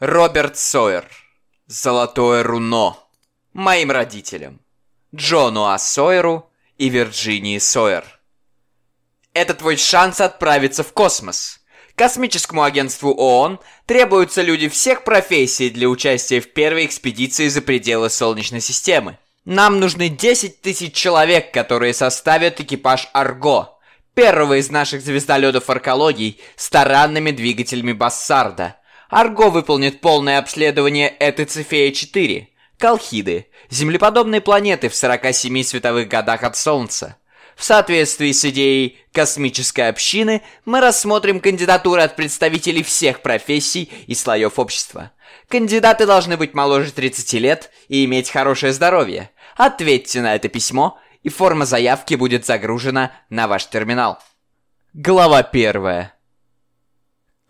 Роберт Сойер. Золотое руно. Моим родителям. Джону А. Сойеру и Вирджинии Сойер. Это твой шанс отправиться в космос. Космическому агентству ООН требуются люди всех профессий для участия в первой экспедиции за пределы Солнечной системы. Нам нужны 10 тысяч человек, которые составят экипаж Арго, первого из наших звездолетов аркологий с таранными двигателями Бассарда. Арго выполнит полное обследование Этицефея-4, Колхиды, землеподобной планеты в 47 световых годах от Солнца. В соответствии с идеей космической общины мы рассмотрим кандидатуры от представителей всех профессий и слоев общества. Кандидаты должны быть моложе 30 лет и иметь хорошее здоровье. Ответьте на это письмо, и форма заявки будет загружена на ваш терминал. Глава первая.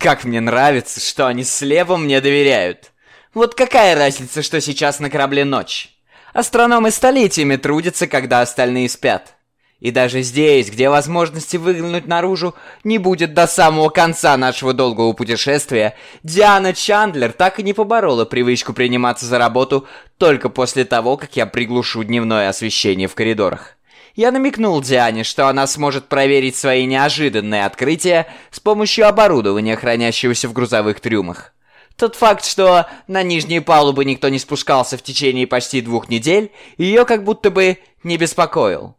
Как мне нравится, что они слепо мне доверяют. Вот какая разница, что сейчас на корабле ночь? Астрономы столетиями трудятся, когда остальные спят. И даже здесь, где возможности выглянуть наружу не будет до самого конца нашего долгого путешествия, Диана Чандлер так и не поборола привычку приниматься за работу только после того, как я приглушу дневное освещение в коридорах. Я намекнул Диане, что она сможет проверить свои неожиданные открытия с помощью оборудования, хранящегося в грузовых трюмах. Тот факт, что на нижние палубы никто не спускался в течение почти двух недель, ее как будто бы не беспокоил.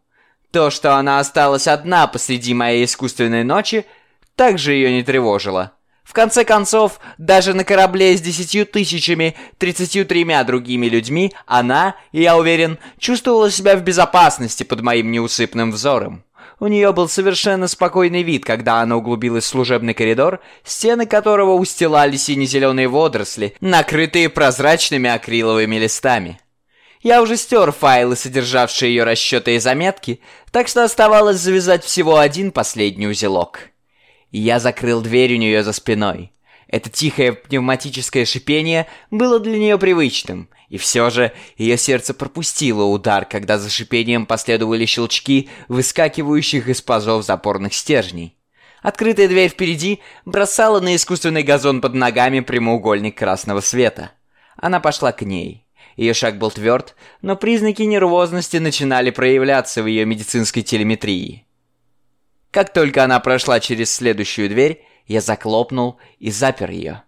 То, что она осталась одна посреди моей искусственной ночи, также ее не тревожило. В конце концов, даже на корабле с десятью тысячами, тридцатью тремя другими людьми, она, я уверен, чувствовала себя в безопасности под моим неусыпным взором. У нее был совершенно спокойный вид, когда она углубилась в служебный коридор, стены которого устилали сине-зеленые водоросли, накрытые прозрачными акриловыми листами. Я уже стер файлы, содержавшие ее расчеты и заметки, так что оставалось завязать всего один последний узелок. Я закрыл дверь у нее за спиной. Это тихое пневматическое шипение было для нее привычным, и все же ее сердце пропустило удар, когда за шипением последовали щелчки, выскакивающих из пазов запорных стержней. Открытая дверь впереди бросала на искусственный газон под ногами прямоугольник красного света. Она пошла к ней. Ее шаг был тверд, но признаки нервозности начинали проявляться в ее медицинской телеметрии. Как только она прошла через следующую дверь, я заклопнул и запер ее.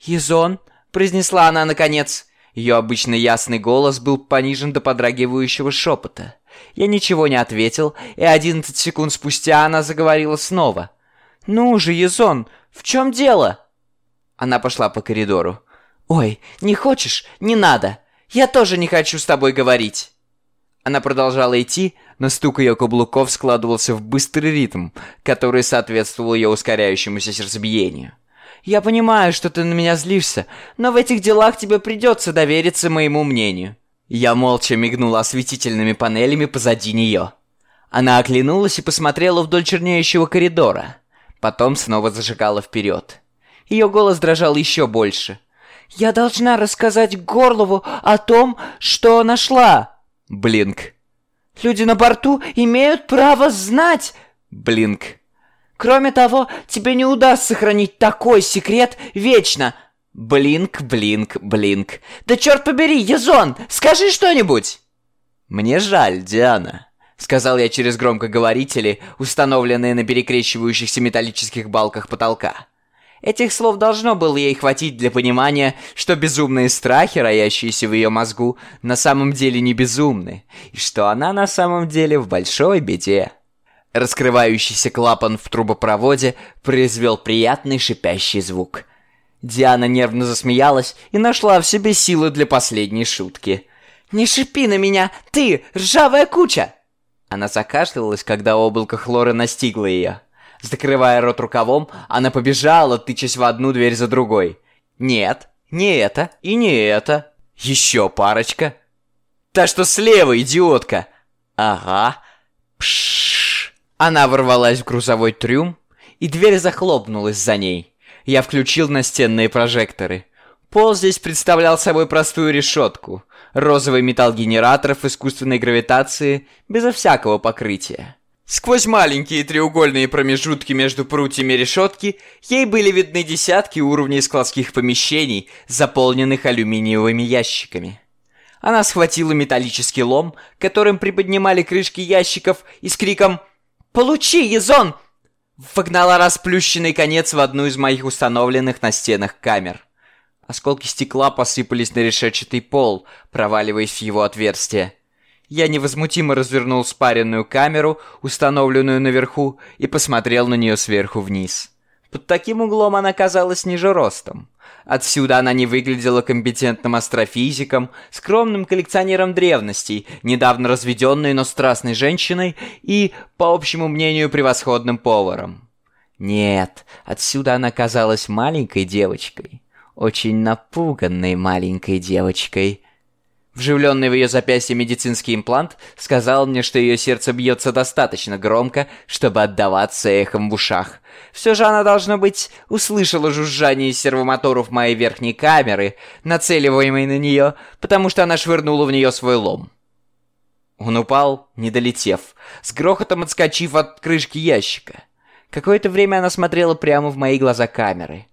«Езон», — произнесла она наконец. Ее обычно ясный голос был понижен до подрагивающего шепота. Я ничего не ответил, и одиннадцать секунд спустя она заговорила снова. «Ну же, Езон, в чем дело?» Она пошла по коридору. «Ой, не хочешь? Не надо. Я тоже не хочу с тобой говорить!» Она продолжала идти, но стук ее каблуков складывался в быстрый ритм, который соответствовал ее ускоряющемуся сердцебиению. «Я понимаю, что ты на меня злишься, но в этих делах тебе придется довериться моему мнению». Я молча мигнула осветительными панелями позади нее. Она оглянулась и посмотрела вдоль чернеющего коридора. Потом снова зажигала вперед. Ее голос дрожал еще больше. Я должна рассказать Горлову о том, что нашла. Блинк. Люди на борту имеют право знать. Блинк. Кроме того, тебе не удастся сохранить такой секрет вечно. Блинк, блинк, блинк. Да черт побери, Язон, скажи что-нибудь. Мне жаль, Диана. Сказал я через громкоговорители, установленные на перекрещивающихся металлических балках потолка. Этих слов должно было ей хватить для понимания, что безумные страхи, роящиеся в ее мозгу, на самом деле не безумны, и что она на самом деле в большой беде. Раскрывающийся клапан в трубопроводе произвел приятный шипящий звук. Диана нервно засмеялась и нашла в себе силы для последней шутки. «Не шипи на меня, ты, ржавая куча!» Она закашлялась, когда облако хлора настигло ее. Закрывая рот рукавом, она побежала, тычась в одну дверь за другой. Нет, не это и не это. Еще парочка. Та, что слева, идиотка. Ага. Пшш. Она ворвалась в грузовой трюм, и дверь захлопнулась за ней. Я включил настенные прожекторы. Пол здесь представлял собой простую решетку. Розовый металл генераторов искусственной гравитации, безо всякого покрытия. Сквозь маленькие треугольные промежутки между прутьями решетки ей были видны десятки уровней складских помещений, заполненных алюминиевыми ящиками. Она схватила металлический лом, которым приподнимали крышки ящиков, и с криком «Получи, Езон!» вогнала расплющенный конец в одну из моих установленных на стенах камер. Осколки стекла посыпались на решетчатый пол, проваливаясь в его отверстие. Я невозмутимо развернул спаренную камеру, установленную наверху, и посмотрел на нее сверху вниз. Под таким углом она казалась ниже ростом. Отсюда она не выглядела компетентным астрофизиком, скромным коллекционером древностей, недавно разведенной, но страстной женщиной и, по общему мнению, превосходным поваром. Нет, отсюда она казалась маленькой девочкой. Очень напуганной маленькой девочкой. Вживленный в ее запястье медицинский имплант сказал мне, что ее сердце бьется достаточно громко, чтобы отдаваться эхом в ушах. Все же она, должно быть, услышала жужжание сервомоторов моей верхней камеры, нацеливаемой на нее, потому что она швырнула в нее свой лом. Он упал, не долетев, с грохотом отскочив от крышки ящика. Какое-то время она смотрела прямо в мои глаза камеры.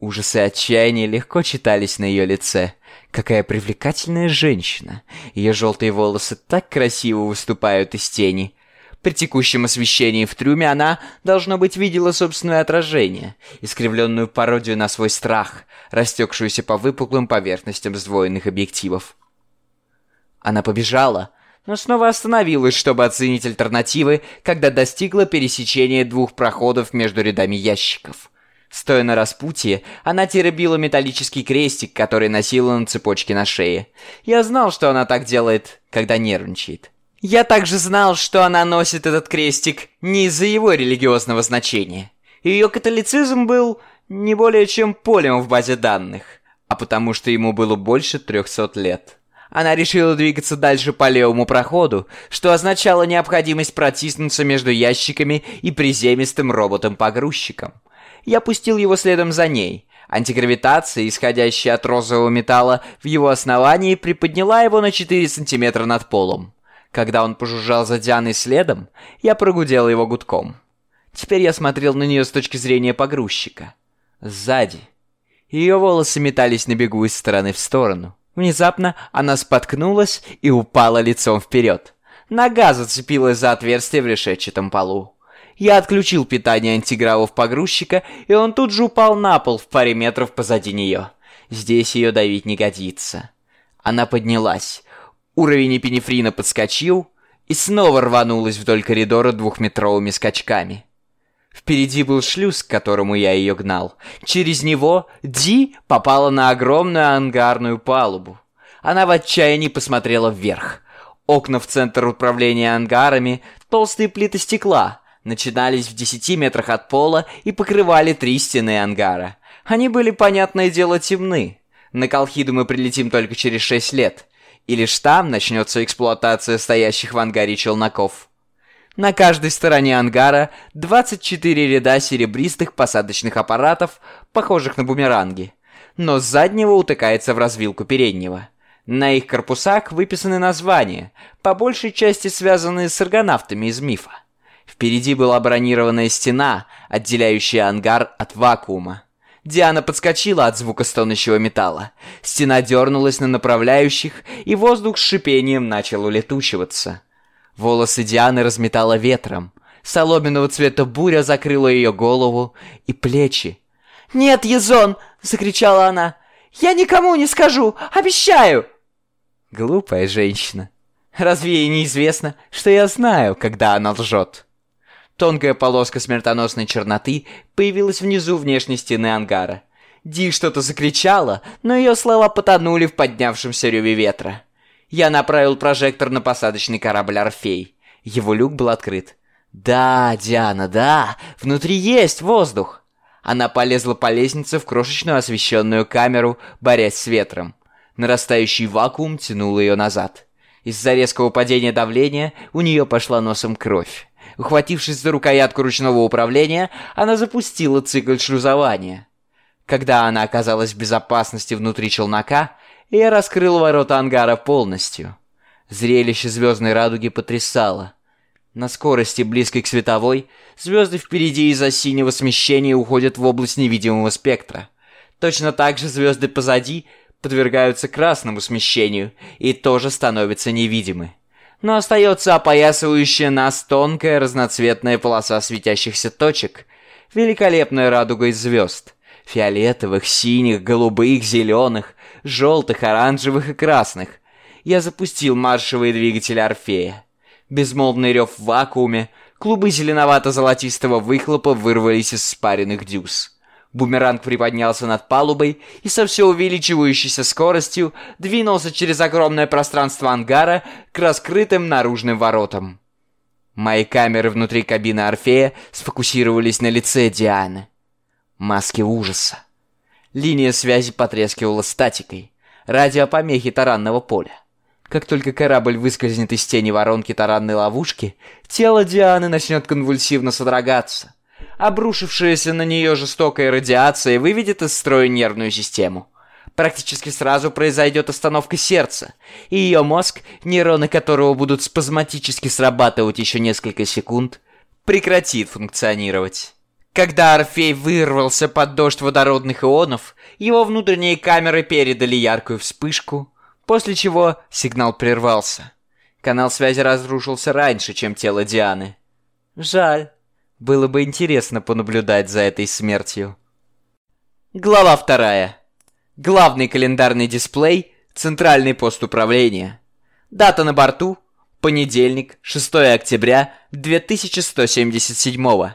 Ужасы и отчаяние легко читались на ее лице. Какая привлекательная женщина. Ее желтые волосы так красиво выступают из тени. При текущем освещении в трюме она, должно быть, видела собственное отражение, искривленную пародию на свой страх, растекшуюся по выпуклым поверхностям сдвоенных объективов. Она побежала, но снова остановилась, чтобы оценить альтернативы, когда достигла пересечения двух проходов между рядами ящиков. Стоя на распутье, она теребила металлический крестик, который носила на цепочке на шее. Я знал, что она так делает, когда нервничает. Я также знал, что она носит этот крестик не из-за его религиозного значения. Ее католицизм был не более чем полем в базе данных, а потому что ему было больше 300 лет. Она решила двигаться дальше по левому проходу, что означало необходимость протиснуться между ящиками и приземистым роботом-погрузчиком. Я пустил его следом за ней. Антигравитация, исходящая от розового металла в его основании, приподняла его на 4 сантиметра над полом. Когда он пожужжал за Дианой следом, я прогудел его гудком. Теперь я смотрел на нее с точки зрения погрузчика. Сзади. Ее волосы метались на бегу из стороны в сторону. Внезапно она споткнулась и упала лицом вперед. Нога зацепилась за отверстие в решетчатом полу. Я отключил питание антигравов погрузчика, и он тут же упал на пол в паре метров позади нее. Здесь ее давить не годится. Она поднялась. Уровень эпинефрина подскочил и снова рванулась вдоль коридора двухметровыми скачками. Впереди был шлюз, к которому я ее гнал. Через него Ди попала на огромную ангарную палубу. Она в отчаянии посмотрела вверх. Окна в центр управления ангарами, толстые плиты стекла — начинались в 10 метрах от пола и покрывали три стены ангара. Они были, понятное дело, темны. На Колхиду мы прилетим только через 6 лет. И лишь там начнется эксплуатация стоящих в ангаре челноков. На каждой стороне ангара 24 ряда серебристых посадочных аппаратов, похожих на бумеранги. Но с заднего утыкается в развилку переднего. На их корпусах выписаны названия, по большей части связанные с аргонавтами из мифа. Впереди была бронированная стена, отделяющая ангар от вакуума. Диана подскочила от звука стонущего металла. Стена дернулась на направляющих, и воздух с шипением начал улетучиваться. Волосы Дианы разметало ветром. Соломенного цвета буря закрыла ее голову и плечи. «Нет, Езон!» — закричала она. «Я никому не скажу! Обещаю!» Глупая женщина. Разве ей неизвестно, что я знаю, когда она лжет? Тонкая полоска смертоносной черноты появилась внизу внешней стены ангара. Ди что-то закричала, но ее слова потонули в поднявшемся реве ветра. Я направил прожектор на посадочный корабль «Орфей». Его люк был открыт. «Да, Диана, да, внутри есть воздух!» Она полезла по лестнице в крошечную освещенную камеру, борясь с ветром. Нарастающий вакуум тянул ее назад. Из-за резкого падения давления у нее пошла носом кровь. Ухватившись за рукоятку ручного управления, она запустила цикл шлюзования. Когда она оказалась в безопасности внутри челнока, я раскрыл ворота ангара полностью. Зрелище звездной радуги потрясало. На скорости, близкой к световой, звезды впереди из-за синего смещения уходят в область невидимого спектра. Точно так же звезды позади подвергаются красному смещению и тоже становятся невидимы. Но остается опоясывающая нас тонкая разноцветная полоса светящихся точек, великолепная радуга из звезд, фиолетовых, синих, голубых, зеленых, желтых, оранжевых и красных. Я запустил маршевые двигатели Орфея. Безмолвный рев в вакууме, клубы зеленовато-золотистого выхлопа вырвались из спаренных дюз. Бумеранг приподнялся над палубой и со все увеличивающейся скоростью двинулся через огромное пространство ангара к раскрытым наружным воротам. Мои камеры внутри кабины Орфея сфокусировались на лице Дианы. Маски ужаса. Линия связи потрескивала статикой. Радиопомехи таранного поля. Как только корабль выскользнет из тени воронки таранной ловушки, тело Дианы начнет конвульсивно содрогаться. Обрушившаяся на нее жестокая радиация выведет из строя нервную систему. Практически сразу произойдет остановка сердца, и ее мозг, нейроны которого будут спазматически срабатывать еще несколько секунд, прекратит функционировать. Когда Орфей вырвался под дождь водородных ионов, его внутренние камеры передали яркую вспышку, после чего сигнал прервался. Канал связи разрушился раньше, чем тело Дианы. Жаль. Было бы интересно понаблюдать за этой смертью. Глава вторая. Главный календарный дисплей, центральный пост управления. Дата на борту – понедельник, 6 октября 2177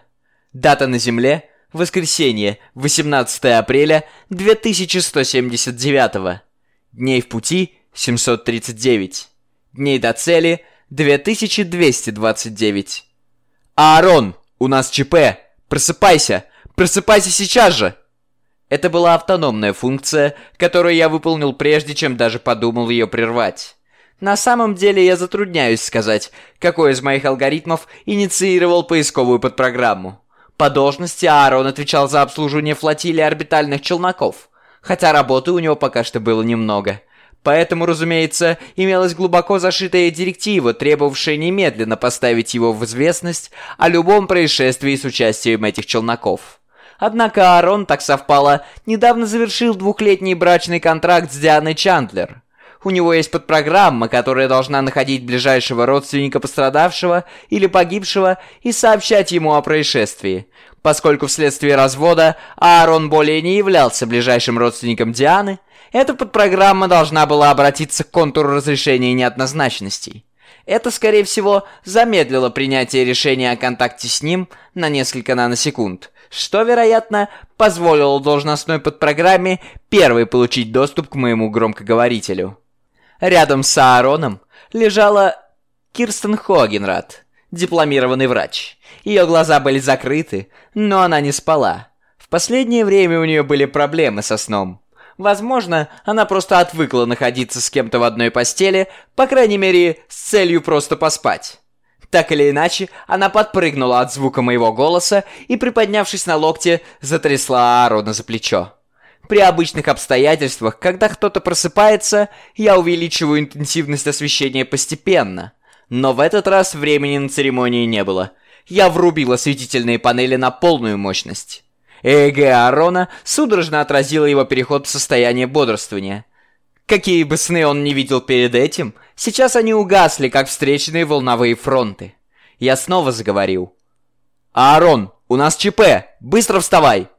Дата на Земле – воскресенье, 18 апреля 2179 Дней в пути – 739. Дней до цели – 2229. Аарон! «У нас ЧП! Просыпайся! Просыпайся сейчас же!» Это была автономная функция, которую я выполнил прежде, чем даже подумал ее прервать. На самом деле я затрудняюсь сказать, какой из моих алгоритмов инициировал поисковую подпрограмму. По должности Аарон отвечал за обслуживание флотилии орбитальных челноков, хотя работы у него пока что было немного. Поэтому, разумеется, имелась глубоко зашитая директива, требовавшая немедленно поставить его в известность о любом происшествии с участием этих челноков. Однако Аарон, так совпало, недавно завершил двухлетний брачный контракт с Дианой Чандлер. У него есть подпрограмма, которая должна находить ближайшего родственника пострадавшего или погибшего и сообщать ему о происшествии. Поскольку вследствие развода Аарон более не являлся ближайшим родственником Дианы, эта подпрограмма должна была обратиться к контуру разрешения неоднозначностей. Это, скорее всего, замедлило принятие решения о контакте с ним на несколько наносекунд, что, вероятно, позволило должностной подпрограмме первой получить доступ к моему громкоговорителю. Рядом с Аароном лежала Кирстен Хогенрад, дипломированный врач. Ее глаза были закрыты, но она не спала. В последнее время у нее были проблемы со сном. Возможно, она просто отвыкла находиться с кем-то в одной постели, по крайней мере, с целью просто поспать. Так или иначе, она подпрыгнула от звука моего голоса и, приподнявшись на локте, затрясла Аарона за плечо. При обычных обстоятельствах, когда кто-то просыпается, я увеличиваю интенсивность освещения постепенно. Но в этот раз времени на церемонии не было. Я врубил осветительные панели на полную мощность. ЭЭГ Аарона судорожно отразила его переход в состояние бодрствования. Какие бы сны он не видел перед этим, сейчас они угасли, как встречные волновые фронты. Я снова заговорил. «Аарон, у нас ЧП! Быстро вставай!»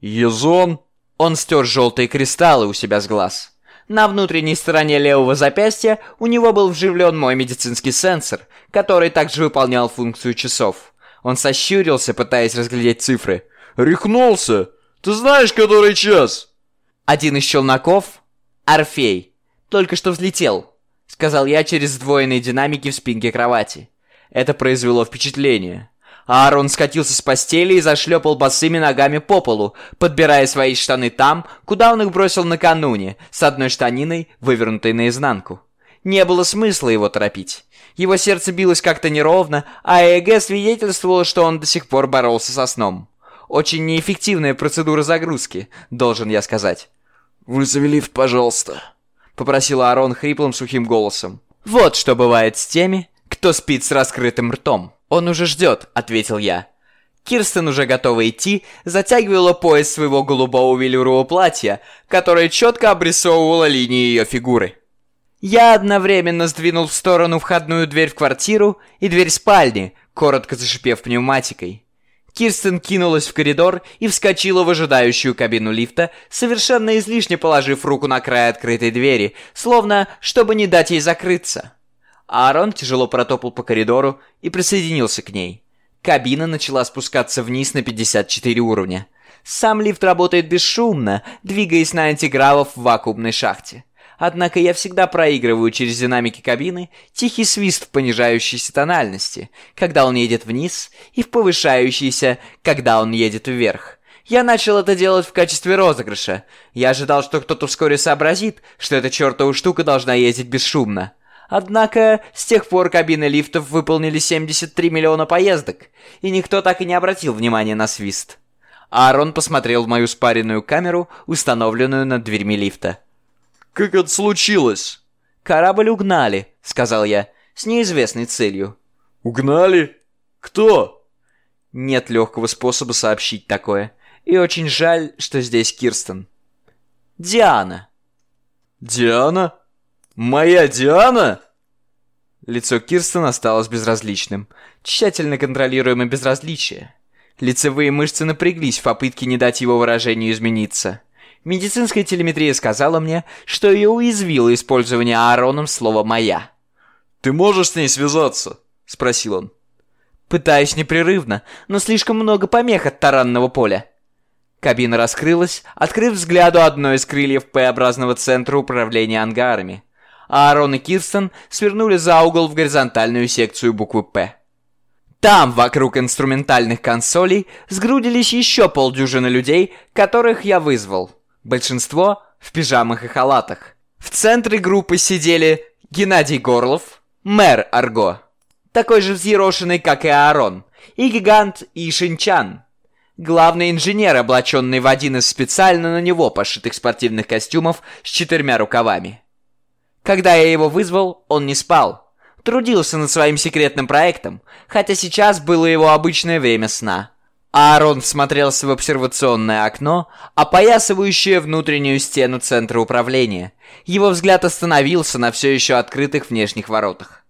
«Езон!» Он стер желтые кристаллы у себя с глаз. На внутренней стороне левого запястья у него был вживлен мой медицинский сенсор, который также выполнял функцию часов. Он сощурился, пытаясь разглядеть цифры. Рехнулся? Ты знаешь, который час?» Один из челноков, Орфей, только что взлетел, сказал я через сдвоенные динамики в спинке кровати. Это произвело впечатление. Аарон скатился с постели и зашлепал босыми ногами по полу, подбирая свои штаны там, куда он их бросил накануне, с одной штаниной, вывернутой наизнанку. Не было смысла его торопить. Его сердце билось как-то неровно, а ЭЭГ свидетельствовало, что он до сих пор боролся со сном. Очень неэффективная процедура загрузки, должен я сказать. «Вызови лифт, пожалуйста», — попросил Аарон хриплым сухим голосом. Вот что бывает с теми, кто спит с раскрытым ртом. «Он уже ждет», — ответил я. Кирстен, уже готова идти, затягивала пояс своего голубого велюрового платья, которое четко обрисовывало линии ее фигуры. Я одновременно сдвинул в сторону входную дверь в квартиру и дверь спальни, коротко зашипев пневматикой. Кирстен кинулась в коридор и вскочила в ожидающую кабину лифта, совершенно излишне положив руку на край открытой двери, словно чтобы не дать ей закрыться. Аарон тяжело протопал по коридору и присоединился к ней. Кабина начала спускаться вниз на 54 уровня. Сам лифт работает бесшумно, двигаясь на антигравов в вакуумной шахте. Однако я всегда проигрываю через динамики кабины тихий свист в понижающейся тональности, когда он едет вниз, и в повышающейся, когда он едет вверх. Я начал это делать в качестве розыгрыша. Я ожидал, что кто-то вскоре сообразит, что эта чертова штука должна ездить бесшумно. Однако, с тех пор кабины лифтов выполнили 73 миллиона поездок, и никто так и не обратил внимания на свист. Аарон посмотрел в мою спаренную камеру, установленную над дверьми лифта. «Как это случилось?» «Корабль угнали», — сказал я, — «с неизвестной целью». «Угнали? Кто?» Нет легкого способа сообщить такое. И очень жаль, что здесь Кирстен. «Диана». «Диана? Моя Диана?» Лицо Кирстен осталось безразличным. Тщательно контролируемое безразличие. Лицевые мышцы напряглись в попытке не дать его выражению измениться. Медицинская телеметрия сказала мне, что ее уязвило использование Аароном слова «моя». «Ты можешь с ней связаться?» — спросил он. «Пытаюсь непрерывно, но слишком много помех от таранного поля». Кабина раскрылась, открыв взгляду одно из крыльев П-образного центра управления ангарами. Аарон и Кирстен свернули за угол в горизонтальную секцию буквы «П». Там, вокруг инструментальных консолей, сгрудились еще полдюжины людей, которых я вызвал. Большинство в пижамах и халатах. В центре группы сидели Геннадий Горлов, мэр Арго, такой же взъерошенный, как и Аарон, и гигант Ишинчан, главный инженер, облаченный в один из специально на него пошитых спортивных костюмов с четырьмя рукавами. Когда я его вызвал, он не спал. Трудился над своим секретным проектом, хотя сейчас было его обычное время сна. Аарон всмотрелся в обсервационное окно, опоясывающее внутреннюю стену центра управления. Его взгляд остановился на все еще открытых внешних воротах.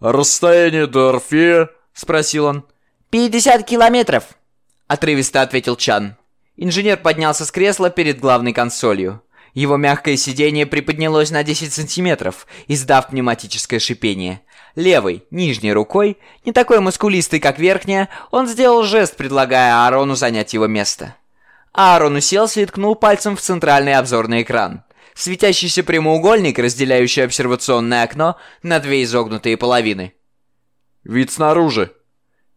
«Расстояние до Орфея?» — спросил он. «Пятьдесят километров», — отрывисто ответил Чан. Инженер поднялся с кресла перед главной консолью. Его мягкое сиденье приподнялось на 10 сантиметров, издав пневматическое шипение. Левой, нижней рукой, не такой мускулистый, как верхняя, он сделал жест, предлагая Аарону занять его место. Аарон уселся и ткнул пальцем в центральный обзорный экран. Светящийся прямоугольник, разделяющий обсервационное окно на две изогнутые половины. «Вид снаружи».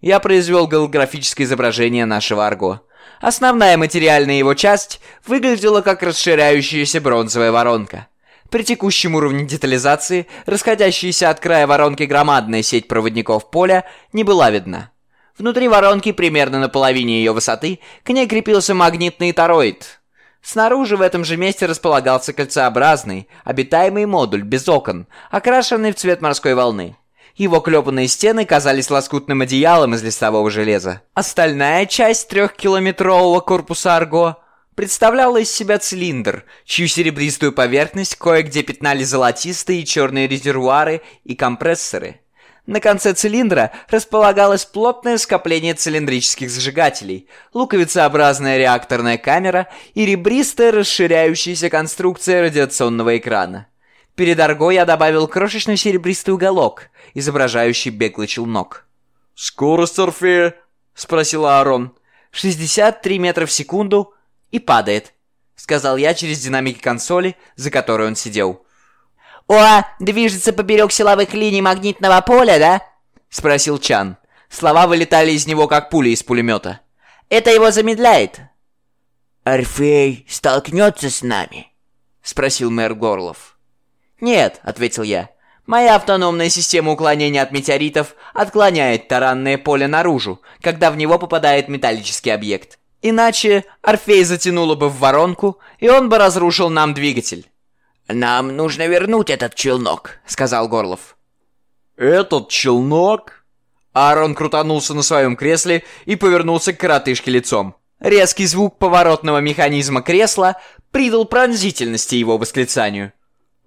Я произвел голографическое изображение нашего Арго. Основная материальная его часть выглядела как расширяющаяся бронзовая воронка. При текущем уровне детализации, расходящаяся от края воронки громадная сеть проводников поля не была видна. Внутри воронки, примерно на половине ее высоты, к ней крепился магнитный тороид. Снаружи в этом же месте располагался кольцеобразный, обитаемый модуль без окон, окрашенный в цвет морской волны. Его клепанные стены казались лоскутным одеялом из листового железа. Остальная часть трехкилометрового корпуса Арго представляла из себя цилиндр, чью серебристую поверхность кое-где пятнали золотистые и черные резервуары и компрессоры. На конце цилиндра располагалось плотное скопление цилиндрических зажигателей, луковицеобразная реакторная камера и ребристая расширяющаяся конструкция радиационного экрана. Перед Арго я добавил крошечный серебристый уголок, изображающий беглый челнок. «Скорость Орфея?» — спросил Аарон. «63 метра в секунду и падает», — сказал я через динамики консоли, за которой он сидел. «О, движется поперек силовых линий магнитного поля, да?» — спросил Чан. Слова вылетали из него, как пули из пулемета. «Это его замедляет». «Орфей столкнется с нами?» — спросил мэр Горлов. «Нет», — ответил я. «Моя автономная система уклонения от метеоритов отклоняет таранное поле наружу, когда в него попадает металлический объект. Иначе Орфей затянуло бы в воронку, и он бы разрушил нам двигатель». «Нам нужно вернуть этот челнок», — сказал Горлов. Этот челнок? Аарон крутанулся на своем кресле и повернулся к коротышке лицом. Резкий звук поворотного механизма кресла придал пронзительности его восклицанию.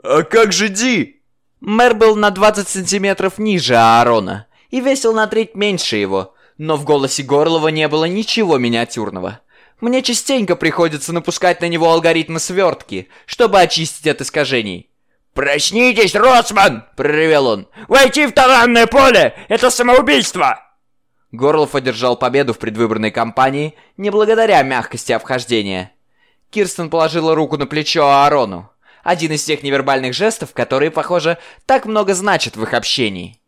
А как же Ди? Мэр был на 20 сантиметров ниже Аарона и весил на треть меньше его, но в голосе Горлова не было ничего миниатюрного. Мне частенько приходится напускать на него алгоритмы свертки, чтобы очистить от искажений. «Проснитесь, Роцман!» — проревел он. «Войти в таранное поле — это самоубийство!» Горлов одержал победу в предвыборной кампании не благодаря мягкости обхождения. Кирстен положила руку на плечо Аарону. Один из тех невербальных жестов, которые, похоже, так много значат в их общении.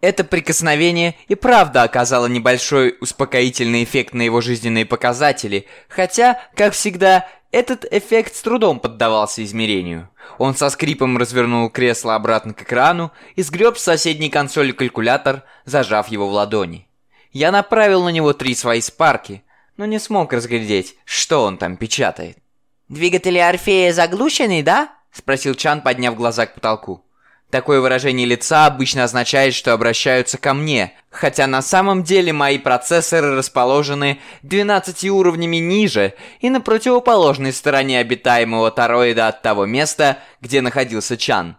Это прикосновение и правда оказало небольшой успокоительный эффект на его жизненные показатели, хотя, как всегда, этот эффект с трудом поддавался измерению. Он со скрипом развернул кресло обратно к экрану и сгреб с соседней консоли калькулятор, зажав его в ладони. Я направил на него три свои спарки, но не смог разглядеть, что он там печатает. «Двигатели Орфея заглушены, да?» — спросил Чан, подняв глаза к потолку. Такое выражение лица обычно означает, что обращаются ко мне, хотя на самом деле мои процессоры расположены 12 уровнями ниже и на противоположной стороне обитаемого тороида от того места, где находился Чан.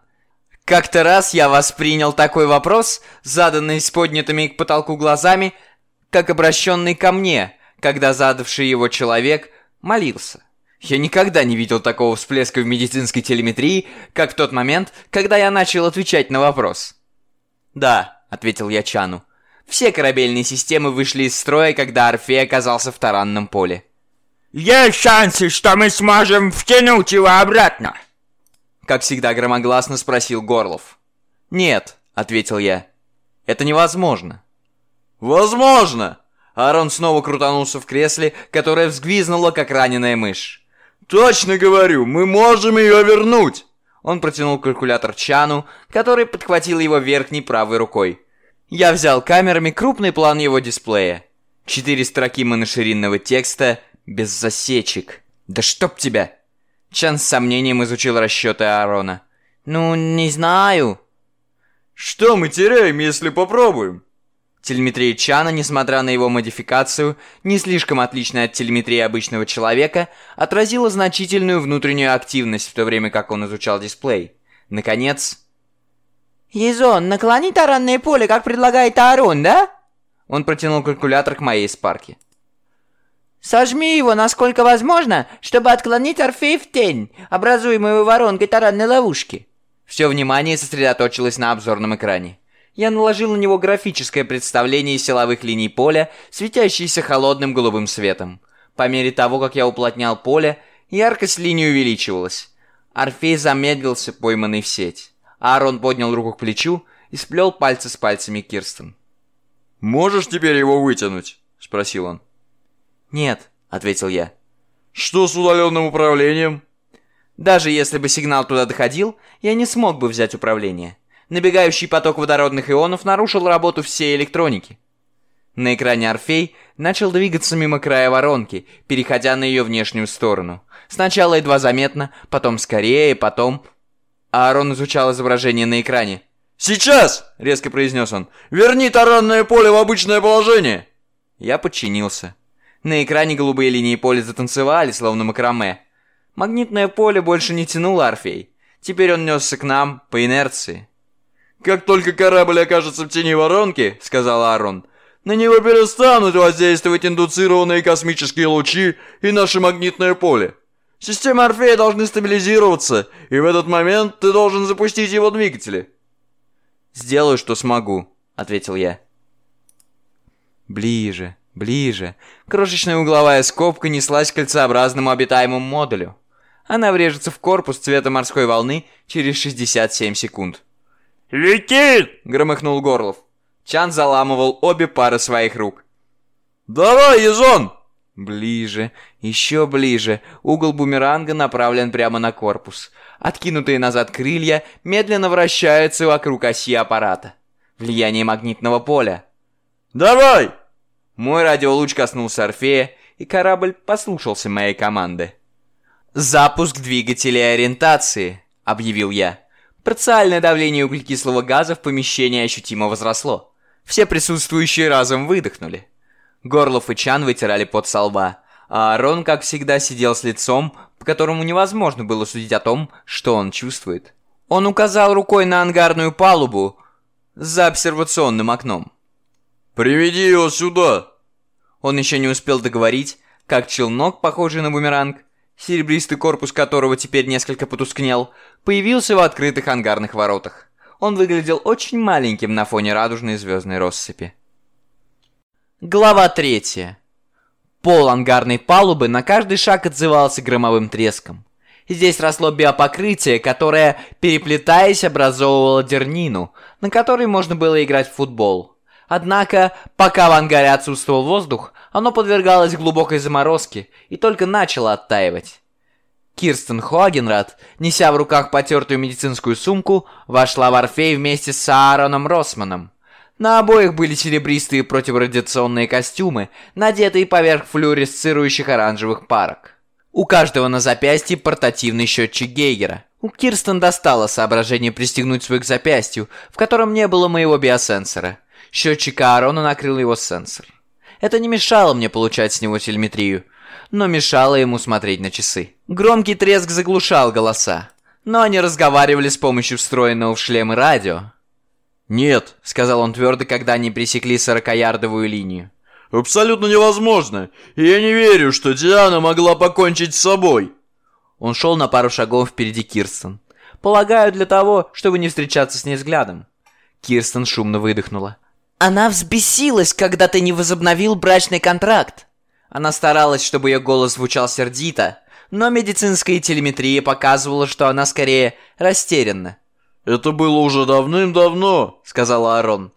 Как-то раз я воспринял такой вопрос, заданный с поднятыми к потолку глазами, как обращенный ко мне, когда задавший его человек молился. Я никогда не видел такого всплеска в медицинской телеметрии, как в тот момент, когда я начал отвечать на вопрос. «Да», — ответил я Чану. «Все корабельные системы вышли из строя, когда Орфей оказался в таранном поле». «Есть шансы, что мы сможем втянуть его обратно?» Как всегда громогласно спросил Горлов. «Нет», — ответил я. «Это невозможно». Возможно! Аарон снова крутанулся в кресле, которое взвизнуло, как раненая мышь. Точно говорю, мы можем ее вернуть. Он протянул калькулятор Чану, который подхватил его верхней правой рукой. Я взял камерами крупный план его дисплея. Четыре строки моноширинного текста без засечек. Да чтоб тебя! Чан с сомнением изучил расчеты Аарона. «Ну, не знаю». Что мы теряем, если попробуем? Телеметрия Чана, несмотря на его модификацию, не слишком отличная от телеметрии обычного человека, отразила значительную внутреннюю активность в то время, как он изучал дисплей. Наконец... «Езон, наклони таранное поле, как предлагает Аарон, да?» Он протянул калькулятор к моей спарке. «Сожми его, насколько возможно, чтобы отклонить Орфей в тень, образуемую воронкой таранной ловушки». Все внимание сосредоточилось на обзорном экране я наложил на него графическое представление силовых линий поля, светящиеся холодным голубым светом. По мере того, как я уплотнял поле, яркость линии увеличивалась. Орфей замедлился, пойманный в сеть. Аарон поднял руку к плечу и сплел пальцы с пальцами Кирстен. «Можешь теперь его вытянуть?» — спросил он. «Нет», — ответил я. «Что с удаленным управлением?» «Даже если бы сигнал туда доходил, я не смог бы взять управление. Набегающий поток водородных ионов нарушил работу всей электроники. На экране Орфей начал двигаться мимо края воронки, переходя на ее внешнюю сторону. Сначала едва заметно, потом скорее, потом... Аарон изучал изображение на экране. «Сейчас!» — резко произнес он. «Верни таранное поле в обычное положение!» Я подчинился. На экране голубые линии поля затанцевали, словно макраме. Магнитное поле больше не тянуло Орфей. Теперь он несся к нам по инерции. «Как только корабль окажется в тени воронки», — сказал Аарон, «на него перестанут воздействовать индуцированные космические лучи и наше магнитное поле. Системы Орфея должны стабилизироваться, и в этот момент ты должен запустить его двигатели». «Сделаю, что смогу», — ответил я. Ближе, ближе. Крошечная угловая скобка неслась к кольцеобразному обитаемому модулю. Она врежется в корпус цвета морской волны через 67 секунд. «Летит!» — громыхнул Горлов. Чан заламывал обе пары своих рук. «Давай, Езон!» Ближе, еще ближе. Угол бумеранга направлен прямо на корпус. Откинутые назад крылья медленно вращаются вокруг оси аппарата. Влияние магнитного поля. «Давай!» Мой радиолуч коснулся Орфея, и корабль послушался моей команды. «Запуск двигателей ориентации», — объявил я. Парциальное давление углекислого газа в помещении ощутимо возросло. Все присутствующие разом выдохнули. Горлов и Чан вытирали пот со лба, а Арон, как всегда, сидел с лицом, по которому невозможно было судить о том, что он чувствует. Он указал рукой на ангарную палубу за обсервационным окном. «Приведи его сюда!» Он еще не успел договорить, как челнок, похожий на бумеранг, серебристый корпус которого теперь несколько потускнел, появился в открытых ангарных воротах. Он выглядел очень маленьким на фоне радужной звездной россыпи. Глава третья. Пол ангарной палубы на каждый шаг отзывался громовым треском. Здесь росло биопокрытие, которое, переплетаясь, образовывало дернину, на которой можно было играть в футбол. Однако, пока в ангаре отсутствовал воздух, оно подвергалось глубокой заморозке и только начало оттаивать. Кирстен Хоагенрад, неся в руках потертую медицинскую сумку, вошла в Орфей вместе с Аароном Росманом. На обоих были серебристые противорадиационные костюмы, надетые поверх флюоресцирующих оранжевых парок. У каждого на запястье портативный счетчик Гейгера. У Кирстен достало соображение пристегнуть свой к запястью, в котором не было моего биосенсора. Счетчик Аарона накрыл его сенсор. Это не мешало мне получать с него телеметрию, но мешало ему смотреть на часы. Громкий треск заглушал голоса, но они разговаривали с помощью встроенного в шлемы радио. «Нет», — сказал он твердо, когда они пересекли сорокаярдовую линию. Абсолютно невозможно. Я не верю, что Диана могла покончить с собой. Он шел на пару шагов впереди Кирстен. Полагаю, для того, чтобы не встречаться с ней взглядом. Кирстен шумно выдохнула. Она взбесилась, когда ты не возобновил брачный контракт. Она старалась, чтобы ее голос звучал сердито, но медицинская телеметрия показывала, что она скорее растерянна. «Это было уже давным-давно», — сказал Аарон.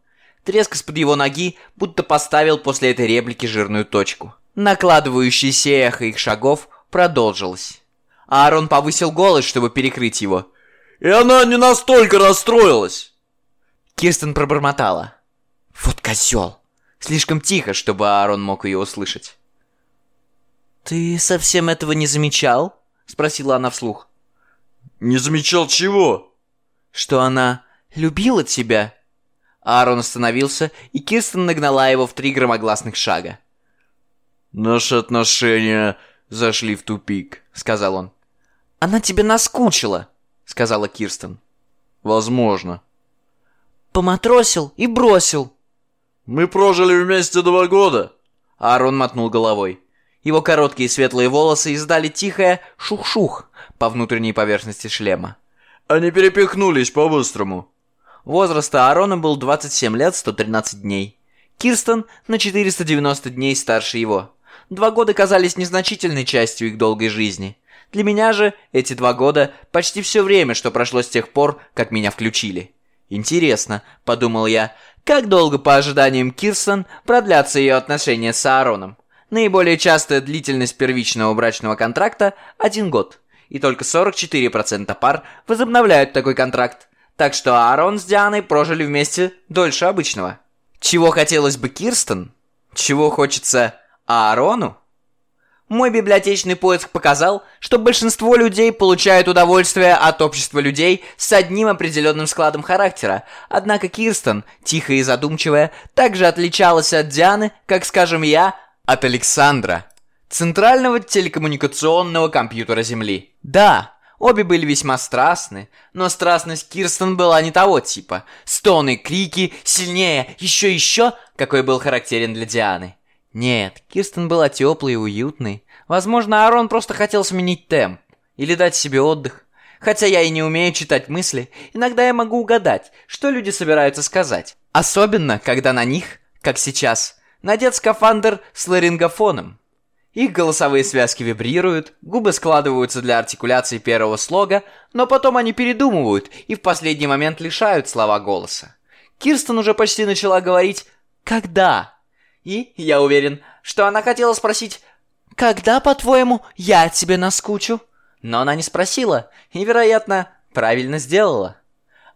Треск из-под его ноги будто поставил после этой реплики жирную точку. Накладывающееся эхо их шагов продолжилось. Аарон повысил голос, чтобы перекрыть его. «И она не настолько расстроилась!» Кирстен пробормотала. «Вот козел!» Слишком тихо, чтобы Аарон мог ее услышать. «Ты совсем этого не замечал?» Спросила она вслух. «Не замечал чего?» «Что она любила тебя?» Аарон остановился, и Кирстен нагнала его в три громогласных шага. «Наши отношения зашли в тупик», — сказал он. «Она тебе наскучила», — сказала Кирстен. «Возможно». «Поматросил и бросил». «Мы прожили вместе два года», — Аарон мотнул головой. Его короткие светлые волосы издали тихое шух-шух по внутренней поверхности шлема. «Они перепихнулись по-быстрому». Возраст Аарона был 27 лет 113 дней. Кирстен на 490 дней старше его. Два года казались незначительной частью их долгой жизни. Для меня же эти два года почти все время, что прошло с тех пор, как меня включили. Интересно, подумал я, как долго по ожиданиям Кирстен продлятся ее отношения с Аароном. Наиболее частая длительность первичного брачного контракта – один год. И только 44% пар возобновляют такой контракт. Так что Аарон с Дианой прожили вместе дольше обычного. Чего хотелось бы Кирстен? Чего хочется Аарону? Мой библиотечный поиск показал, что большинство людей получают удовольствие от общества людей с одним определенным складом характера. Однако Кирстен, тихая и задумчивая, также отличалась от Дианы, как, скажем, я, от Александра, центрального телекоммуникационного компьютера Земли. Да, Обе были весьма страстны, но страстность Кирстен была не того типа. Стоны, крики, сильнее, еще-еще, какой был характерен для Дианы. Нет, Кирстен была теплой и уютной. Возможно, Аарон просто хотел сменить темп. Или дать себе отдых. Хотя я и не умею читать мысли, иногда я могу угадать, что люди собираются сказать. Особенно, когда на них, как сейчас, надет скафандр с ларингофоном. Их голосовые связки вибрируют, губы складываются для артикуляции первого слога, но потом они передумывают и в последний момент лишают слова голоса. Кирстен уже почти начала говорить «Когда?». И, я уверен, что она хотела спросить «Когда, по-твоему, я тебе наскучу?» Но она не спросила и, вероятно, правильно сделала.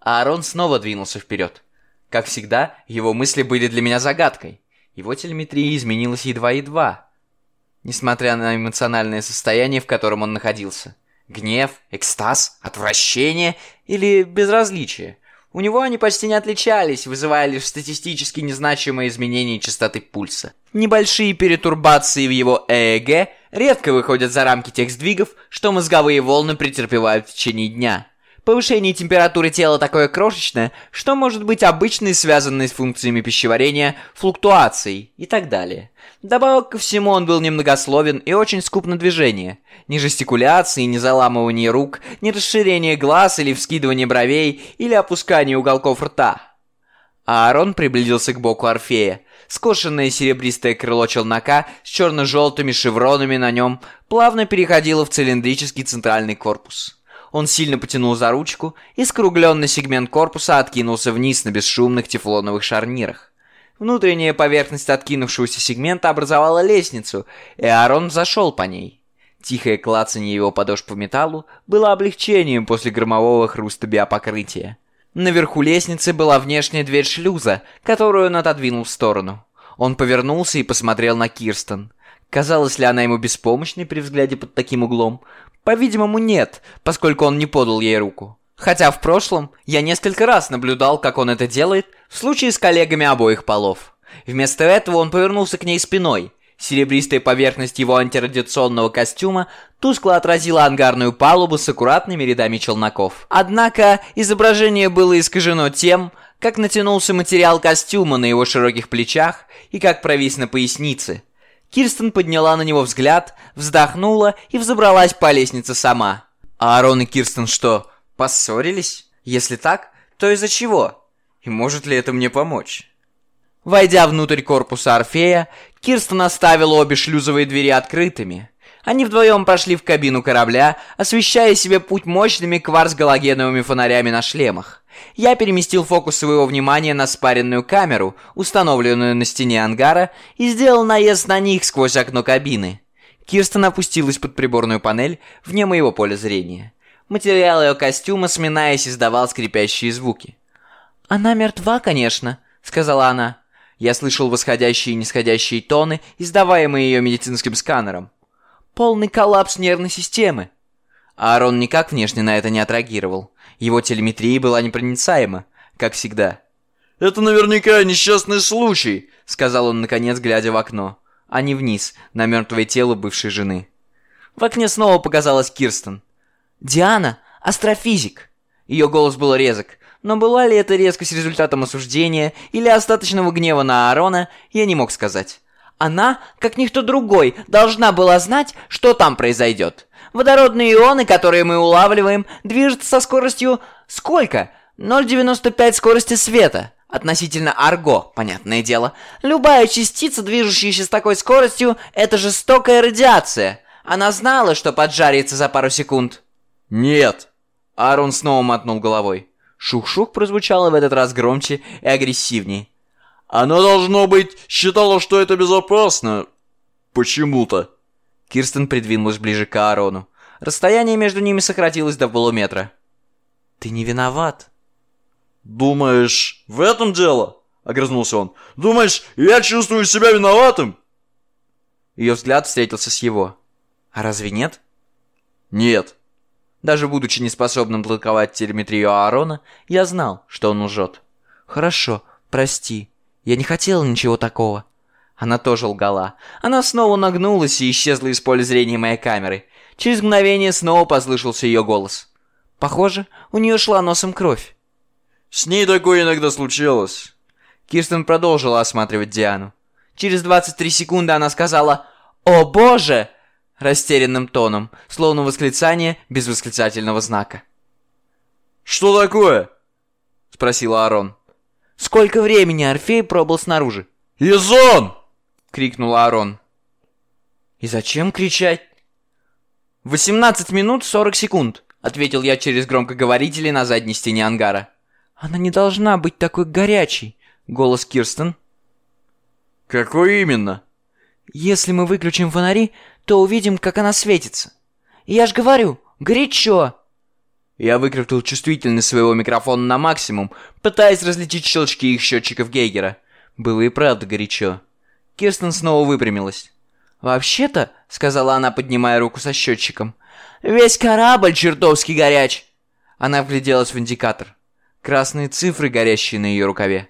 Аарон снова двинулся вперед. Как всегда, его мысли были для меня загадкой. Его телеметрия изменилась едва-едва несмотря на эмоциональное состояние, в котором он находился. Гнев, экстаз, отвращение или безразличие? У него они почти не отличались, вызывая лишь статистически незначимые изменения частоты пульса. Небольшие перетурбации в его ЭЭГ редко выходят за рамки тех сдвигов, что мозговые волны претерпевают в течение дня. Повышение температуры тела такое крошечное, что может быть обычной, связанной с функциями пищеварения, флуктуацией и так далее. Добавок ко всему он был немногословен и очень скуп на движение. Ни жестикуляции, ни заламывания рук, ни расширения глаз или вскидывания бровей, или опускания уголков рта. Аарон приблизился к боку Орфея. Скошенное серебристое крыло челнока с черно-желтыми шевронами на нем плавно переходило в цилиндрический центральный корпус. Он сильно потянул за ручку, и скругленный сегмент корпуса откинулся вниз на бесшумных тефлоновых шарнирах. Внутренняя поверхность откинувшегося сегмента образовала лестницу, и Аарон зашел по ней. Тихое клацанье его подошв по металлу было облегчением после громового хруста биопокрытия. Наверху лестницы была внешняя дверь шлюза, которую он отодвинул в сторону. Он повернулся и посмотрел на Кирстен. Казалось ли она ему беспомощной при взгляде под таким углом? По-видимому, нет, поскольку он не подал ей руку. Хотя в прошлом я несколько раз наблюдал, как он это делает в случае с коллегами обоих полов. Вместо этого он повернулся к ней спиной. Серебристая поверхность его антирадиационного костюма тускло отразила ангарную палубу с аккуратными рядами челноков. Однако изображение было искажено тем, как натянулся материал костюма на его широких плечах и как провис на пояснице. Кирстен подняла на него взгляд, вздохнула и взобралась по лестнице сама. А Аарон и Кирстен что, поссорились? Если так, то из-за чего? И может ли это мне помочь? Войдя внутрь корпуса Орфея, Кирстен оставила обе шлюзовые двери открытыми. Они вдвоем прошли в кабину корабля, освещая себе путь мощными кварц-галогеновыми фонарями на шлемах. Я переместил фокус своего внимания на спаренную камеру, установленную на стене ангара, и сделал наезд на них сквозь окно кабины. Кирстен опустилась под приборную панель вне моего поля зрения. Материал ее костюма, сминаясь, издавал скрипящие звуки. «Она мертва, конечно», — сказала она. Я слышал восходящие и нисходящие тоны, издаваемые ее медицинским сканером. «Полный коллапс нервной системы». Аарон никак внешне на это не отреагировал. Его телеметрия была непроницаема, как всегда. «Это наверняка несчастный случай», — сказал он, наконец, глядя в окно, а не вниз, на мертвое тело бывшей жены. В окне снова показалась Кирстен. «Диана — астрофизик!» Ее голос был резок, но была ли это резкость результатом осуждения или остаточного гнева на Аарона, я не мог сказать. Она, как никто другой, должна была знать, что там произойдет. Водородные ионы, которые мы улавливаем, движутся со скоростью сколько? 0,95 скорости света. Относительно арго, понятное дело. Любая частица, движущаяся с такой скоростью, это жестокая радиация. Она знала, что поджарится за пару секунд. Нет. Аарон снова мотнул головой. Шух-шух прозвучало в этот раз громче и агрессивнее. Она, должно быть, считала, что это безопасно. Почему-то. Кирстен придвинулась ближе к Аарону. Расстояние между ними сократилось до полуметра. «Ты не виноват». «Думаешь, в этом дело?» — огрызнулся он. «Думаешь, я чувствую себя виноватым?» Ее взгляд встретился с его. «А разве нет?» «Нет». Даже будучи неспособным толковать телеметрию Аарона, я знал, что он лжет. «Хорошо, прости. Я не хотела ничего такого». Она тоже лгала. Она снова нагнулась и исчезла из поля зрения моей камеры. Через мгновение снова послышался ее голос. Похоже, у нее шла носом кровь. «С ней такое иногда случалось». Кирстен продолжила осматривать Диану. Через 23 секунды она сказала «О боже!» Растерянным тоном, словно восклицание без восклицательного знака. «Что такое?» — спросил Аарон. «Сколько времени Орфей пробыл снаружи?» «Изон!» — крикнул Аарон. «И зачем кричать?» «18 минут 40 секунд», — ответил я через громкоговорители на задней стене ангара. «Она не должна быть такой горячей», — голос Кирстен. «Какой именно?» «Если мы выключим фонари, то увидим, как она светится. Я ж говорю, горячо!» Я выкрутил чувствительность своего микрофона на максимум, пытаясь различить щелчки их счетчиков Гейгера. Было и правда горячо. Кирстен снова выпрямилась. «Вообще-то», — сказала она, поднимая руку со счетчиком, Весь корабль чертовски горяч!» Она вгляделась в индикатор. Красные цифры, горящие на ее рукаве.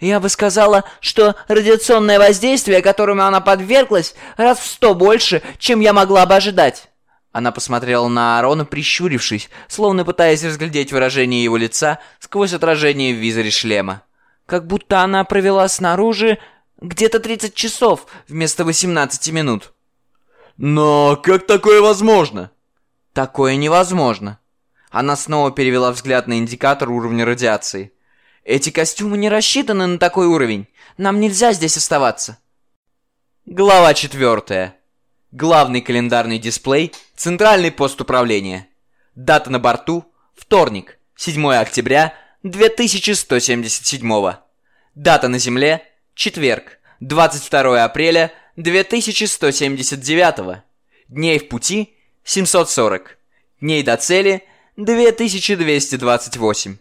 «Я бы сказала, что радиационное воздействие, которому она подверглась, раз в сто больше, чем я могла бы ожидать». Она посмотрела на Аарона, прищурившись, словно пытаясь разглядеть выражение его лица сквозь отражение в визоре шлема. Как будто она провела снаружи где-то 30 часов вместо 18 минут. «Но как такое возможно?» «Такое невозможно». Она снова перевела взгляд на индикатор уровня радиации. «Эти костюмы не рассчитаны на такой уровень. Нам нельзя здесь оставаться». Глава четвертая. Главный календарный дисплей, центральный пост управления. Дата на борту – вторник, 7 октября 2177. Дата на Земле – четверг, 22 апреля 2179. Дней в пути – 740. Дней до цели – 2228.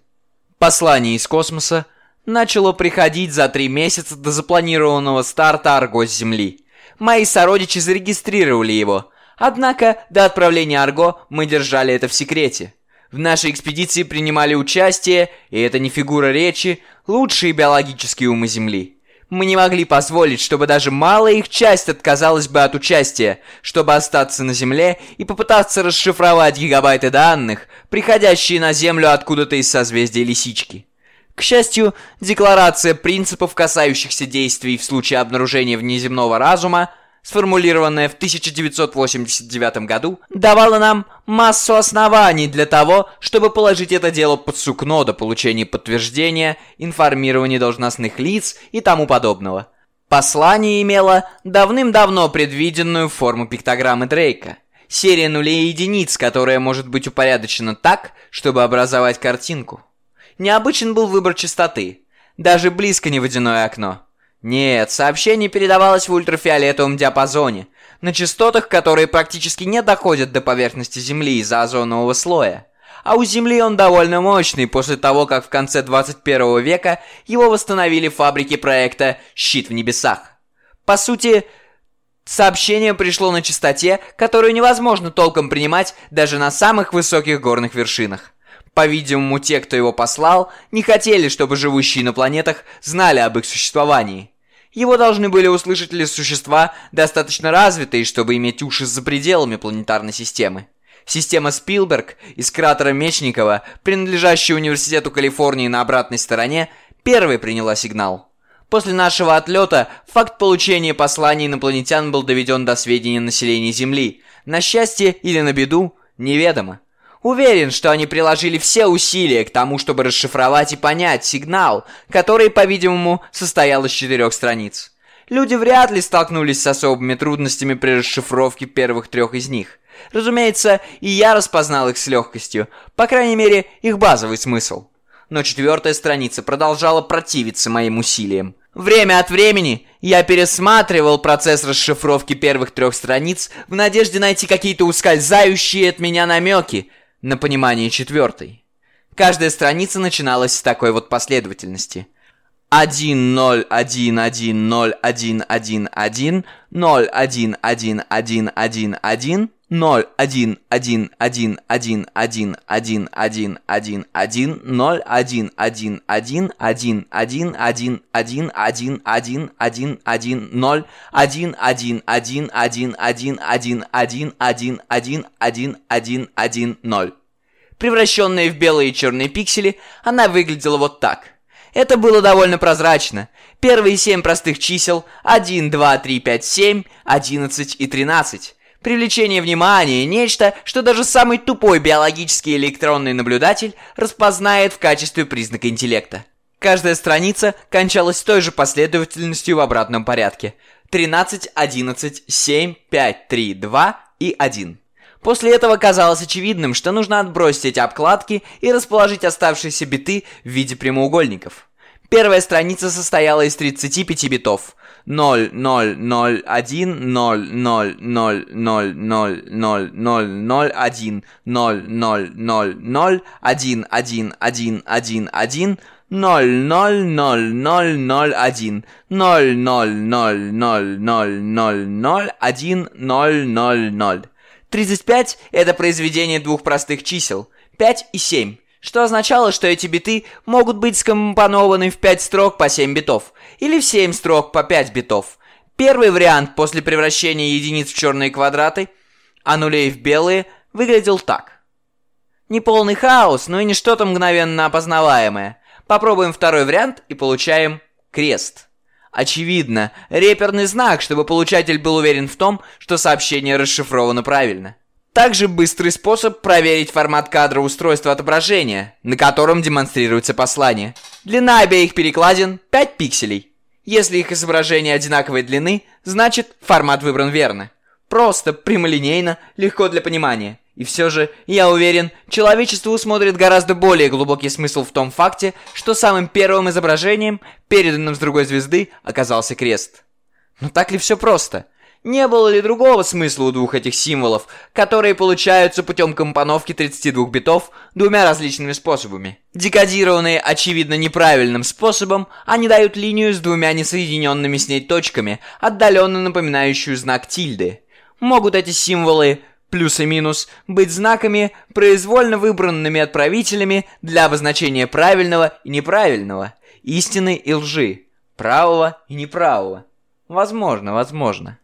Послание из космоса начало приходить за три месяца до запланированного старта Арго с Земли – Мои сородичи зарегистрировали его. Однако до отправления Арго мы держали это в секрете. В нашей экспедиции принимали участие, и это не фигура речи, лучшие биологические умы Земли. Мы не могли позволить, чтобы даже малая их часть отказалась бы от участия, чтобы остаться на Земле и попытаться расшифровать гигабайты данных, приходящие на Землю откуда-то из созвездия Лисички. К счастью, декларация принципов, касающихся действий в случае обнаружения внеземного разума, сформулированная в 1989 году, давала нам массу оснований для того, чтобы положить это дело под сукно до получения подтверждения, информирования должностных лиц и тому подобного. Послание имело давным-давно предвиденную форму пиктограммы Дрейка. Серия нулей и единиц, которая может быть упорядочена так, чтобы образовать картинку. Необычен был выбор частоты. Даже близко не водяное окно. Нет, сообщение передавалось в ультрафиолетовом диапазоне, на частотах, которые практически не доходят до поверхности Земли из-за озонового слоя. А у Земли он довольно мощный после того, как в конце 21 века его восстановили фабрики проекта «Щит в небесах». По сути, сообщение пришло на частоте, которую невозможно толком принимать даже на самых высоких горных вершинах. По-видимому, те, кто его послал, не хотели, чтобы живущие на планетах знали об их существовании. Его должны были услышать лишь существа, достаточно развитые, чтобы иметь уши за пределами планетарной системы. Система Спилберг из кратера Мечникова, принадлежащая Университету Калифорнии на обратной стороне, первой приняла сигнал. После нашего отлета факт получения посланий инопланетян был доведен до сведения населения Земли. На счастье или на беду, неведомо. Уверен, что они приложили все усилия к тому, чтобы расшифровать и понять сигнал, который, по-видимому, состоял из четырех страниц. Люди вряд ли столкнулись с особыми трудностями при расшифровке первых трех из них. Разумеется, и я распознал их с легкостью, по крайней мере, их базовый смысл. Но четвертая страница продолжала противиться моим усилиям. Время от времени я пересматривал процесс расшифровки первых трех страниц в надежде найти какие-то ускользающие от меня намеки, на понимание четвертой. Каждая страница начиналась с такой вот последовательности. 1 0 1 1 0 1 1 1 0 1 1 1 1 1 0 1 1 1 1 1 1 1 1 1 0 1 1 1 1 1 1 1 1 1 1 1 0 1 1 1 1 1 1 1 1 1 1 1 1 0. Превращенная в белые и черные пиксели, она выглядела вот так. Это было довольно прозрачно. Первые семь простых чисел 1, 2, 3, 5, 7, 11 и 13. Привлечение внимания – нечто, что даже самый тупой биологический электронный наблюдатель распознает в качестве признака интеллекта. Каждая страница кончалась той же последовательностью в обратном порядке. 13, 11, 7, 5, 3, 2 и 1. После этого казалось очевидным, что нужно отбросить эти обкладки и расположить оставшиеся биты в виде прямоугольников. Первая страница состояла из 35 битов. 0, 0, 0, 1, 0, 0, 0, 0, 0, 0, 0, 0, 1, 0, 0, 0, 0, 1, 1, 1, 1, 1, 0, 0, 0, 0, 0, 1, 0, 0, 0, 0, 0, 0, 0, 1, 0, 0, 0. 35 – это произведение двух простых чисел – 5 и 7, что означало, что эти биты могут быть скомпонованы в 5 строк по 7 битов или в 7 строк по 5 битов. Первый вариант после превращения единиц в черные квадраты, а нулей в белые, выглядел так. Неполный хаос, но и не что-то мгновенно опознаваемое. Попробуем второй вариант и получаем крест. Очевидно, реперный знак, чтобы получатель был уверен в том, что сообщение расшифровано правильно. Также быстрый способ проверить формат кадра устройства отображения, на котором демонстрируется послание. Длина обеих перекладин 5 пикселей. Если их изображение одинаковой длины, значит формат выбран верно. Просто, прямолинейно, легко для понимания. И все же, я уверен, человечество усмотрит гораздо более глубокий смысл в том факте, что самым первым изображением, переданным с другой звезды, оказался крест. Но так ли все просто? Не было ли другого смысла у двух этих символов, которые получаются путем компоновки 32 битов двумя различными способами? Декодированные, очевидно, неправильным способом, они дают линию с двумя несоединенными с ней точками, отдаленно напоминающую знак тильды. Могут эти символы плюс и минус, быть знаками, произвольно выбранными отправителями для обозначения правильного и неправильного, истины и лжи, правого и неправого. Возможно, возможно.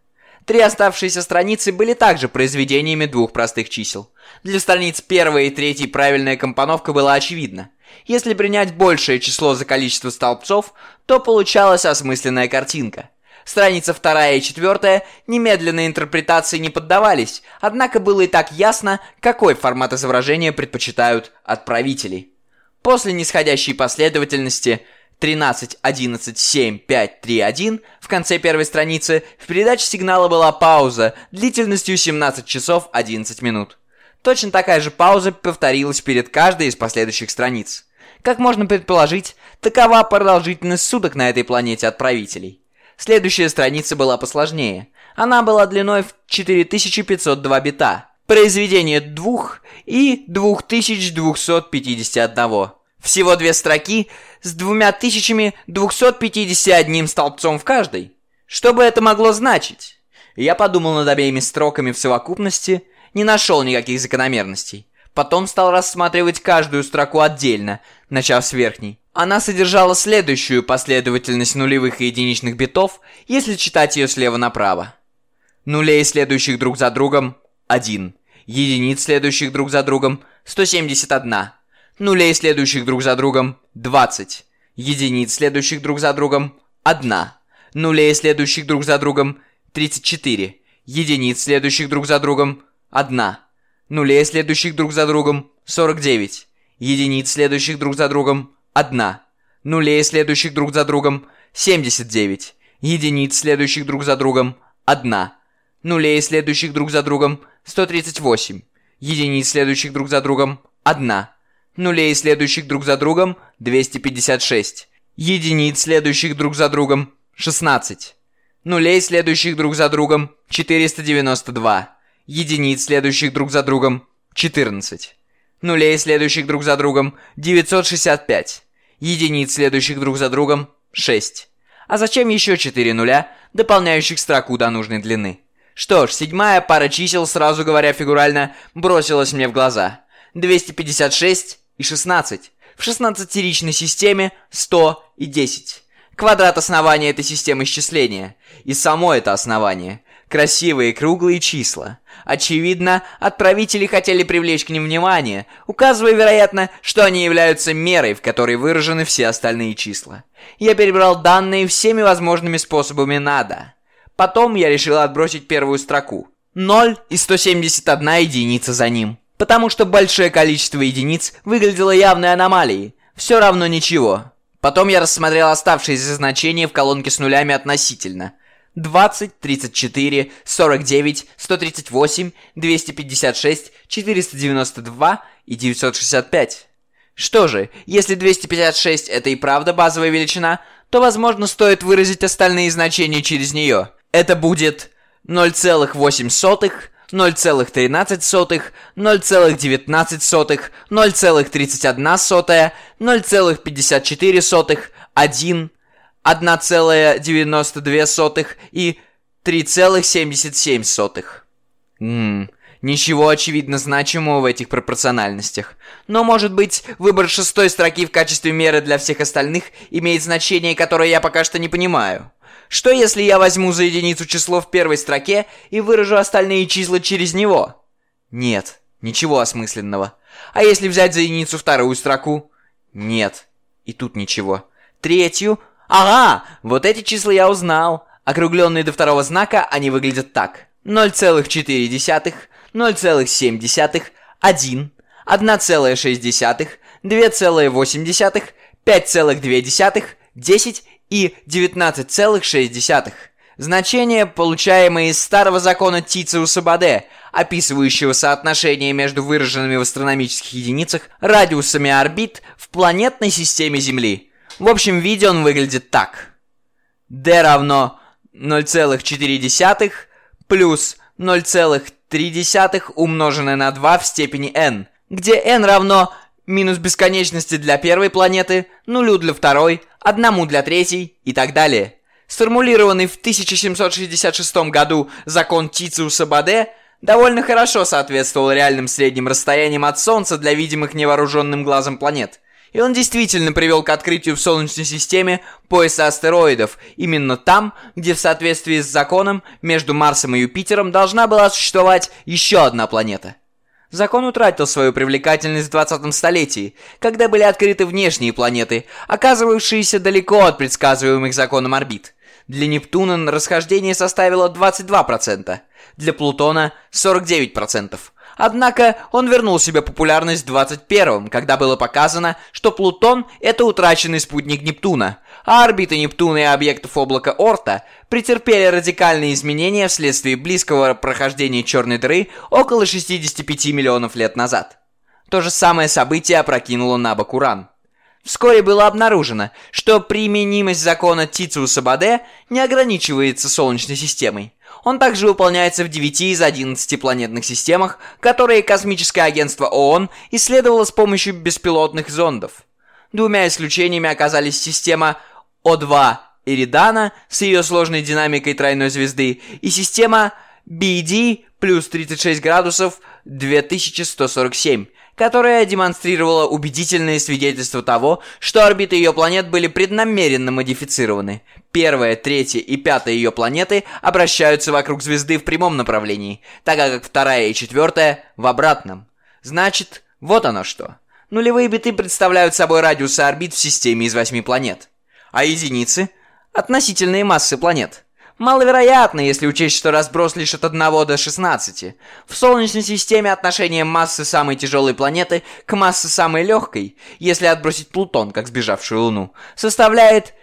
Три оставшиеся страницы были также произведениями двух простых чисел. Для страниц первой и третьей правильная компоновка была очевидна. Если принять большее число за количество столбцов, то получалась осмысленная картинка. Страница вторая и четвертая немедленной интерпретации не поддавались, однако было и так ясно, какой формат изображения предпочитают отправители. После нисходящей последовательности 13, 11, 7, 5, 3, 1 в конце первой страницы в передаче сигнала была пауза длительностью 17 часов 11 минут. Точно такая же пауза повторилась перед каждой из последующих страниц. Как можно предположить, такова продолжительность суток на этой планете отправителей. Следующая страница была посложнее. Она была длиной в 4502 бита. Произведение двух и 2251. Всего две строки с 2251 столбцом в каждой. Что бы это могло значить? Я подумал над обеими строками в совокупности, не нашел никаких закономерностей. Потом стал рассматривать каждую строку отдельно, начав с верхней. Она содержала следующую последовательность нулевых и единичных битов, если читать ее слева направо. Нулей, следующих друг за другом, 1. Единиц, следующих друг за другом, 171. Нулей, следующих друг за другом, 20. Единиц, следующих друг за другом, 1. Нулей, следующих друг за другом, 34. Единиц, следующих друг за другом, 1. Нулей, следующих друг за другом, 49. Единиц, следующих друг за другом, Одна. Нулей, следующих друг за другом, 79. Единиц, следующих друг за другом, одна. Нулей, следующих друг за другом, 138. Единиц, следующих друг за другом, одна. Нулей, следующих друг за другом, 256. Единиц, следующих друг за другом, 16. Нулей, следующих друг за другом, 492. Единиц, следующих друг за другом, 14 нулей, следующих друг за другом, 965. Единиц, следующих друг за другом, 6. А зачем еще 4 нуля, дополняющих строку до нужной длины? Что ж, седьмая пара чисел, сразу говоря фигурально, бросилась мне в глаза. 256 и 16. В 16-ричной системе 100 и 10. Квадрат основания этой системы исчисления. И само это основание. Красивые круглые числа. Очевидно, отправители хотели привлечь к ним внимание, указывая, вероятно, что они являются мерой, в которой выражены все остальные числа. Я перебрал данные всеми возможными способами надо. Потом я решил отбросить первую строку. 0 и 171 единица за ним. Потому что большое количество единиц выглядело явной аномалией. Все равно ничего. Потом я рассмотрел оставшиеся значения в колонке с нулями относительно – 20, 34, 49, 138, 256, 492 и 965. Что же, если 256 это и правда базовая величина, то, возможно, стоит выразить остальные значения через нее. Это будет 0,8, 0,13, 0,19, 0,31, 0,54, 1, 1,92 и 3,77. Ммм, Ничего очевидно значимого в этих пропорциональностях. Но, может быть, выбор шестой строки в качестве меры для всех остальных имеет значение, которое я пока что не понимаю. Что если я возьму за единицу число в первой строке и выражу остальные числа через него? Нет, ничего осмысленного. А если взять за единицу вторую строку? Нет, и тут ничего. Третью? Ага, вот эти числа я узнал. Округленные до второго знака они выглядят так. 0,4, 0,7, 1, 1,6, 2,8, 5,2, 10 и 19,6. Значения, получаемые из старого закона Тициуса Баде, описывающего соотношение между выраженными в астрономических единицах радиусами орбит в планетной системе Земли. В общем виде он выглядит так. D равно 0,4 плюс 0,3 умноженное на 2 в степени n, где n равно минус бесконечности для первой планеты, нулю для второй, одному для третьей и так далее. Сформулированный в 1766 году закон Тициуса Баде довольно хорошо соответствовал реальным средним расстояниям от Солнца для видимых невооруженным глазом планет. И он действительно привел к открытию в Солнечной системе пояса астероидов, именно там, где в соответствии с законом между Марсом и Юпитером должна была существовать еще одна планета – Закон утратил свою привлекательность в 20 столетии, когда были открыты внешние планеты, оказывавшиеся далеко от предсказываемых законом орбит. Для Нептуна расхождение составило 22%, для Плутона 49%. Однако он вернул себе популярность в 21-м, когда было показано, что Плутон – это утраченный спутник Нептуна, а орбиты Нептуна и объектов облака Орта претерпели радикальные изменения вследствие близкого прохождения черной дыры около 65 миллионов лет назад. То же самое событие опрокинуло на бок Уран. Вскоре было обнаружено, что применимость закона Тициуса-Баде не ограничивается Солнечной системой. Он также выполняется в 9 из 11 планетных системах, которые космическое агентство ООН исследовало с помощью беспилотных зондов. Двумя исключениями оказались система о2 Иридана с ее сложной динамикой тройной звезды и система BD плюс 36 градусов 2147, которая демонстрировала убедительные свидетельства того, что орбиты ее планет были преднамеренно модифицированы. Первая, третья и пятая ее планеты обращаются вокруг звезды в прямом направлении, тогда как вторая и четвертая в обратном. Значит, вот оно что. Нулевые биты представляют собой радиусы орбит в системе из восьми планет а единицы – относительные массы планет. Маловероятно, если учесть, что разброс лишь от 1 до 16. В Солнечной системе отношение массы самой тяжелой планеты к массе самой легкой, если отбросить Плутон, как сбежавшую Луну, составляет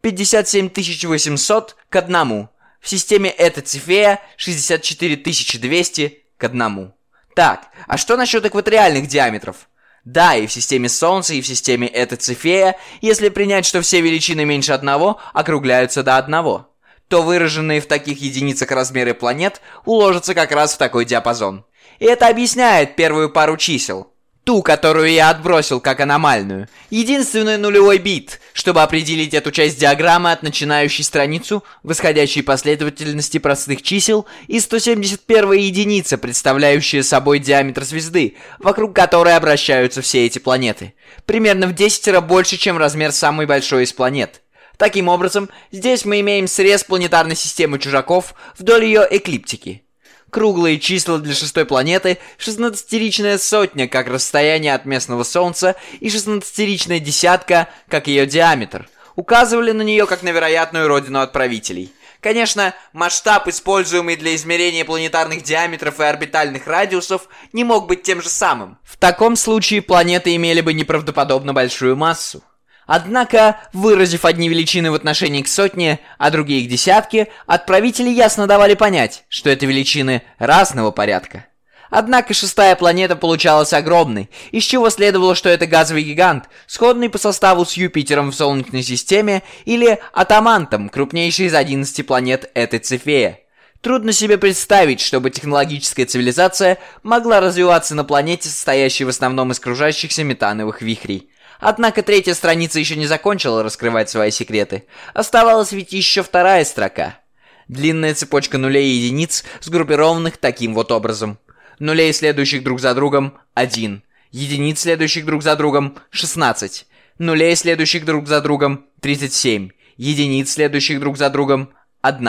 57 800 к 1. В системе Этоцефея 64 200 к 1. Так, а что насчет экваториальных диаметров? Да, и в системе Солнца, и в системе Этоцефея, если принять, что все величины меньше одного округляются до одного, то выраженные в таких единицах размеры планет уложатся как раз в такой диапазон. И это объясняет первую пару чисел. Ту, которую я отбросил как аномальную. Единственный нулевой бит, чтобы определить эту часть диаграммы от начинающей страницу в исходящей последовательности простых чисел и 171 единица, представляющая собой диаметр звезды, вокруг которой обращаются все эти планеты. Примерно в 10 раз больше, чем размер самой большой из планет. Таким образом, здесь мы имеем срез планетарной системы чужаков вдоль ее эклиптики. Круглые числа для шестой планеты, 16-ричная сотня как расстояние от местного Солнца и 16-ричная десятка как ее диаметр, указывали на нее как на вероятную родину отправителей. Конечно, масштаб, используемый для измерения планетарных диаметров и орбитальных радиусов, не мог быть тем же самым. В таком случае планеты имели бы неправдоподобно большую массу. Однако, выразив одни величины в отношении к сотне, а другие к десятке, отправители ясно давали понять, что это величины разного порядка. Однако шестая планета получалась огромной, из чего следовало, что это газовый гигант, сходный по составу с Юпитером в Солнечной системе или Атамантом, крупнейший из 11 планет этой Цефея. Трудно себе представить, чтобы технологическая цивилизация могла развиваться на планете, состоящей в основном из кружащихся метановых вихрей. Однако третья страница еще не закончила раскрывать свои секреты. Оставалась ведь еще вторая строка. Длинная цепочка нулей и единиц, сгруппированных таким вот образом. нулей, следующих друг за другом – 1, единиц, следующих друг за другом – 16, нулей, следующих друг за другом – 37, единиц, следующих друг за другом – 1,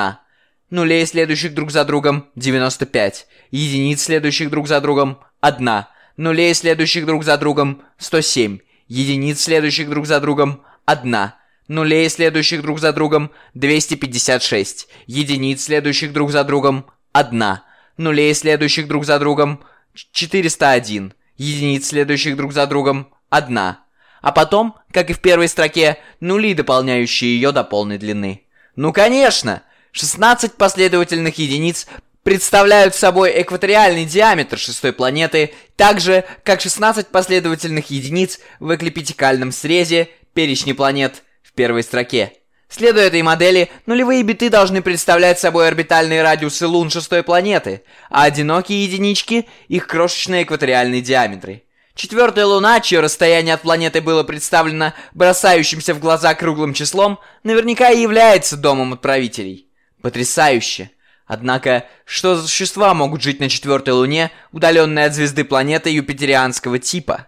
нулей, следующих друг за другом – 95, единиц, следующих друг за другом – 1, нулей, следующих друг за другом – 107, единиц, следующих друг за другом – 1, нулей, следующих друг за другом – 256, единиц, следующих друг за другом – 1, нулей, следующих друг за другом – 401, единиц, следующих друг за другом – 1. А потом, как и в первой строке, нули, дополняющие ее до полной длины. Ну конечно! 16 последовательных единиц представляют собой экваториальный диаметр шестой планеты, так же, как 16 последовательных единиц в эклиптикальном срезе перечни планет в первой строке. Следуя этой модели, нулевые биты должны представлять собой орбитальные радиусы лун шестой планеты, а одинокие единички – их крошечные экваториальные диаметры. Четвертая луна, чье расстояние от планеты было представлено бросающимся в глаза круглым числом, наверняка и является домом отправителей. Потрясающе! Однако, что за существа могут жить на четвертой луне, удаленной от звезды планеты юпитерианского типа?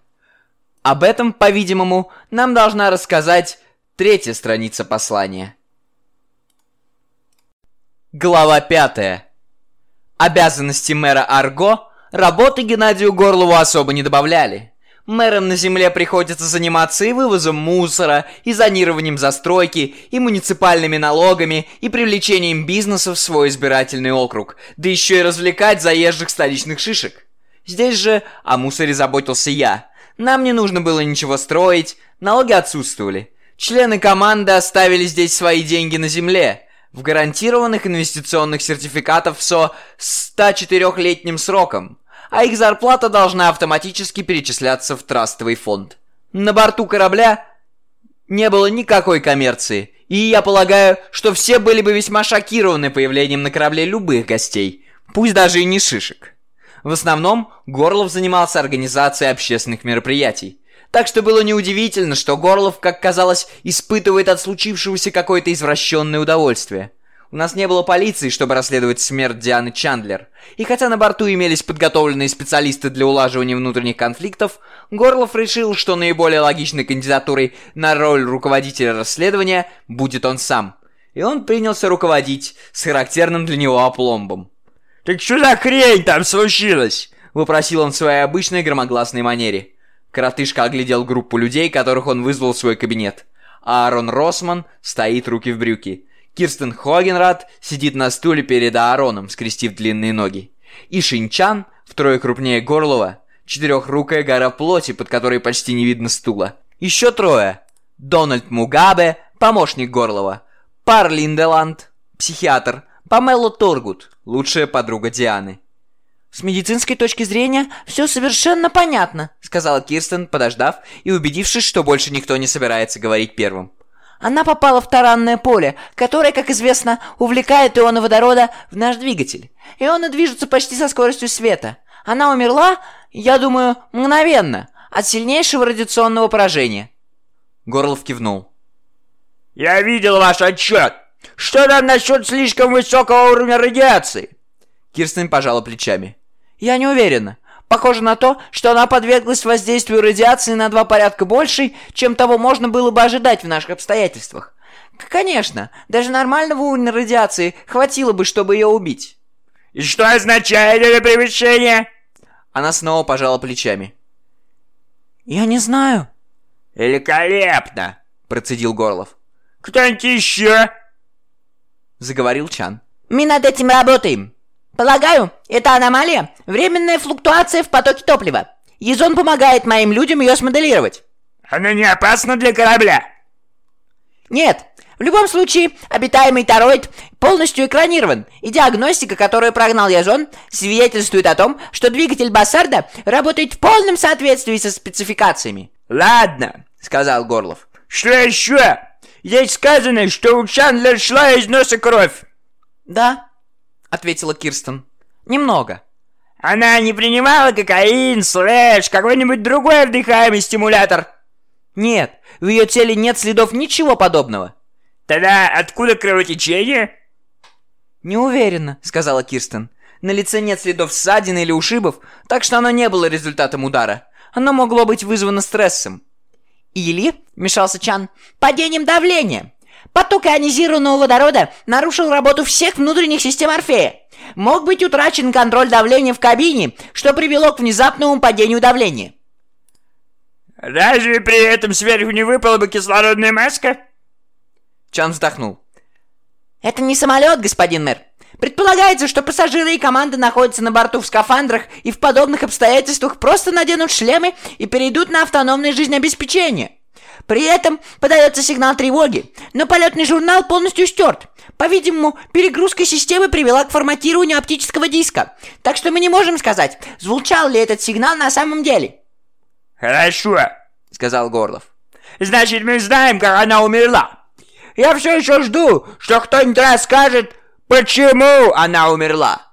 Об этом, по-видимому, нам должна рассказать третья страница послания. Глава пятая. Обязанности мэра Арго работы Геннадию Горлову особо не добавляли. Мэрам на земле приходится заниматься и вывозом мусора, и зонированием застройки, и муниципальными налогами, и привлечением бизнеса в свой избирательный округ, да еще и развлекать заезжих столичных шишек. Здесь же о мусоре заботился я. Нам не нужно было ничего строить, налоги отсутствовали. Члены команды оставили здесь свои деньги на земле, в гарантированных инвестиционных сертификатов СО с 104-летним сроком а их зарплата должна автоматически перечисляться в трастовый фонд. На борту корабля не было никакой коммерции, и я полагаю, что все были бы весьма шокированы появлением на корабле любых гостей, пусть даже и не шишек. В основном Горлов занимался организацией общественных мероприятий. Так что было неудивительно, что Горлов, как казалось, испытывает от случившегося какое-то извращенное удовольствие. У нас не было полиции, чтобы расследовать смерть Дианы Чандлер. И хотя на борту имелись подготовленные специалисты для улаживания внутренних конфликтов, Горлов решил, что наиболее логичной кандидатурой на роль руководителя расследования будет он сам. И он принялся руководить с характерным для него опломбом. «Так что за хрень там случилось?» — вопросил он в своей обычной громогласной манере. Коротышка оглядел группу людей, которых он вызвал в свой кабинет. А Аарон Росман стоит руки в брюки. Кирстен Хогенрад сидит на стуле перед Аароном, скрестив длинные ноги. И Шинчан, втрое крупнее Горлова, четырехрукая гора плоти, под которой почти не видно стула. Еще трое. Дональд Мугабе, помощник Горлова. Пар Линделанд, психиатр. Памело Торгут, лучшая подруга Дианы. «С медицинской точки зрения все совершенно понятно», — сказала Кирстен, подождав и убедившись, что больше никто не собирается говорить первым. Она попала в таранное поле, которое, как известно, увлекает ионы водорода в наш двигатель. Ионы движутся почти со скоростью света. Она умерла, я думаю, мгновенно, от сильнейшего радиационного поражения. Горлов кивнул. «Я видел ваш отчет. Что там насчет слишком высокого уровня радиации?» Кирстен пожала плечами. «Я не уверена. Похоже на то, что она подверглась воздействию радиации на два порядка больше, чем того можно было бы ожидать в наших обстоятельствах. Конечно, даже нормального уровня радиации хватило бы, чтобы ее убить. И что означает это превышение? Она снова пожала плечами. Я не знаю. Великолепно, процедил Горлов. Кто-нибудь еще? Заговорил Чан. Мы над этим работаем. Полагаю, это аномалия – временная флуктуация в потоке топлива. Езон помогает моим людям ее смоделировать. Она не опасна для корабля? Нет. В любом случае, обитаемый тороид полностью экранирован, и диагностика, которую прогнал Язон, свидетельствует о том, что двигатель Бассарда работает в полном соответствии со спецификациями. «Ладно», — сказал Горлов. «Что еще? Здесь сказано, что у Чандлер шла из носа кровь». «Да», — ответила Кирстен. «Немного». «Она не принимала кокаин, слэш, какой-нибудь другой вдыхаемый стимулятор?» «Нет, в ее теле нет следов ничего подобного». «Тогда откуда кровотечение?» «Не уверена», — сказала Кирстен. На лице нет следов ссадин или ушибов, так что оно не было результатом удара. Оно могло быть вызвано стрессом. Или, вмешался Чан, падением давления. Поток ионизированного водорода нарушил работу всех внутренних систем Орфея. Мог быть утрачен контроль давления в кабине, что привело к внезапному падению давления. Разве при этом сверху не выпала бы кислородная маска? Чан вздохнул. Это не самолет, господин мэр. Предполагается, что пассажиры и команда находятся на борту в скафандрах и в подобных обстоятельствах просто наденут шлемы и перейдут на автономное жизнеобеспечение. При этом подается сигнал тревоги, но полетный журнал полностью стерт. По-видимому, перегрузка системы привела к форматированию оптического диска. Так что мы не можем сказать, звучал ли этот сигнал на самом деле. Хорошо, сказал Горлов. Значит, мы знаем, как она умерла. Я все еще жду, что кто-нибудь расскажет, почему она умерла.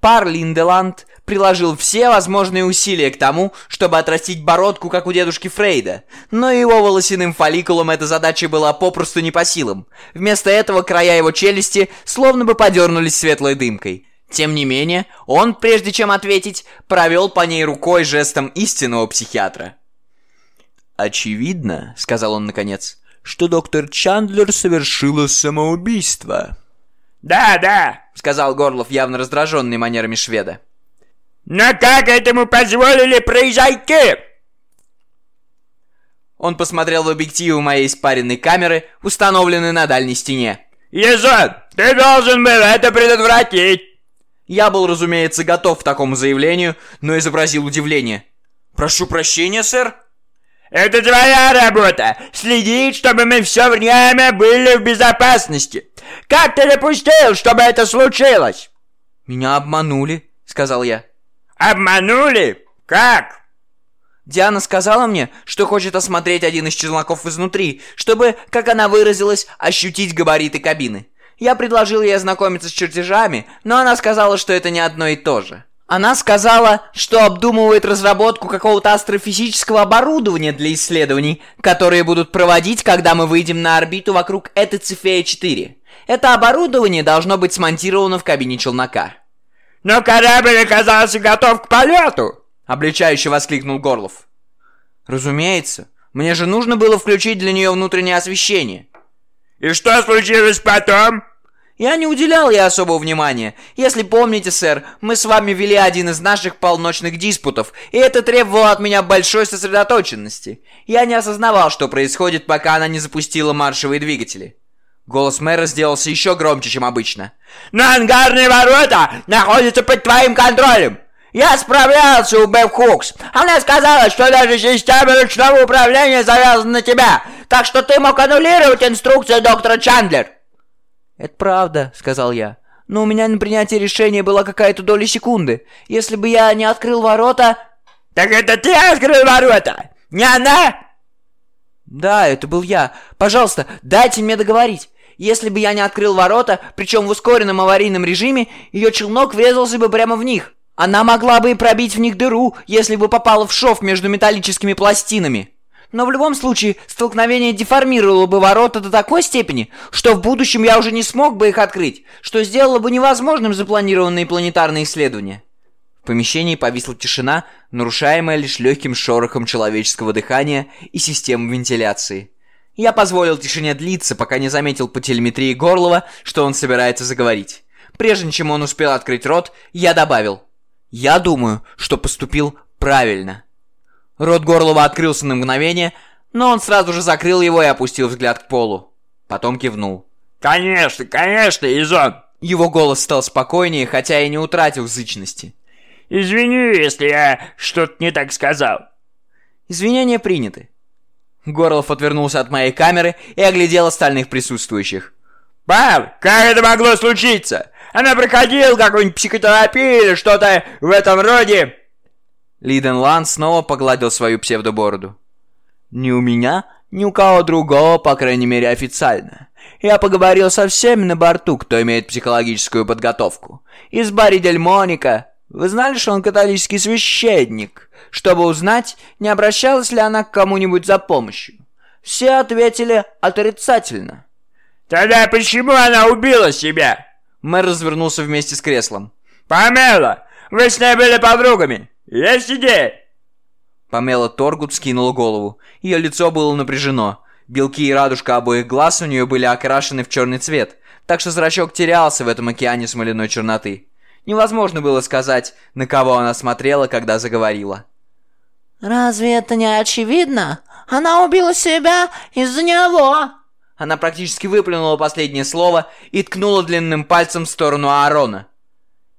Пар Линделанд приложил все возможные усилия к тому, чтобы отрастить бородку, как у дедушки Фрейда, но его волосяным фолликулом эта задача была попросту не по силам. Вместо этого края его челюсти словно бы подернулись светлой дымкой. Тем не менее, он, прежде чем ответить, провел по ней рукой жестом истинного психиатра. «Очевидно», — сказал он наконец, — «что доктор Чандлер совершила самоубийство». «Да, да», — сказал Горлов, явно раздраженный манерами шведа. Но как этому позволили произойти? Он посмотрел в объективы моей спаренной камеры, установленной на дальней стене. Езон, ты должен был это предотвратить. Я был, разумеется, готов к такому заявлению, но изобразил удивление. «Прошу прощения, сэр?» «Это твоя работа! Следить, чтобы мы все время были в безопасности! Как ты допустил, чтобы это случилось?» «Меня обманули», — сказал я. Обманули? Как? Диана сказала мне, что хочет осмотреть один из челноков изнутри, чтобы, как она выразилась, ощутить габариты кабины. Я предложил ей ознакомиться с чертежами, но она сказала, что это не одно и то же. Она сказала, что обдумывает разработку какого-то астрофизического оборудования для исследований, которые будут проводить, когда мы выйдем на орбиту вокруг ЭТЦФЕ-4. Это оборудование должно быть смонтировано в кабине челнока. «Но корабль оказался готов к полету!» — обличающе воскликнул Горлов. «Разумеется. Мне же нужно было включить для нее внутреннее освещение». «И что случилось потом?» Я не уделял ей особого внимания. Если помните, сэр, мы с вами вели один из наших полночных диспутов, и это требовало от меня большой сосредоточенности. Я не осознавал, что происходит, пока она не запустила маршевые двигатели. Голос мэра сделался еще громче, чем обычно. «Но ангарные ворота находятся под твоим контролем! Я справлялся у Бэб Хукс. Она сказала, что даже система ручного управления завязана на тебя, так что ты мог аннулировать инструкцию доктора Чандлер». «Это правда», — сказал я. «Но у меня на принятие решения была какая-то доля секунды. Если бы я не открыл ворота...» «Так это ты открыл ворота? Не она?» «Да, это был я. Пожалуйста, дайте мне договорить. Если бы я не открыл ворота, причем в ускоренном аварийном режиме, ее челнок врезался бы прямо в них. Она могла бы и пробить в них дыру, если бы попала в шов между металлическими пластинами. Но в любом случае, столкновение деформировало бы ворота до такой степени, что в будущем я уже не смог бы их открыть, что сделало бы невозможным запланированные планетарные исследования. В помещении повисла тишина, нарушаемая лишь легким шорохом человеческого дыхания и системы вентиляции. Я позволил тишине длиться, пока не заметил по телеметрии Горлова, что он собирается заговорить. Прежде чем он успел открыть рот, я добавил. «Я думаю, что поступил правильно». Рот Горлова открылся на мгновение, но он сразу же закрыл его и опустил взгляд к полу. Потом кивнул. «Конечно, конечно, Изон!» Его голос стал спокойнее, хотя и не утратил зычности. «Извини, если я что-то не так сказал». «Извинения приняты. Горлов отвернулся от моей камеры и оглядел остальных присутствующих. «Пав, как это могло случиться? Она проходила какую-нибудь психотерапию или что-то в этом роде?» Лиден Лан снова погладил свою псевдобороду. «Ни у меня, ни у кого другого, по крайней мере официально. Я поговорил со всеми на борту, кто имеет психологическую подготовку. Из Барри Дель Моника. Вы знали, что он католический священник?» Чтобы узнать, не обращалась ли она к кому-нибудь за помощью. Все ответили отрицательно. «Тогда почему она убила себя?» Мэр развернулся вместе с креслом. Памела, вы с ней были подругами. Есть идея? Памела Торгут скинула голову. Ее лицо было напряжено. Белки и радужка обоих глаз у нее были окрашены в черный цвет, так что зрачок терялся в этом океане смоляной черноты. Невозможно было сказать, на кого она смотрела, когда заговорила. «Разве это не очевидно? Она убила себя из-за него!» Она практически выплюнула последнее слово и ткнула длинным пальцем в сторону Аарона.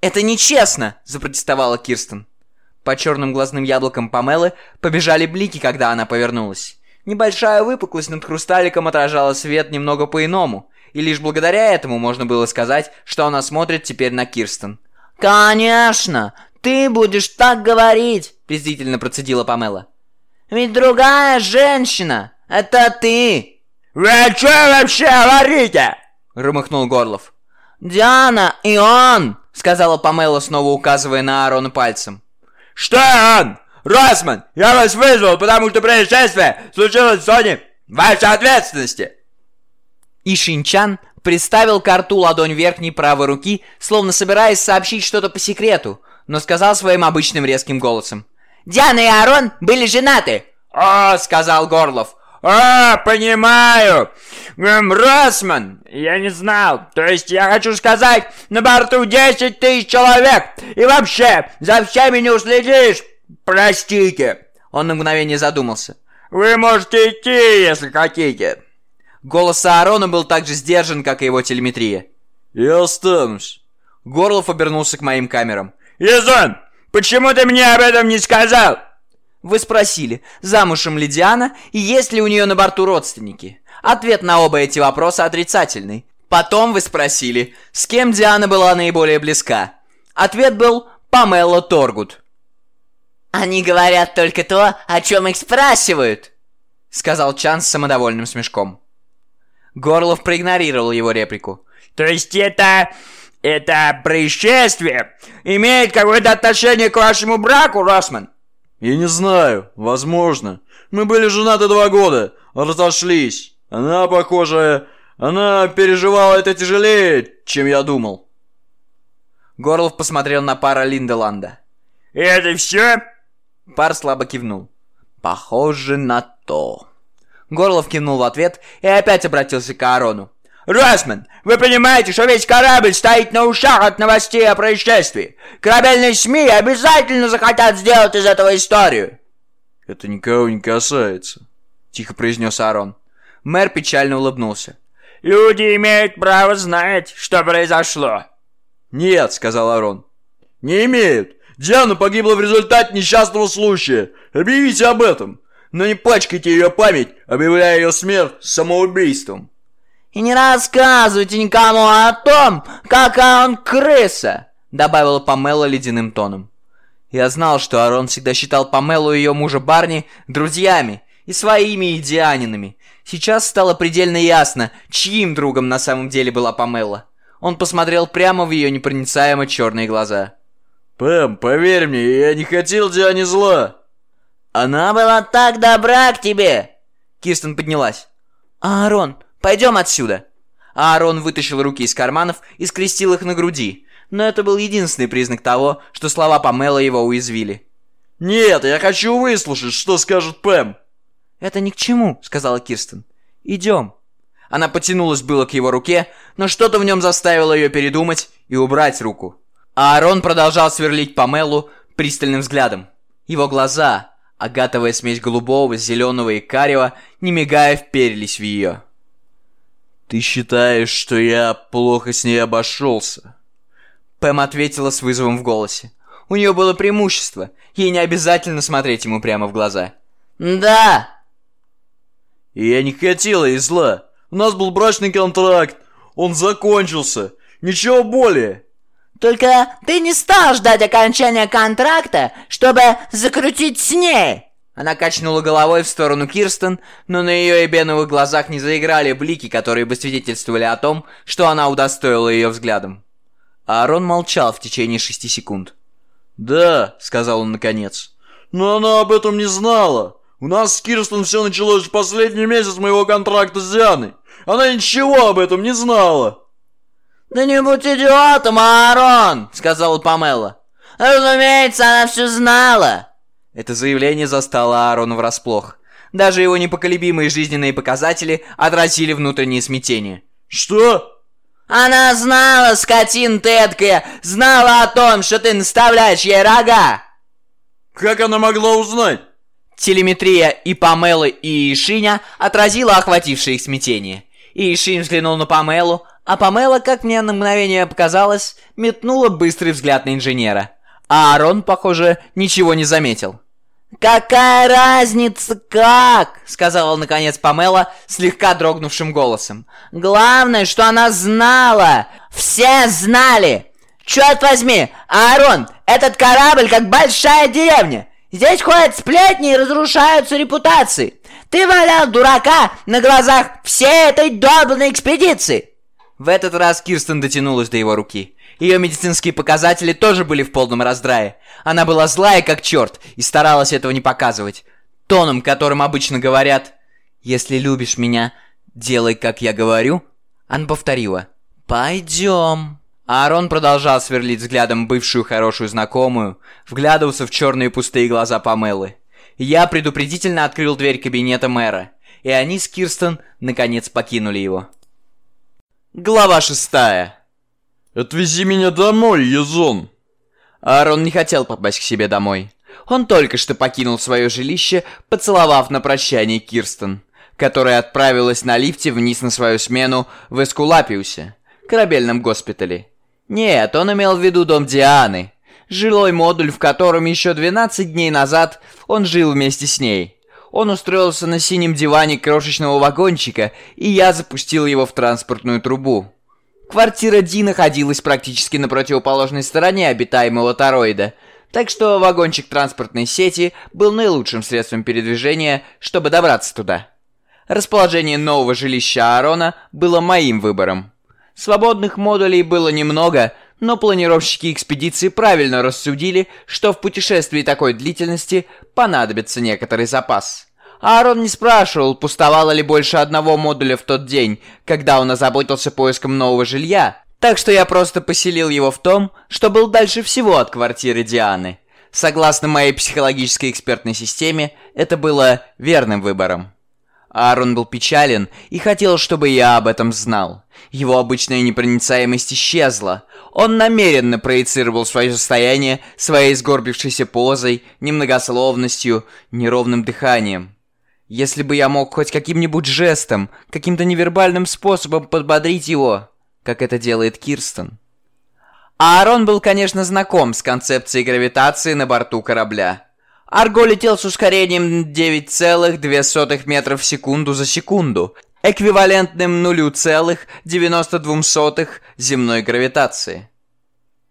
«Это нечестно!» – запротестовала Кирстен. По черным глазным яблокам Памелы побежали блики, когда она повернулась. Небольшая выпуклость над хрусталиком отражала свет немного по-иному, и лишь благодаря этому можно было сказать, что она смотрит теперь на Кирстен. «Конечно! Ты будешь так говорить!» – презрительно процедила Памела. «Ведь другая женщина! Это ты!» «Вы о чем вообще говорите?» – рымыхнул Горлов. «Диана и он!» – сказала Памела, снова указывая на Аарона пальцем. «Что он? Росман, я вас вызвал, потому что происшествие случилось в зоне вашей ответственности!» И Шинчан приставил к рту ладонь верхней правой руки, словно собираясь сообщить что-то по секрету, но сказал своим обычным резким голосом. «Диана и Арон были женаты!» «О!» — сказал Горлов. «А, понимаю! Эм, Росман, я не знал. То есть я хочу сказать, на борту 10 тысяч человек. И вообще, за всеми не уследишь. Простите». Он на мгновение задумался. «Вы можете идти, если хотите». Голос Аарона был так же сдержан, как и его телеметрия. «Я останусь». Горлов обернулся к моим камерам. «Язон, почему ты мне об этом не сказал?» Вы спросили, замужем ли Диана и есть ли у нее на борту родственники. Ответ на оба эти вопроса отрицательный. Потом вы спросили, с кем Диана была наиболее близка. Ответ был Памела Торгут. «Они говорят только то, о чем их спрашивают», — сказал Чан с самодовольным смешком. Горлов проигнорировал его реплику. «То есть это... это происшествие имеет какое-то отношение к вашему браку, Росман?» «Я не знаю. Возможно. Мы были женаты два года. Разошлись. Она, похоже, она переживала это тяжелее, чем я думал». Горлов посмотрел на пара Линделанда. «И это все?» Пар слабо кивнул. «Похоже на то». Горлов кивнул в ответ и опять обратился к Аарону. «Росман, вы понимаете, что весь корабль стоит на ушах от новостей о происшествии? Корабельные СМИ обязательно захотят сделать из этого историю!» «Это никого не касается», — тихо произнес Аарон. Мэр печально улыбнулся. «Люди имеют право знать, что произошло». «Нет», — сказал Аарон. «Не имеют. Диана погибла в результате несчастного случая. Объявите об этом. Но не пачкайте ее память, объявляя ее смерть самоубийством». «И не рассказывайте никому о том, какая он крыса!» Добавила Памела ледяным тоном. Я знал, что Арон всегда считал Памелу и ее мужа Барни друзьями, и своими, и. Сейчас стало предельно ясно, чьим другом на самом деле была Памела. Он посмотрел прямо в ее непроницаемо черные глаза. «Пэм, поверь мне, я не хотел Диане зла!» «Она была так добра к тебе!» Кирстен поднялась. «Аарон, пойдем отсюда!» Аарон вытащил руки из карманов и скрестил их на груди. Но это был единственный признак того, что слова Памела его уязвили. «Нет, я хочу выслушать, что скажет Пэм!» «Это ни к чему», — сказала Кирстен. «Идем». Она потянулась было к его руке, но что-то в нем заставило ее передумать и убрать руку. А Аарон продолжал сверлить Памелу пристальным взглядом. Его глаза, агатовая смесь голубого, зеленого и карего, не мигая, вперились в ее. «Ты считаешь, что я плохо с ней обошелся?» Пэм ответила с вызовом в голосе. У нее было преимущество. Ей не обязательно смотреть ему прямо в глаза. «Да!» И я не хотела ей зла. У нас был брачный контракт. Он закончился. Ничего более. «Только ты не стал ждать окончания контракта, чтобы закрутить с ней!» Она качнула головой в сторону Кирстен, но на ее эбеновых глазах не заиграли блики, которые бы свидетельствовали о том, что она удостоила ее взглядом. Аарон молчал в течение шести секунд. «Да», — сказал он наконец, — «но она об этом не знала. У нас с Кирстен все началось в последний месяц моего контракта с Дианой. Она ничего об этом не знала». «Да не будь идиотом, Аарон!» — сказала Памела. «Разумеется, она все знала!» Это заявление застало Аарона врасплох. Даже его непоколебимые жизненные показатели отразили внутреннее смятение. Что? «Она знала, скотин ты эткая, знала о том, что ты наставляешь ей рога!» Как она могла узнать? Телеметрия и Памелы, и Ишиня отразила охватившее их смятение. И Ишин взглянул на Памелу, а Памела, как мне на мгновение показалось, метнула быстрый взгляд на инженера. А Аарон, похоже, ничего не заметил. «Какая разница как?» — сказала наконец Памела слегка дрогнувшим голосом. «Главное, что она знала! Все знали! Черт возьми, Аарон, этот корабль как большая деревня! Здесь ходят сплетни и разрушаются репутации! Ты валял дурака на глазах всей этой долбанной экспедиции!» В этот раз Кирстен дотянулась до его руки. Ее медицинские показатели тоже были в полном раздрае. Она была злая как черт и старалась этого не показывать. Тоном, которым обычно говорят «Если любишь меня, делай, как я говорю», она повторила «Пойдем». Аарон продолжал сверлить взглядом бывшую хорошую знакомую, вглядывался в черные пустые глаза Памелы. Я предупредительно открыл дверь кабинета мэра, и они с Кирстен наконец покинули его. Глава шестая. Отвези меня домой, Езон. Аарон не хотел попасть к себе домой. Он только что покинул свое жилище, поцеловав на прощание Кирстен, которая отправилась на лифте вниз на свою смену в Эскулапиусе, корабельном госпитале. Нет, он имел в виду дом Дианы, жилой модуль, в котором еще 12 дней назад он жил вместе с ней. Он устроился на синем диване крошечного вагончика, и я запустил его в транспортную трубу. Квартира Ди находилась практически на противоположной стороне обитаемого тороида, так что вагончик транспортной сети был наилучшим средством передвижения, чтобы добраться туда. Расположение нового жилища Аарона было моим выбором. Свободных модулей было немного, но планировщики экспедиции правильно рассудили, что в путешествии такой длительности понадобится некоторый запас. Аарон не спрашивал, пустовало ли больше одного модуля в тот день, когда он озаботился поиском нового жилья. Так что я просто поселил его в том, что был дальше всего от квартиры Дианы. Согласно моей психологической экспертной системе, это было верным выбором. Аарон был печален и хотел, чтобы я об этом знал. Его обычная непроницаемость исчезла. Он намеренно проецировал свое состояние своей сгорбившейся позой, немногословностью, неровным дыханием. Если бы я мог хоть каким-нибудь жестом, каким-то невербальным способом подбодрить его, как это делает Кирстен. Аарон был, конечно, знаком с концепцией гравитации на борту корабля. Арго летел с ускорением 9,2 метров в секунду за секунду, эквивалентным 0,92 земной гравитации.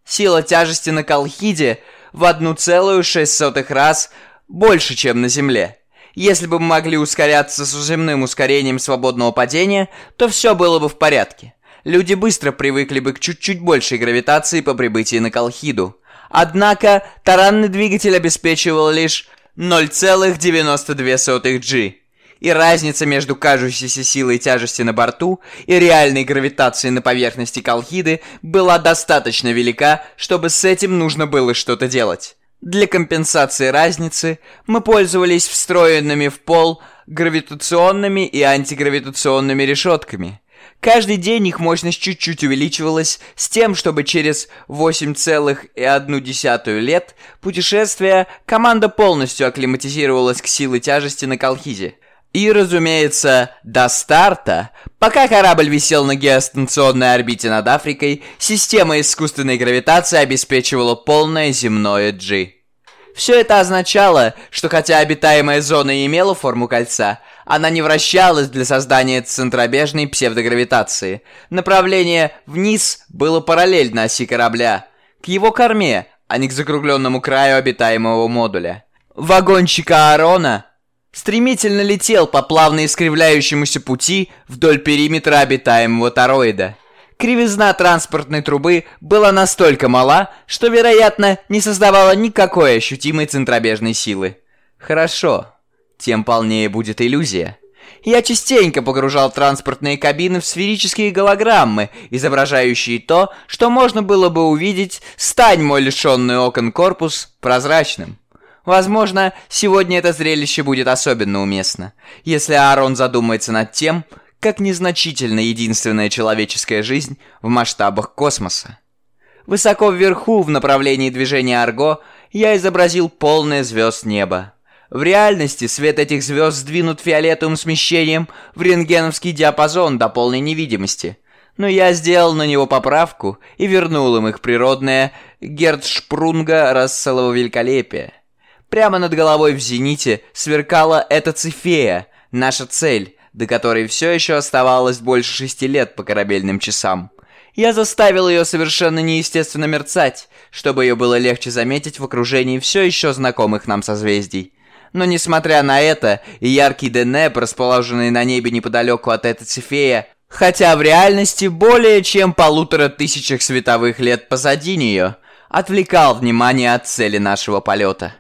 Сила тяжести на Колхиде в 1,6 раз больше, чем на Земле. Если бы мы могли ускоряться с земным ускорением свободного падения, то все было бы в порядке. Люди быстро привыкли бы к чуть-чуть большей гравитации по прибытии на Колхиду. Однако таранный двигатель обеспечивал лишь 0,92 G. И разница между кажущейся силой тяжести на борту и реальной гравитацией на поверхности Колхиды была достаточно велика, чтобы с этим нужно было что-то делать. Для компенсации разницы мы пользовались встроенными в пол гравитационными и антигравитационными решетками. Каждый день их мощность чуть-чуть увеличивалась с тем, чтобы через 8,1 лет путешествия команда полностью акклиматизировалась к силе тяжести на Колхизе. И, разумеется, до старта, пока корабль висел на геостанционной орбите над Африкой, система искусственной гравитации обеспечивала полное земное G. Все это означало, что хотя обитаемая зона и имела форму кольца, она не вращалась для создания центробежной псевдогравитации. Направление вниз было параллельно оси корабля, к его корме, а не к закругленному краю обитаемого модуля. Вагончик Аарона стремительно летел по плавно искривляющемуся пути вдоль периметра обитаемого тороида. Кривизна транспортной трубы была настолько мала, что, вероятно, не создавала никакой ощутимой центробежной силы. Хорошо, тем полнее будет иллюзия. Я частенько погружал транспортные кабины в сферические голограммы, изображающие то, что можно было бы увидеть, стань мой лишенный окон корпус прозрачным. Возможно, сегодня это зрелище будет особенно уместно, если Аарон задумается над тем, как незначительна единственная человеческая жизнь в масштабах космоса. Высоко вверху, в направлении движения Арго, я изобразил полное звезд неба. В реальности свет этих звезд сдвинут фиолетовым смещением в рентгеновский диапазон до полной невидимости. Но я сделал на него поправку и вернул им их природное герцшпрунга расселового великолепия. Прямо над головой в зените сверкала эта цифея, наша цель, до которой все еще оставалось больше шести лет по корабельным часам. Я заставил ее совершенно неестественно мерцать, чтобы ее было легче заметить в окружении все еще знакомых нам созвездий. Но несмотря на это, яркий Денеп, расположенный на небе неподалеку от этой цифея, хотя в реальности более чем полутора тысячах световых лет позади нее, отвлекал внимание от цели нашего полета.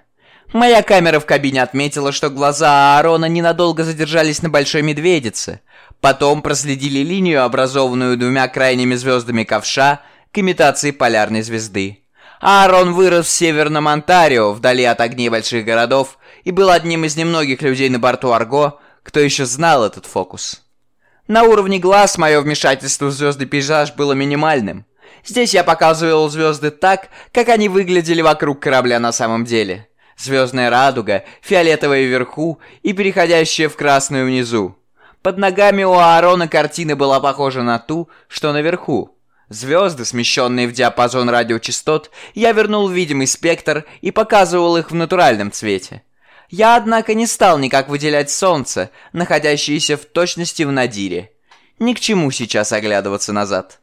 Моя камера в кабине отметила, что глаза Аарона ненадолго задержались на Большой Медведице, потом проследили линию, образованную двумя крайними звездами ковша, к имитации полярной звезды. Аарон вырос в Северном Онтарио, вдали от огней больших городов, и был одним из немногих людей на борту Арго, кто еще знал этот фокус. На уровне глаз мое вмешательство в звездный пейзаж было минимальным. Здесь я показывал звезды так, как они выглядели вокруг корабля на самом деле. Звездная радуга, фиолетовая вверху и переходящая в красную внизу. Под ногами у Аарона картина была похожа на ту, что наверху. Звезды, смещенные в диапазон радиочастот, я вернул в видимый спектр и показывал их в натуральном цвете. Я, однако, не стал никак выделять солнце, находящееся в точности в надире. Ни к чему сейчас оглядываться назад.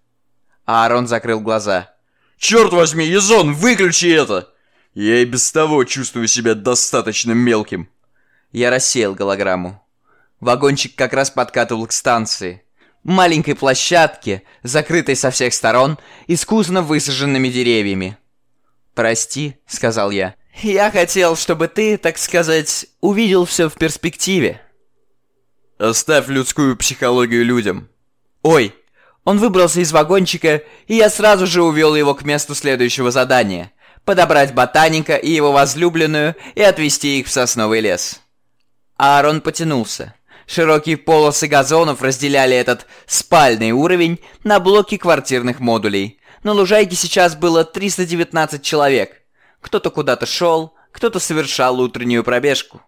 Аарон закрыл глаза. «Черт возьми, Езон, выключи это! Я и без того чувствую себя достаточно мелким». Я рассеял голограмму. Вагончик как раз подкатывал к станции. Маленькой площадке, закрытой со всех сторон, искусно высаженными деревьями. «Прости», — сказал я. Я хотел, чтобы ты, так сказать, увидел все в перспективе. Оставь людскую психологию людям. Ой, он выбрался из вагончика, и я сразу же увел его к месту следующего задания. Подобрать ботаника и его возлюбленную и отвезти их в сосновый лес. Аарон потянулся. Широкие полосы газонов разделяли этот спальный уровень на блоки квартирных модулей. На лужайке сейчас было 319 человек. Кто-то куда-то шел, кто-то совершал утреннюю пробежку.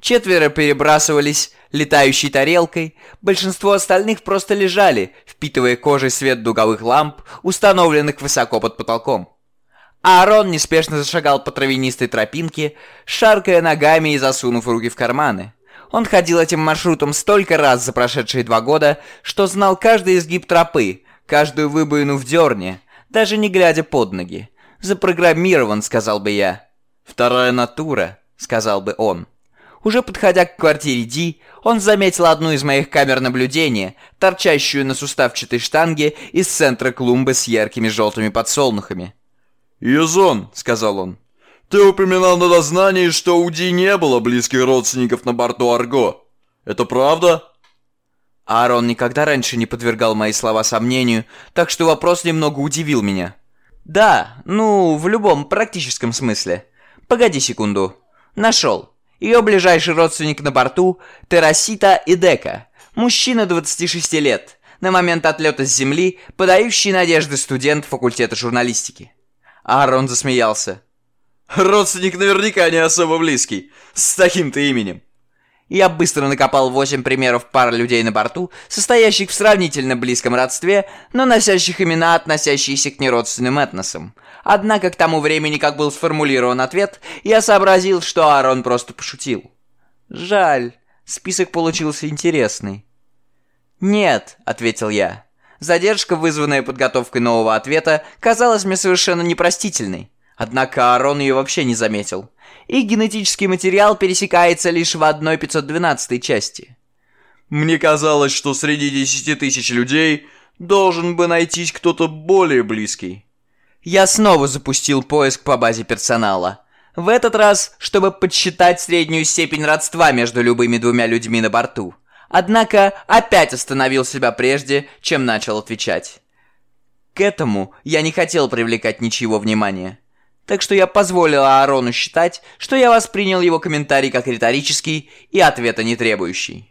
Четверо перебрасывались летающей тарелкой, большинство остальных просто лежали, впитывая кожей свет дуговых ламп, установленных высоко под потолком. Аарон неспешно зашагал по травянистой тропинке, шаркая ногами и засунув руки в карманы. Он ходил этим маршрутом столько раз за прошедшие два года, что знал каждый изгиб тропы, каждую выбоину в дерне, даже не глядя под ноги. «Запрограммирован», — сказал бы я. «Вторая натура», — сказал бы он. Уже подходя к квартире Ди, он заметил одну из моих камер наблюдения, торчащую на суставчатой штанге из центра клумбы с яркими желтыми подсолнухами. «Юзон», — сказал он, — «ты упоминал на дознании, что у Ди не было близких родственников на борту Арго. Это правда?» Аарон никогда раньше не подвергал мои слова сомнению, так что вопрос немного удивил меня. Да, ну, в любом практическом смысле. Погоди секунду. Нашел. Ее ближайший родственник на борту – Террасита Идека. Мужчина 26 лет. На момент отлета с Земли подающий надежды студент факультета журналистики. Аарон засмеялся. Родственник наверняка не особо близкий. С таким-то именем. Я быстро накопал восемь примеров пар людей на борту, состоящих в сравнительно близком родстве, но носящих имена, относящиеся к неродственным этносам. Однако к тому времени, как был сформулирован ответ, я сообразил, что Аарон просто пошутил. Жаль, список получился интересный. «Нет», — ответил я. Задержка, вызванная подготовкой нового ответа, казалась мне совершенно непростительной. Однако Аарон ее вообще не заметил и генетический материал пересекается лишь в одной 512 части. Мне казалось, что среди 10 тысяч людей должен бы найтись кто-то более близкий. Я снова запустил поиск по базе персонала. В этот раз, чтобы подсчитать среднюю степень родства между любыми двумя людьми на борту. Однако опять остановил себя прежде, чем начал отвечать. К этому я не хотел привлекать ничего внимания. Так что я позволил Аарону считать, что я воспринял его комментарий как риторический и ответа не требующий.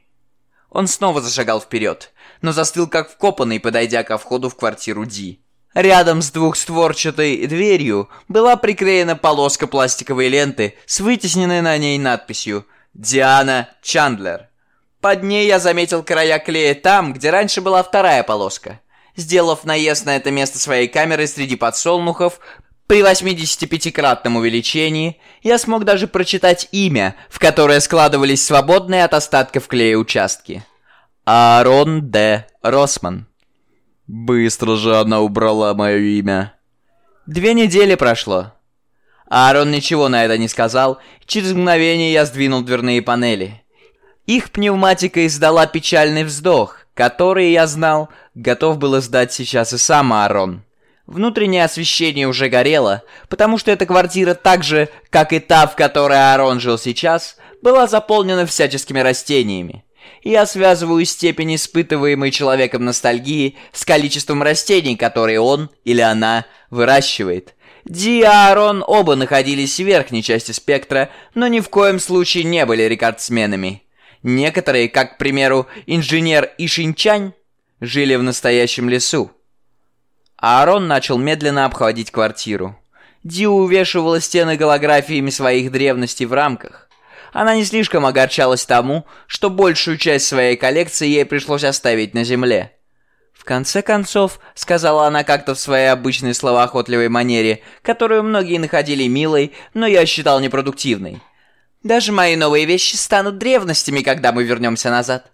Он снова зашагал вперед, но застыл как вкопанный, подойдя ко входу в квартиру Ди. Рядом с двухстворчатой дверью была приклеена полоска пластиковой ленты с вытесненной на ней надписью «Диана Чандлер». Под ней я заметил края клея там, где раньше была вторая полоска. Сделав наезд на это место своей камерой среди подсолнухов, при 85-кратном увеличении я смог даже прочитать имя, в которое складывались свободные от остатков клея участки. Аарон Д. Росман. Быстро же она убрала мое имя. Две недели прошло. Аарон ничего на это не сказал, через мгновение я сдвинул дверные панели. Их пневматика издала печальный вздох, который, я знал, готов был издать сейчас и сам Аарон. Внутреннее освещение уже горело, потому что эта квартира так же, как и та, в которой Аарон жил сейчас, была заполнена всяческими растениями. Я связываю степень испытываемой человеком ностальгии с количеством растений, которые он или она выращивает. Ди и Аарон оба находились в верхней части спектра, но ни в коем случае не были рекордсменами. Некоторые, как, к примеру, инженер Ишинчань, жили в настоящем лесу. Аарон начал медленно обходить квартиру. Ди увешивала стены голографиями своих древностей в рамках. Она не слишком огорчалась тому, что большую часть своей коллекции ей пришлось оставить на земле. «В конце концов», — сказала она как-то в своей обычной словоохотливой манере, которую многие находили милой, но я считал непродуктивной. «Даже мои новые вещи станут древностями, когда мы вернемся назад».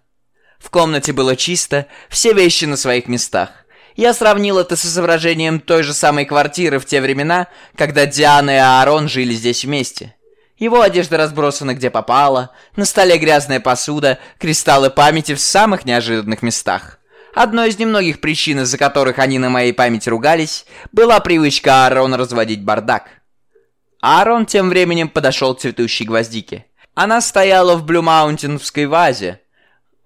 В комнате было чисто, все вещи на своих местах. Я сравнил это с изображением той же самой квартиры в те времена, когда Диана и Аарон жили здесь вместе. Его одежда разбросана где попало, на столе грязная посуда, кристаллы памяти в самых неожиданных местах. Одной из немногих причин, из-за которых они на моей памяти ругались, была привычка Аарона разводить бардак. Аарон тем временем подошел к цветущей гвоздике. Она стояла в Блюмаунтинской вазе,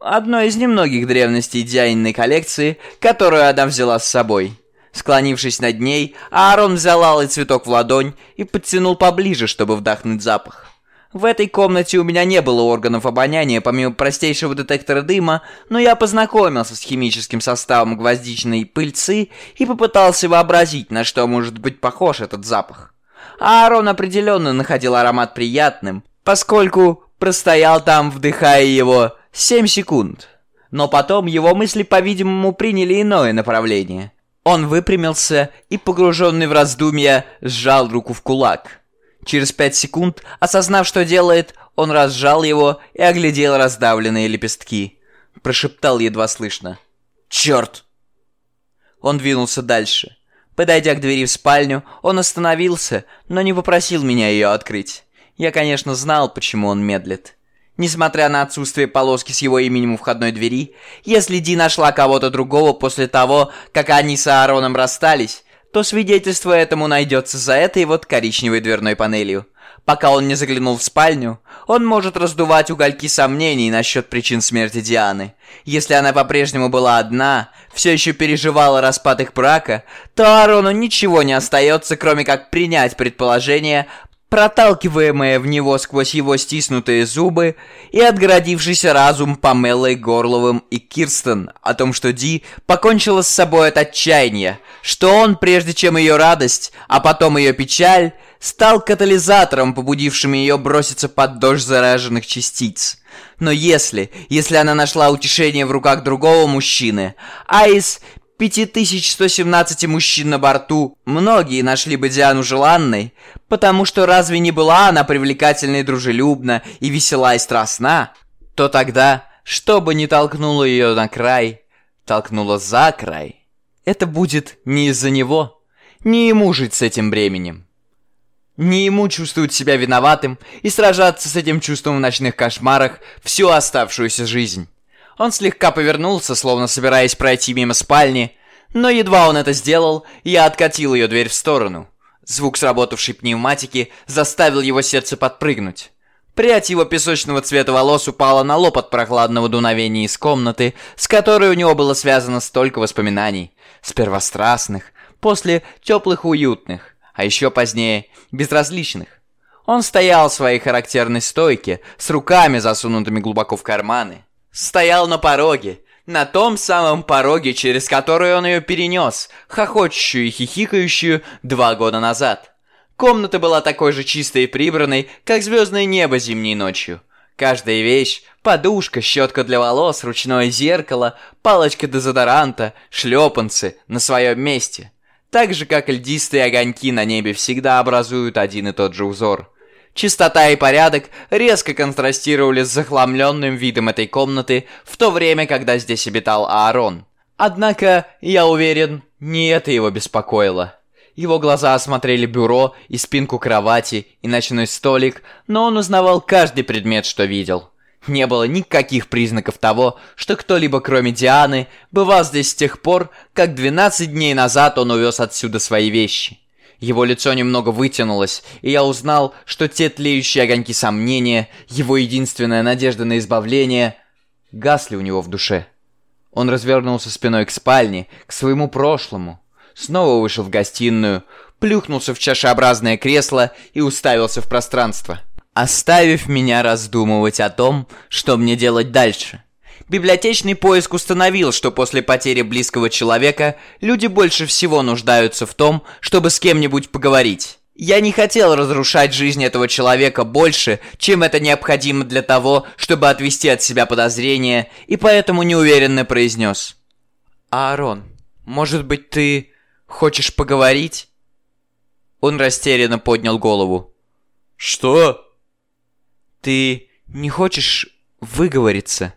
одной из немногих древностей Дианиной коллекции, которую она взяла с собой. Склонившись над ней, Аарон взял алый цветок в ладонь и подтянул поближе, чтобы вдохнуть запах. В этой комнате у меня не было органов обоняния, помимо простейшего детектора дыма, но я познакомился с химическим составом гвоздичной пыльцы и попытался вообразить, на что может быть похож этот запах. Аарон определенно находил аромат приятным, поскольку простоял там, вдыхая его, 7 секунд. Но потом его мысли, по-видимому, приняли иное направление. Он выпрямился и, погруженный в раздумья, сжал руку в кулак. Через пять секунд, осознав, что делает, он разжал его и оглядел раздавленные лепестки. Прошептал едва слышно. «Черт!» Он двинулся дальше. Подойдя к двери в спальню, он остановился, но не попросил меня ее открыть. Я, конечно, знал, почему он медлит. Несмотря на отсутствие полоски с его именем у входной двери, если Ди нашла кого-то другого после того, как они с Аароном расстались, то свидетельство этому найдется за этой вот коричневой дверной панелью. Пока он не заглянул в спальню, он может раздувать угольки сомнений насчет причин смерти Дианы. Если она по-прежнему была одна, все еще переживала распад их брака, то Аарону ничего не остается, кроме как принять предположение, проталкиваемая в него сквозь его стиснутые зубы, и отгородившийся разум Памелой Горловым и Кирстен о том, что Ди покончила с собой от отчаяния, что он, прежде чем ее радость, а потом ее печаль, стал катализатором, побудившим ее броситься под дождь зараженных частиц. Но если, если она нашла утешение в руках другого мужчины, Айс 5117 мужчин на борту, многие нашли бы Диану желанной, потому что разве не была она привлекательна и дружелюбна, и весела и страстна, то тогда, что бы ни толкнуло ее на край, толкнуло за край, это будет не из-за него, не ему жить с этим бременем. Не ему чувствовать себя виноватым и сражаться с этим чувством в ночных кошмарах всю оставшуюся жизнь. Он слегка повернулся, словно собираясь пройти мимо спальни, но едва он это сделал, я откатил ее дверь в сторону. Звук сработавшей пневматики заставил его сердце подпрыгнуть. Прядь его песочного цвета волос упала на лоб от прохладного дуновения из комнаты, с которой у него было связано столько воспоминаний. Сперва страстных, после теплых уютных, а еще позднее безразличных. Он стоял в своей характерной стойке, с руками засунутыми глубоко в карманы. Стоял на пороге, на том самом пороге, через который он ее перенес, хохочущую и хихикающую два года назад. Комната была такой же чистой и прибранной, как звездное небо зимней ночью. Каждая вещь – подушка, щетка для волос, ручное зеркало, палочка дезодоранта, шлепанцы – на своем месте. Так же, как льдистые огоньки на небе всегда образуют один и тот же узор. Чистота и порядок резко контрастировали с захламленным видом этой комнаты в то время, когда здесь обитал Аарон. Однако, я уверен, не это его беспокоило. Его глаза осмотрели бюро и спинку кровати и ночной столик, но он узнавал каждый предмет, что видел. Не было никаких признаков того, что кто-либо кроме Дианы бывал здесь с тех пор, как 12 дней назад он увез отсюда свои вещи. Его лицо немного вытянулось, и я узнал, что те тлеющие огоньки сомнения, его единственная надежда на избавление, гасли у него в душе. Он развернулся спиной к спальне, к своему прошлому, снова вышел в гостиную, плюхнулся в чашеобразное кресло и уставился в пространство, оставив меня раздумывать о том, что мне делать дальше. Библиотечный поиск установил, что после потери близкого человека люди больше всего нуждаются в том, чтобы с кем-нибудь поговорить. Я не хотел разрушать жизнь этого человека больше, чем это необходимо для того, чтобы отвести от себя подозрения, и поэтому неуверенно произнес. «Аарон, может быть, ты Хочешь поговорить?» Он растерянно поднял голову. «Что?» «Ты не хочешь выговориться?»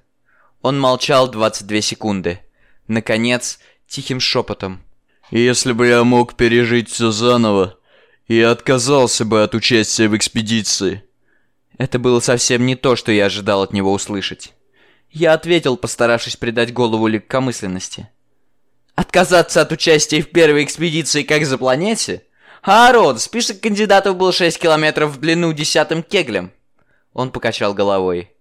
Он молчал 22 секунды. Наконец, тихим шепотом. «Если бы я мог пережить все заново, и отказался бы от участия в экспедиции». Это было совсем не то, что я ожидал от него услышать. Я ответил, постаравшись придать голову легкомысленности. Отказаться от участия в первой экспедиции как за планете? Аарон, список кандидатов был 6 километров в длину десятым кеглем. Он покачал головой.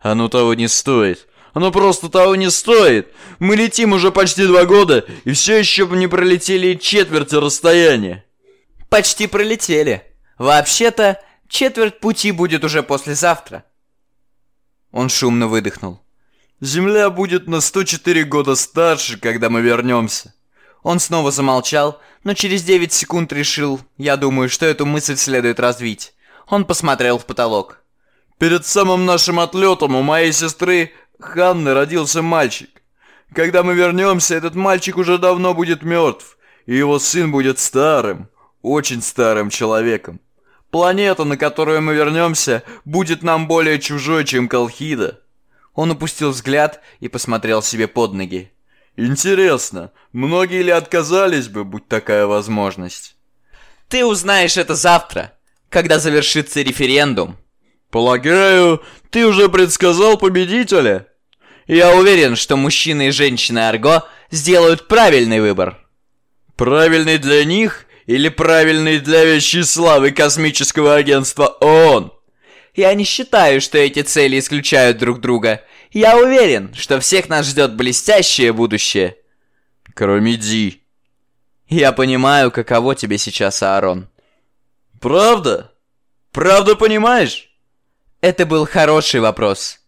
Оно того не стоит. Оно просто того не стоит. Мы летим уже почти два года, и все еще не пролетели четверти расстояния. Почти пролетели. Вообще-то, четверть пути будет уже послезавтра. Он шумно выдохнул. Земля будет на 104 года старше, когда мы вернемся. Он снова замолчал, но через 9 секунд решил, я думаю, что эту мысль следует развить. Он посмотрел в потолок. Перед самым нашим отлетом у моей сестры Ханны родился мальчик. Когда мы вернемся, этот мальчик уже давно будет мертв, и его сын будет старым, очень старым человеком. Планета, на которую мы вернемся, будет нам более чужой, чем Колхида. Он упустил взгляд и посмотрел себе под ноги. «Интересно, многие ли отказались бы, будь такая возможность?» «Ты узнаешь это завтра, когда завершится референдум». «Полагаю, ты уже предсказал победителя?» «Я уверен, что мужчины и женщины Арго сделают правильный выбор». «Правильный для них или правильный для вещей славы космического агентства ООН?» Я не считаю, что эти цели исключают друг друга. Я уверен, что всех нас ждет блестящее будущее. Кроме Ди. Я понимаю, каково тебе сейчас, Аарон. Правда? Правда понимаешь? Это был хороший вопрос.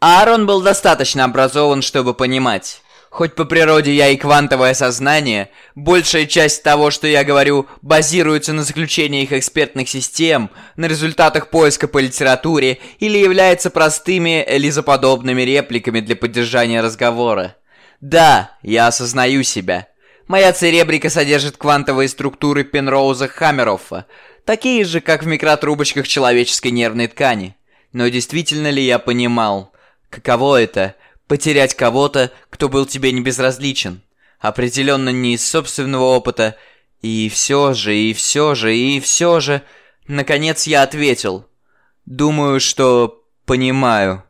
Аарон был достаточно образован, чтобы понимать. Хоть по природе я и квантовое сознание, большая часть того, что я говорю, базируется на заключениях экспертных систем, на результатах поиска по литературе или является простыми лизоподобными репликами для поддержания разговора. Да, я осознаю себя. Моя церебрика содержит квантовые структуры Пенроуза Хаммероффа, такие же, как в микротрубочках человеческой нервной ткани. Но действительно ли я понимал, каково это Потерять кого-то, кто был тебе не безразличен. Определенно не из собственного опыта. И все же, и все же, и все же... Наконец я ответил. Думаю, что понимаю.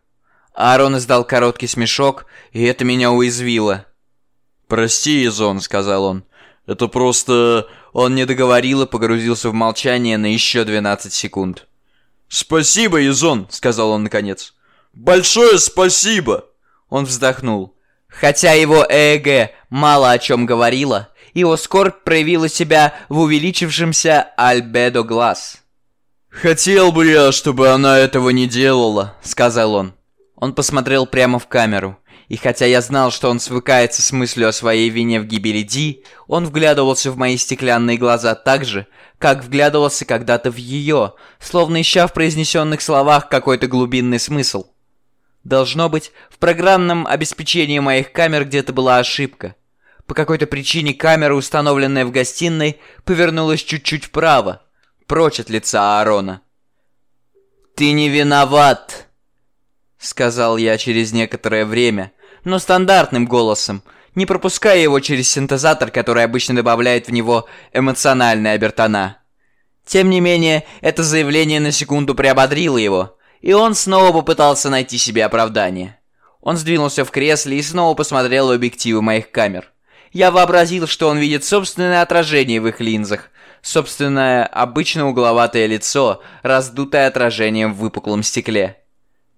Аарон издал короткий смешок, и это меня уязвило. «Прости, Изон», — сказал он. «Это просто...» Он не договорил и погрузился в молчание на еще 12 секунд. «Спасибо, Изон», — сказал он наконец. «Большое спасибо!» Он вздохнул. Хотя его ЭЭГ мало о чем говорило, его скорбь проявила себя в увеличившемся альбедо глаз. «Хотел бы я, чтобы она этого не делала», — сказал он. Он посмотрел прямо в камеру. И хотя я знал, что он свыкается с мыслью о своей вине в гибели Ди, он вглядывался в мои стеклянные глаза так же, как вглядывался когда-то в ее, словно ища в произнесенных словах какой-то глубинный смысл. Должно быть, в программном обеспечении моих камер где-то была ошибка. По какой-то причине камера, установленная в гостиной, повернулась чуть-чуть вправо, прочь от лица Аарона. «Ты не виноват!» — сказал я через некоторое время, но стандартным голосом, не пропуская его через синтезатор, который обычно добавляет в него эмоциональные обертона. Тем не менее, это заявление на секунду приободрило его, и он снова попытался найти себе оправдание. Он сдвинулся в кресле и снова посмотрел в объективы моих камер. Я вообразил, что он видит собственное отражение в их линзах, собственное обычно угловатое лицо, раздутое отражением в выпуклом стекле.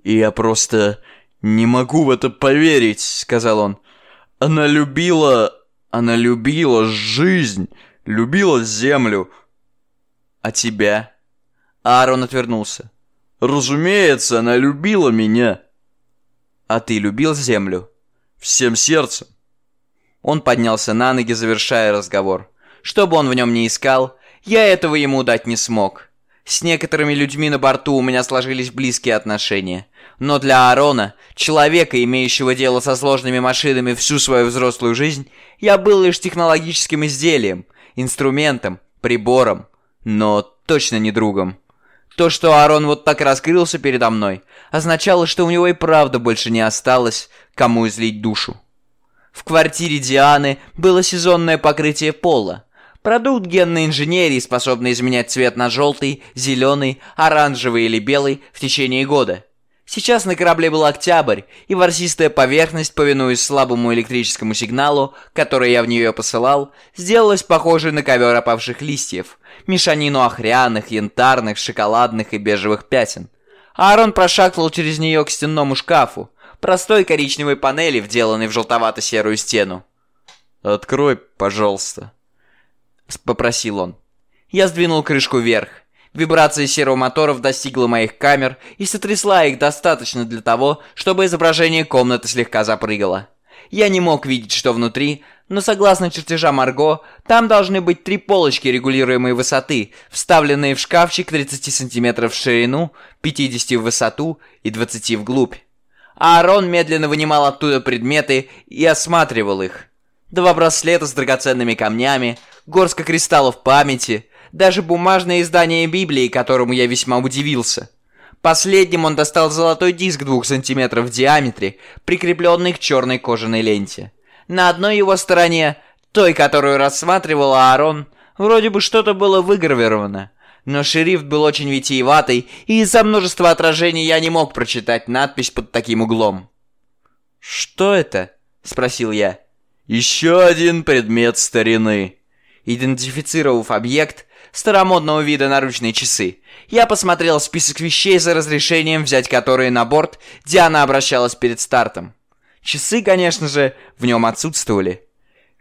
И я просто «Не могу в это поверить», — сказал он. «Она любила... она любила жизнь, любила землю. А тебя?» Аарон отвернулся. «Разумеется, она любила меня». «А ты любил землю?» «Всем сердцем». Он поднялся на ноги, завершая разговор. Что бы он в нем ни искал, я этого ему дать не смог. С некоторыми людьми на борту у меня сложились близкие отношения. Но для Аарона, человека, имеющего дело со сложными машинами всю свою взрослую жизнь, я был лишь технологическим изделием, инструментом, прибором, но точно не другом. То, что Аарон вот так раскрылся передо мной, означало, что у него и правда больше не осталось, кому излить душу. В квартире Дианы было сезонное покрытие пола. Продукт генной инженерии, способный изменять цвет на желтый, зеленый, оранжевый или белый в течение года. Сейчас на корабле был октябрь, и ворсистая поверхность, повинуясь слабому электрическому сигналу, который я в нее посылал, сделалась похожей на ковер опавших листьев, мешанину охряных, янтарных, шоколадных и бежевых пятен. Аарон прошагивал через нее к стенному шкафу, простой коричневой панели, вделанной в желтовато-серую стену. «Открой, пожалуйста», — попросил он. Я сдвинул крышку вверх. Вибрация сервомоторов достигла моих камер и сотрясла их достаточно для того, чтобы изображение комнаты слегка запрыгало. Я не мог видеть, что внутри, но согласно чертежам Марго, там должны быть три полочки регулируемой высоты, вставленные в шкафчик 30 сантиметров в ширину, 50 в высоту и 20 вглубь. Аарон медленно вынимал оттуда предметы и осматривал их. Два браслета с драгоценными камнями, горстка кристаллов памяти, даже бумажное издание Библии, которому я весьма удивился. Последним он достал золотой диск двух сантиметров в диаметре, прикрепленный к черной кожаной ленте. На одной его стороне, той, которую рассматривал Аарон, вроде бы что-то было выгравировано. Но шрифт был очень витиеватый, и из-за множества отражений я не мог прочитать надпись под таким углом. «Что это?» — спросил я. «Еще один предмет старины». Идентифицировав объект, старомодного вида наручные часы. Я посмотрел список вещей за разрешением, взять которые на борт Диана обращалась перед стартом. Часы, конечно же, в нем отсутствовали.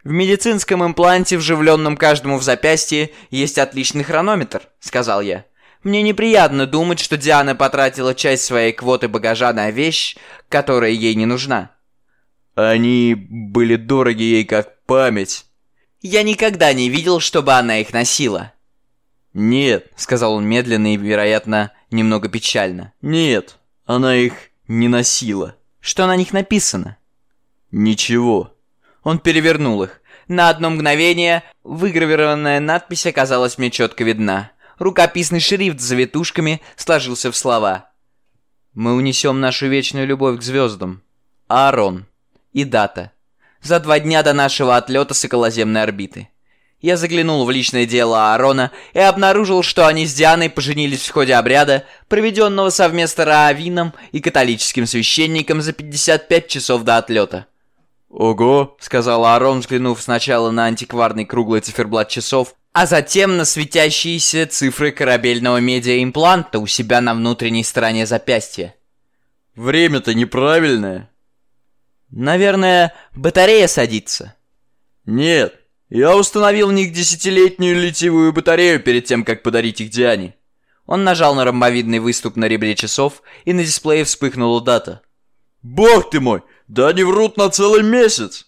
В медицинском импланте, вживленном каждому в запястье, есть отличный хронометр, сказал я. Мне неприятно думать, что Диана потратила часть своей квоты багажа на вещь, которая ей не нужна. Они были дороги ей как память. Я никогда не видел, чтобы она их носила. «Нет», — сказал он медленно и, вероятно, немного печально. «Нет, она их не носила». «Что на них написано?» «Ничего». Он перевернул их. На одно мгновение выгравированная надпись оказалась мне четко видна. Рукописный шрифт с завитушками сложился в слова. «Мы унесем нашу вечную любовь к звездам. Аарон. И дата. За два дня до нашего отлета с околоземной орбиты. Я заглянул в личное дело Аарона и обнаружил, что они с Дианой поженились в ходе обряда, проведенного совместно Раавином и католическим священником за 55 часов до отлета. «Ого!» — сказал Аарон, взглянув сначала на антикварный круглый циферблат часов, а затем на светящиеся цифры корабельного медиаимпланта у себя на внутренней стороне запястья. Время-то неправильное. Наверное, батарея садится. Нет, я установил в них десятилетнюю литиевую батарею перед тем, как подарить их Диане. Он нажал на ромбовидный выступ на ребре часов, и на дисплее вспыхнула дата. Бог ты мой, да они врут на целый месяц.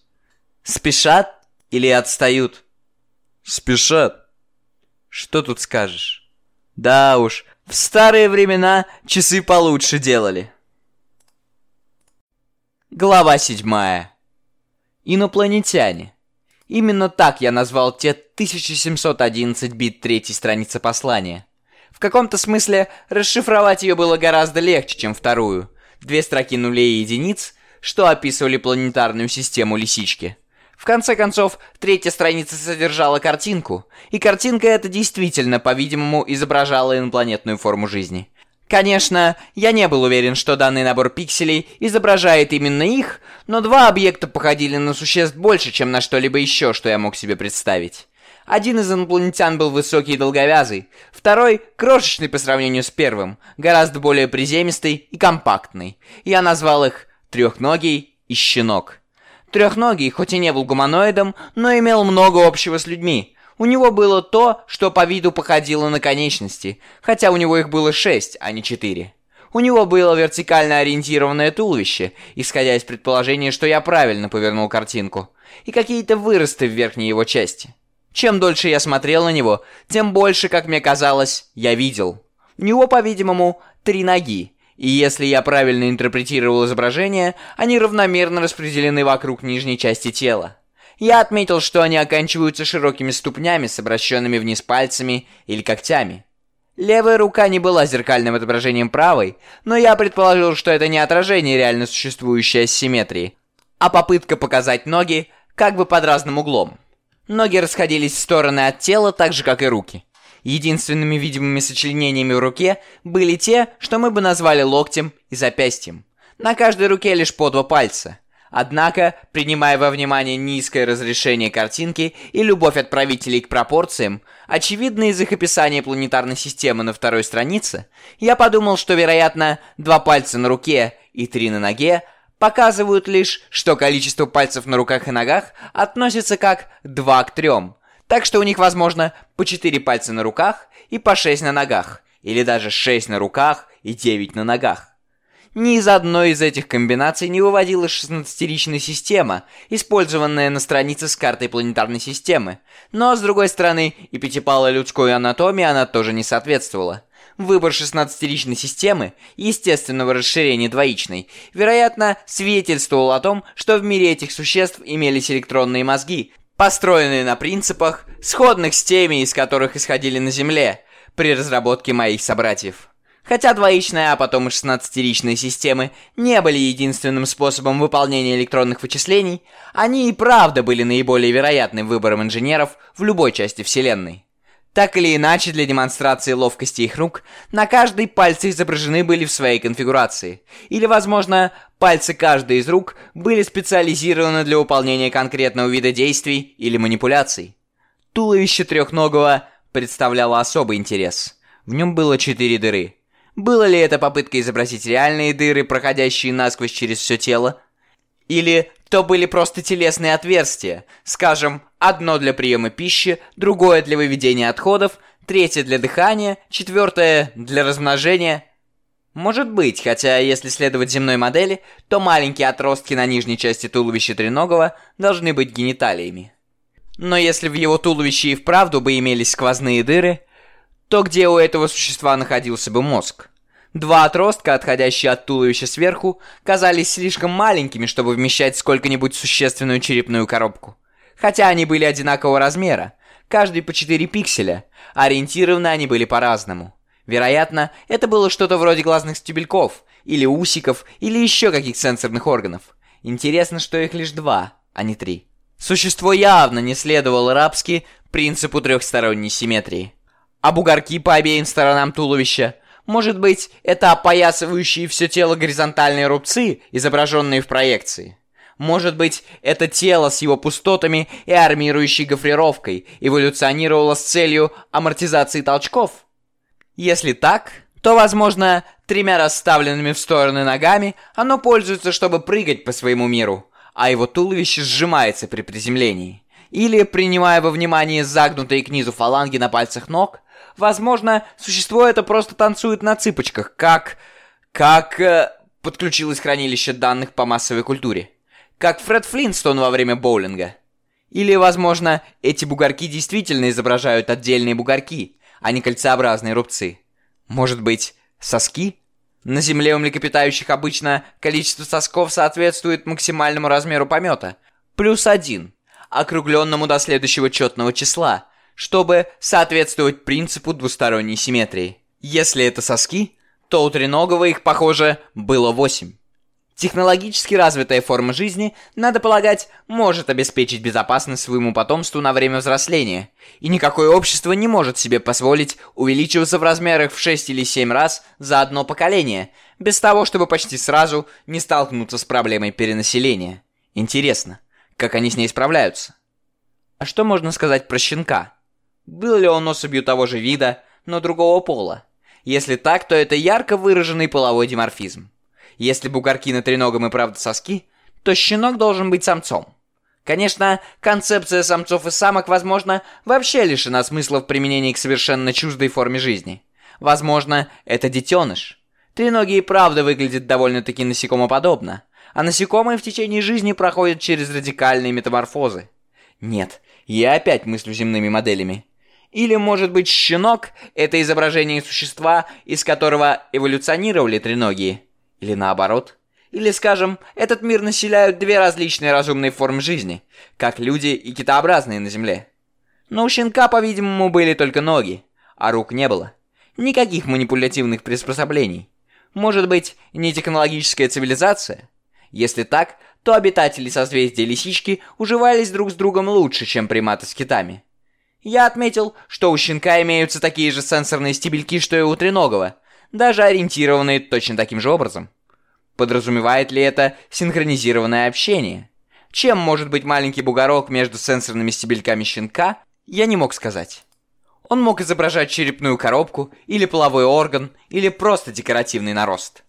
Спешат или отстают? Спешат. Что тут скажешь? Да уж, в старые времена часы получше делали. Глава седьмая. Инопланетяне. Именно так я назвал те 1711 бит третьей страницы послания. В каком-то смысле расшифровать ее было гораздо легче, чем вторую. Две строки нулей и единиц, что описывали планетарную систему лисички. В конце концов, третья страница содержала картинку, и картинка эта действительно, по-видимому, изображала инопланетную форму жизни. Конечно, я не был уверен, что данный набор пикселей изображает именно их, но два объекта походили на существ больше, чем на что-либо еще, что я мог себе представить. Один из инопланетян был высокий и долговязый, второй — крошечный по сравнению с первым, гораздо более приземистый и компактный. Я назвал их «трехногий» и «щенок». Трехногий, хоть и не был гуманоидом, но имел много общего с людьми. У него было то, что по виду походило на конечности, хотя у него их было шесть, а не четыре. У него было вертикально ориентированное туловище, исходя из предположения, что я правильно повернул картинку, и какие-то выросты в верхней его части. Чем дольше я смотрел на него, тем больше, как мне казалось, я видел. У него, по-видимому, три ноги, и если я правильно интерпретировал изображение, они равномерно распределены вокруг нижней части тела. Я отметил, что они оканчиваются широкими ступнями с обращенными вниз пальцами или когтями. Левая рука не была зеркальным отображением правой, но я предположил, что это не отражение реально существующей асимметрии, а попытка показать ноги как бы под разным углом. Ноги расходились в стороны от тела так же, как и руки. Единственными видимыми сочленениями в руке были те, что мы бы назвали локтем и запястьем. На каждой руке лишь по два пальца. Однако, принимая во внимание низкое разрешение картинки и любовь отправителей к пропорциям, очевидно из их описания планетарной системы на второй странице, я подумал, что, вероятно, два пальца на руке и три на ноге показывают лишь, что количество пальцев на руках и ногах относится как 2 к 3, так что у них, возможно, по 4 пальца на руках и по 6 на ногах, или даже 6 на руках и 9 на ногах. Ни из одной из этих комбинаций не выводилась 16-ричная система, использованная на странице с картой планетарной системы. Но, с другой стороны, и пятипалой людской анатомии она тоже не соответствовала. Выбор 16-ричной системы, естественного расширения двоичной, вероятно, свидетельствовал о том, что в мире этих существ имелись электронные мозги, построенные на принципах, сходных с теми, из которых исходили на Земле, при разработке моих собратьев. Хотя двоичная, а потом и 16-ричные системы не были единственным способом выполнения электронных вычислений, они и правда были наиболее вероятным выбором инженеров в любой части Вселенной. Так или иначе, для демонстрации ловкости их рук, на каждой пальце изображены были в своей конфигурации. Или, возможно, пальцы каждой из рук были специализированы для выполнения конкретного вида действий или манипуляций. Туловище трехногого представляло особый интерес. В нем было четыре дыры. Было ли это попытка изобразить реальные дыры, проходящие насквозь через все тело? Или то были просто телесные отверстия, скажем, одно для приема пищи, другое для выведения отходов, третье для дыхания, четвертое для размножения? Может быть, хотя если следовать земной модели, то маленькие отростки на нижней части туловища треногого должны быть гениталиями. Но если в его туловище и вправду бы имелись сквозные дыры, то где у этого существа находился бы мозг? Два отростка, отходящие от туловища сверху, казались слишком маленькими, чтобы вмещать сколько-нибудь существенную черепную коробку. Хотя они были одинакового размера, каждый по 4 пикселя, ориентированы они были по-разному. Вероятно, это было что-то вроде глазных стебельков, или усиков, или еще каких сенсорных органов. Интересно, что их лишь два, а не три. Существо явно не следовало рабски принципу трехсторонней симметрии а бугорки по обеим сторонам туловища. Может быть, это опоясывающие все тело горизонтальные рубцы, изображенные в проекции. Может быть, это тело с его пустотами и армирующей гофрировкой эволюционировало с целью амортизации толчков? Если так, то, возможно, тремя расставленными в стороны ногами оно пользуется, чтобы прыгать по своему миру, а его туловище сжимается при приземлении. Или, принимая во внимание загнутые к низу фаланги на пальцах ног, возможно, существо это просто танцует на цыпочках, как... как... Э, подключилось хранилище данных по массовой культуре. Как Фред Флинстон во время боулинга. Или, возможно, эти бугорки действительно изображают отдельные бугорки, а не кольцеобразные рубцы. Может быть, соски? На земле у млекопитающих обычно количество сосков соответствует максимальному размеру помета. Плюс один, округленному до следующего четного числа, чтобы соответствовать принципу двусторонней симметрии. Если это соски, то у треногого их, похоже, было восемь. Технологически развитая форма жизни, надо полагать, может обеспечить безопасность своему потомству на время взросления, и никакое общество не может себе позволить увеличиваться в размерах в 6 или 7 раз за одно поколение, без того, чтобы почти сразу не столкнуться с проблемой перенаселения. Интересно, как они с ней справляются? А что можно сказать про щенка? Был ли он особью того же вида, но другого пола? Если так, то это ярко выраженный половой диморфизм. Если бугорки на треногом и правда соски, то щенок должен быть самцом. Конечно, концепция самцов и самок, возможно, вообще лишена смысла в применении к совершенно чуждой форме жизни. Возможно, это детеныш. Треногие правда выглядят довольно-таки насекомоподобно, а насекомые в течение жизни проходят через радикальные метаморфозы. Нет, я опять мыслю земными моделями. Или, может быть, щенок – это изображение существа, из которого эволюционировали треногие – или наоборот? Или, скажем, этот мир населяют две различные разумные формы жизни, как люди и китообразные на Земле. Но у щенка, по-видимому, были только ноги, а рук не было. Никаких манипулятивных приспособлений. Может быть, не технологическая цивилизация? Если так, то обитатели созвездия Лисички уживались друг с другом лучше, чем приматы с китами. Я отметил, что у щенка имеются такие же сенсорные стебельки, что и у треногого, даже ориентированные точно таким же образом. Подразумевает ли это синхронизированное общение? Чем может быть маленький бугорок между сенсорными стебельками щенка, я не мог сказать. Он мог изображать черепную коробку, или половой орган, или просто декоративный нарост.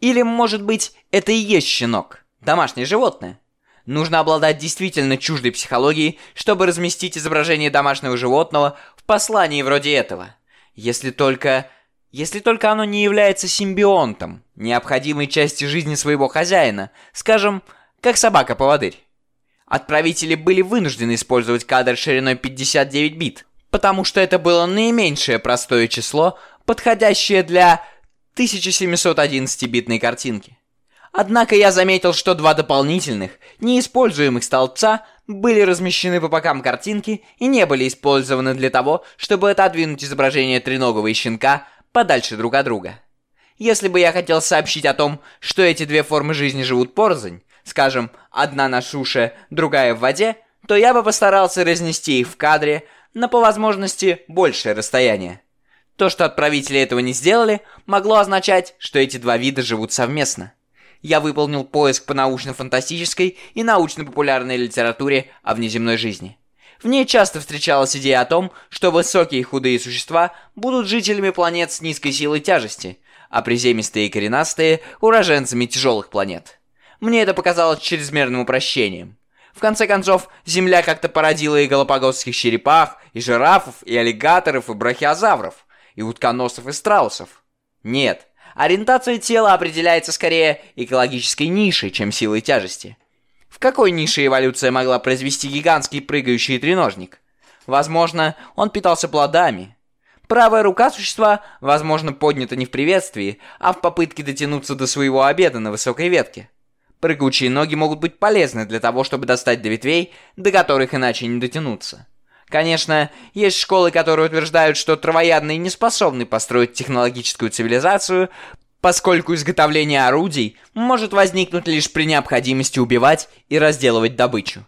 Или, может быть, это и есть щенок, домашнее животное. Нужно обладать действительно чуждой психологией, чтобы разместить изображение домашнего животного в послании вроде этого. Если только если только оно не является симбионтом, необходимой частью жизни своего хозяина, скажем, как собака-поводырь. Отправители были вынуждены использовать кадр шириной 59 бит, потому что это было наименьшее простое число, подходящее для 1711-битной картинки. Однако я заметил, что два дополнительных, неиспользуемых столбца были размещены по бокам картинки и не были использованы для того, чтобы отодвинуть изображение треногого и щенка подальше друг от друга. Если бы я хотел сообщить о том, что эти две формы жизни живут порознь, скажем, одна на суше, другая в воде, то я бы постарался разнести их в кадре на по возможности большее расстояние. То, что отправители этого не сделали, могло означать, что эти два вида живут совместно. Я выполнил поиск по научно-фантастической и научно-популярной литературе о внеземной жизни. В ней часто встречалась идея о том, что высокие и худые существа будут жителями планет с низкой силой тяжести, а приземистые и коренастые – уроженцами тяжелых планет. Мне это показалось чрезмерным упрощением. В конце концов, Земля как-то породила и галапагосских черепах, и жирафов, и аллигаторов, и брахиозавров, и утконосов, и страусов. Нет, ориентация тела определяется скорее экологической нишей, чем силой тяжести. В какой нише эволюция могла произвести гигантский прыгающий треножник? Возможно, он питался плодами. Правая рука существа, возможно, поднята не в приветствии, а в попытке дотянуться до своего обеда на высокой ветке. Прыгучие ноги могут быть полезны для того, чтобы достать до ветвей, до которых иначе не дотянуться. Конечно, есть школы, которые утверждают, что травоядные не способны построить технологическую цивилизацию, поскольку изготовление орудий может возникнуть лишь при необходимости убивать и разделывать добычу.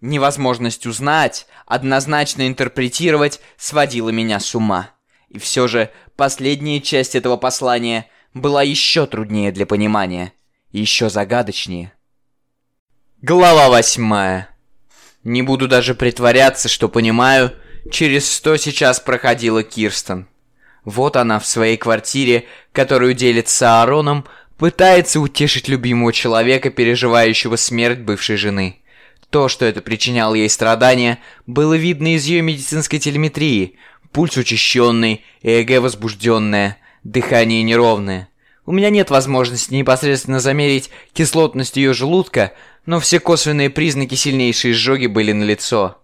Невозможность узнать, однозначно интерпретировать сводила меня с ума. И все же последняя часть этого послания была еще труднее для понимания, еще загадочнее. Глава восьмая. Не буду даже притворяться, что понимаю, через что сейчас проходила Кирстен. Вот она в своей квартире, которую делит с Аароном, пытается утешить любимого человека, переживающего смерть бывшей жены. То, что это причиняло ей страдания, было видно из ее медицинской телеметрии. Пульс учащенный, ЭЭГ возбужденное, дыхание неровное. У меня нет возможности непосредственно замерить кислотность ее желудка, но все косвенные признаки сильнейшей изжоги были налицо.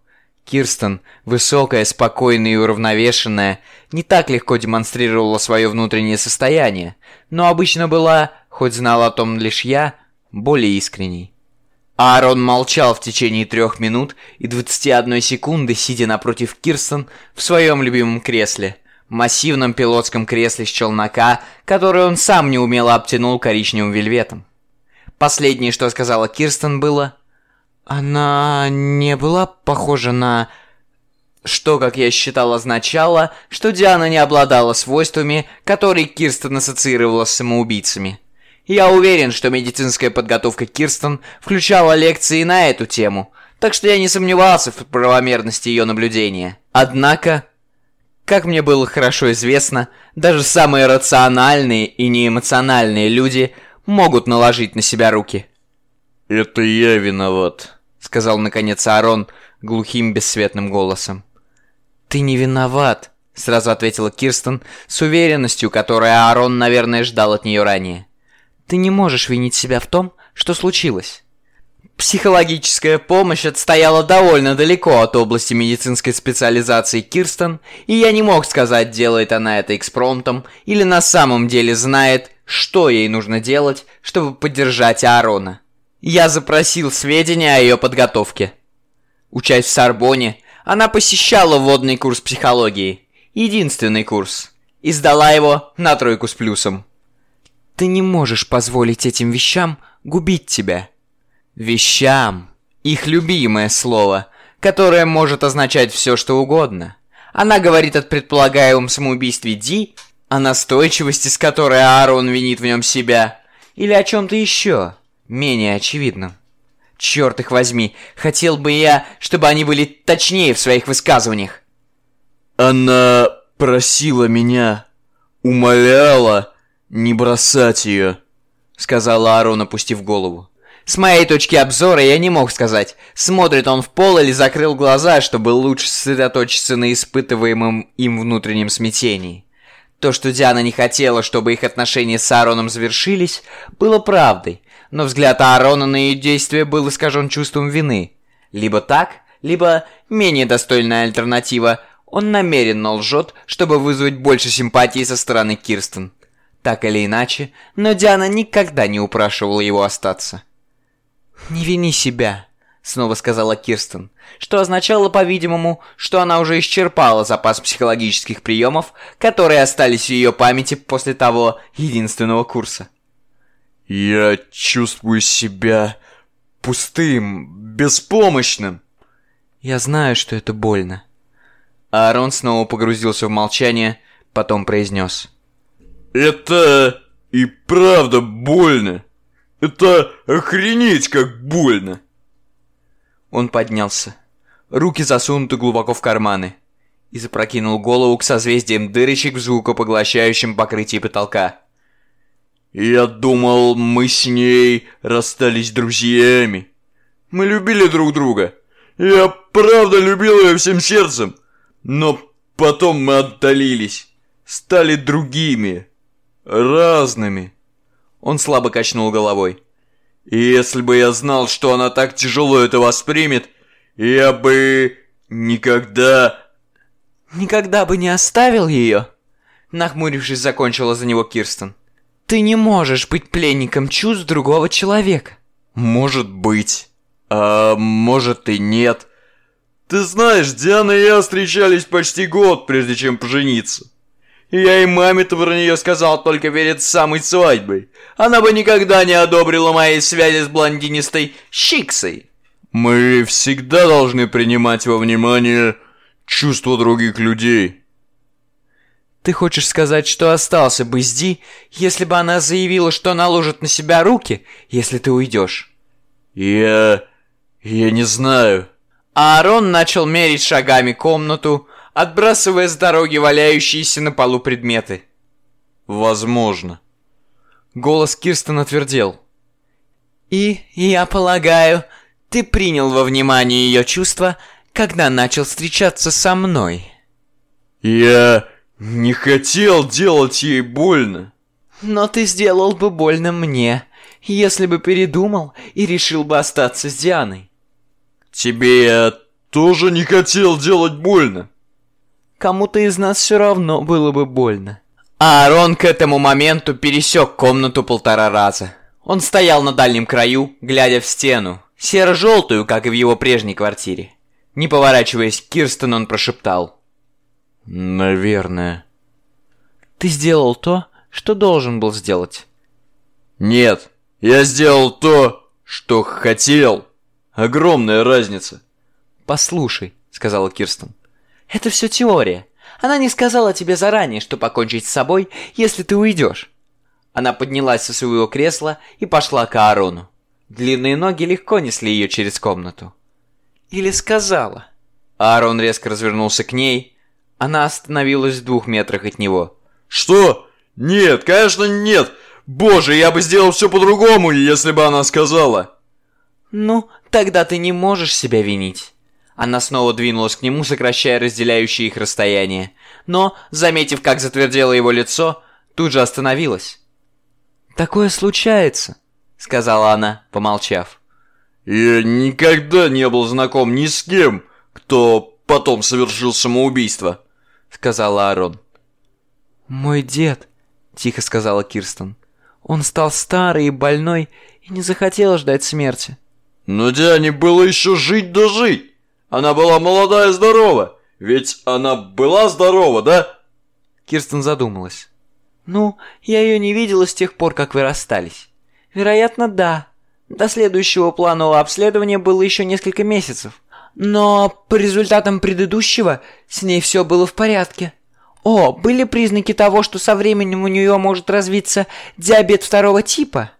Кирстен, высокая, спокойная и уравновешенная, не так легко демонстрировала свое внутреннее состояние, но обычно была, хоть знал о том лишь я, более искренней. Аарон молчал в течение трех минут и 21 секунды, сидя напротив Кирстен в своем любимом кресле, массивном пилотском кресле с челнока, которое он сам неумело обтянул коричневым вельветом. Последнее, что сказала Кирстен, было «Она не была похожа на...» Что, как я считал, означало, что Диана не обладала свойствами, которые Кирстен ассоциировала с самоубийцами. Я уверен, что медицинская подготовка Кирстен включала лекции на эту тему, так что я не сомневался в правомерности ее наблюдения. Однако, как мне было хорошо известно, даже самые рациональные и неэмоциональные люди могут наложить на себя руки. «Это я виноват», — сказал наконец Аарон глухим бесцветным голосом. «Ты не виноват», — сразу ответила Кирстен с уверенностью, которую Аарон, наверное, ждал от нее ранее. Ты не можешь винить себя в том, что случилось. Психологическая помощь отстояла довольно далеко от области медицинской специализации Кирстен, и я не мог сказать, делает она это экспромтом или на самом деле знает, что ей нужно делать, чтобы поддержать Аарона. Я запросил сведения о ее подготовке. Учась в Сорбоне, она посещала вводный курс психологии, единственный курс, и сдала его на тройку с плюсом. Ты не можешь позволить этим вещам губить тебя. Вещам. Их любимое слово, которое может означать все, что угодно. Она говорит о предполагаемом самоубийстве Ди, о настойчивости, с которой Аарон винит в нем себя, или о чем-то еще, менее очевидном. Черт их возьми, хотел бы я, чтобы они были точнее в своих высказываниях. Она просила меня, умоляла, «Не бросать ее», — сказал Аарон, опустив голову. С моей точки обзора я не мог сказать, смотрит он в пол или закрыл глаза, чтобы лучше сосредоточиться на испытываемом им внутреннем смятении. То, что Диана не хотела, чтобы их отношения с Аароном завершились, было правдой, но взгляд Аарона на ее действия был искажен чувством вины. Либо так, либо менее достойная альтернатива, он намеренно лжет, чтобы вызвать больше симпатии со стороны Кирстен. Так или иначе, но Диана никогда не упрашивала его остаться. «Не вини себя», — снова сказала Кирстен, что означало, по-видимому, что она уже исчерпала запас психологических приемов, которые остались в ее памяти после того единственного курса. «Я чувствую себя пустым, беспомощным». «Я знаю, что это больно». Аарон снова погрузился в молчание, потом произнес. Это и правда больно. Это охренеть как больно. Он поднялся. Руки засунуты глубоко в карманы. И запрокинул голову к созвездиям дырочек в звукопоглощающем покрытии потолка. Я думал, мы с ней расстались друзьями. Мы любили друг друга. Я правда любил ее всем сердцем. Но потом мы отдалились. Стали другими разными. Он слабо качнул головой. И если бы я знал, что она так тяжело это воспримет, я бы никогда... Никогда бы не оставил ее? Нахмурившись, закончила за него Кирстен. Ты не можешь быть пленником чувств другого человека. Может быть. А может и нет. Ты знаешь, Диана и я встречались почти год, прежде чем пожениться. Я и маме-то про нее сказал только перед самой свадьбой. Она бы никогда не одобрила моей связи с блондинистой Щиксой. Мы всегда должны принимать во внимание чувства других людей. Ты хочешь сказать, что остался бы с Ди, если бы она заявила, что наложит на себя руки, если ты уйдешь? Я Я не знаю. Аарон начал мерить шагами комнату, отбрасывая с дороги валяющиеся на полу предметы. Возможно. Голос Кирстен отвердел. «И, я полагаю, ты принял во внимание ее чувства, когда начал встречаться со мной». Я не хотел делать ей больно. «Но ты сделал бы больно мне, если бы передумал и решил бы остаться с Дианой». Тебе я тоже не хотел делать больно. Кому-то из нас все равно было бы больно. Аарон к этому моменту пересек комнату полтора раза. Он стоял на дальнем краю, глядя в стену, серо-желтую, как и в его прежней квартире. Не поворачиваясь к Кирстен, он прошептал. Наверное. «Ты сделал то, что должен был сделать». Нет, я сделал то, что хотел. Огромная разница. «Послушай», — сказала Кирстен. «Это все теория. Она не сказала тебе заранее, что покончить с собой, если ты уйдешь». Она поднялась со своего кресла и пошла к Аарону. Длинные ноги легко несли ее через комнату. Или сказала. Аарон резко развернулся к ней. Она остановилась в двух метрах от него. Что? Нет, конечно нет. Боже, я бы сделал все по-другому, если бы она сказала. «Ну, тогда ты не можешь себя винить». Она снова двинулась к нему, сокращая разделяющее их расстояние. Но, заметив, как затвердело его лицо, тут же остановилась. «Такое случается», — сказала она, помолчав. Я никогда не был знаком ни с кем, кто потом совершил самоубийство, сказал Аарон. «Мой дед», — тихо сказала Кирстен. «Он стал старый и больной и не захотел ждать смерти». Но Диане было еще жить да жить. Она была молодая и здорова. Ведь она была здорова, да? Кирстен задумалась. «Ну, я ее не видела с тех пор, как вы расстались. Вероятно, да. До следующего планового обследования было еще несколько месяцев. Но по результатам предыдущего с ней все было в порядке. О, были признаки того, что со временем у нее может развиться диабет второго типа.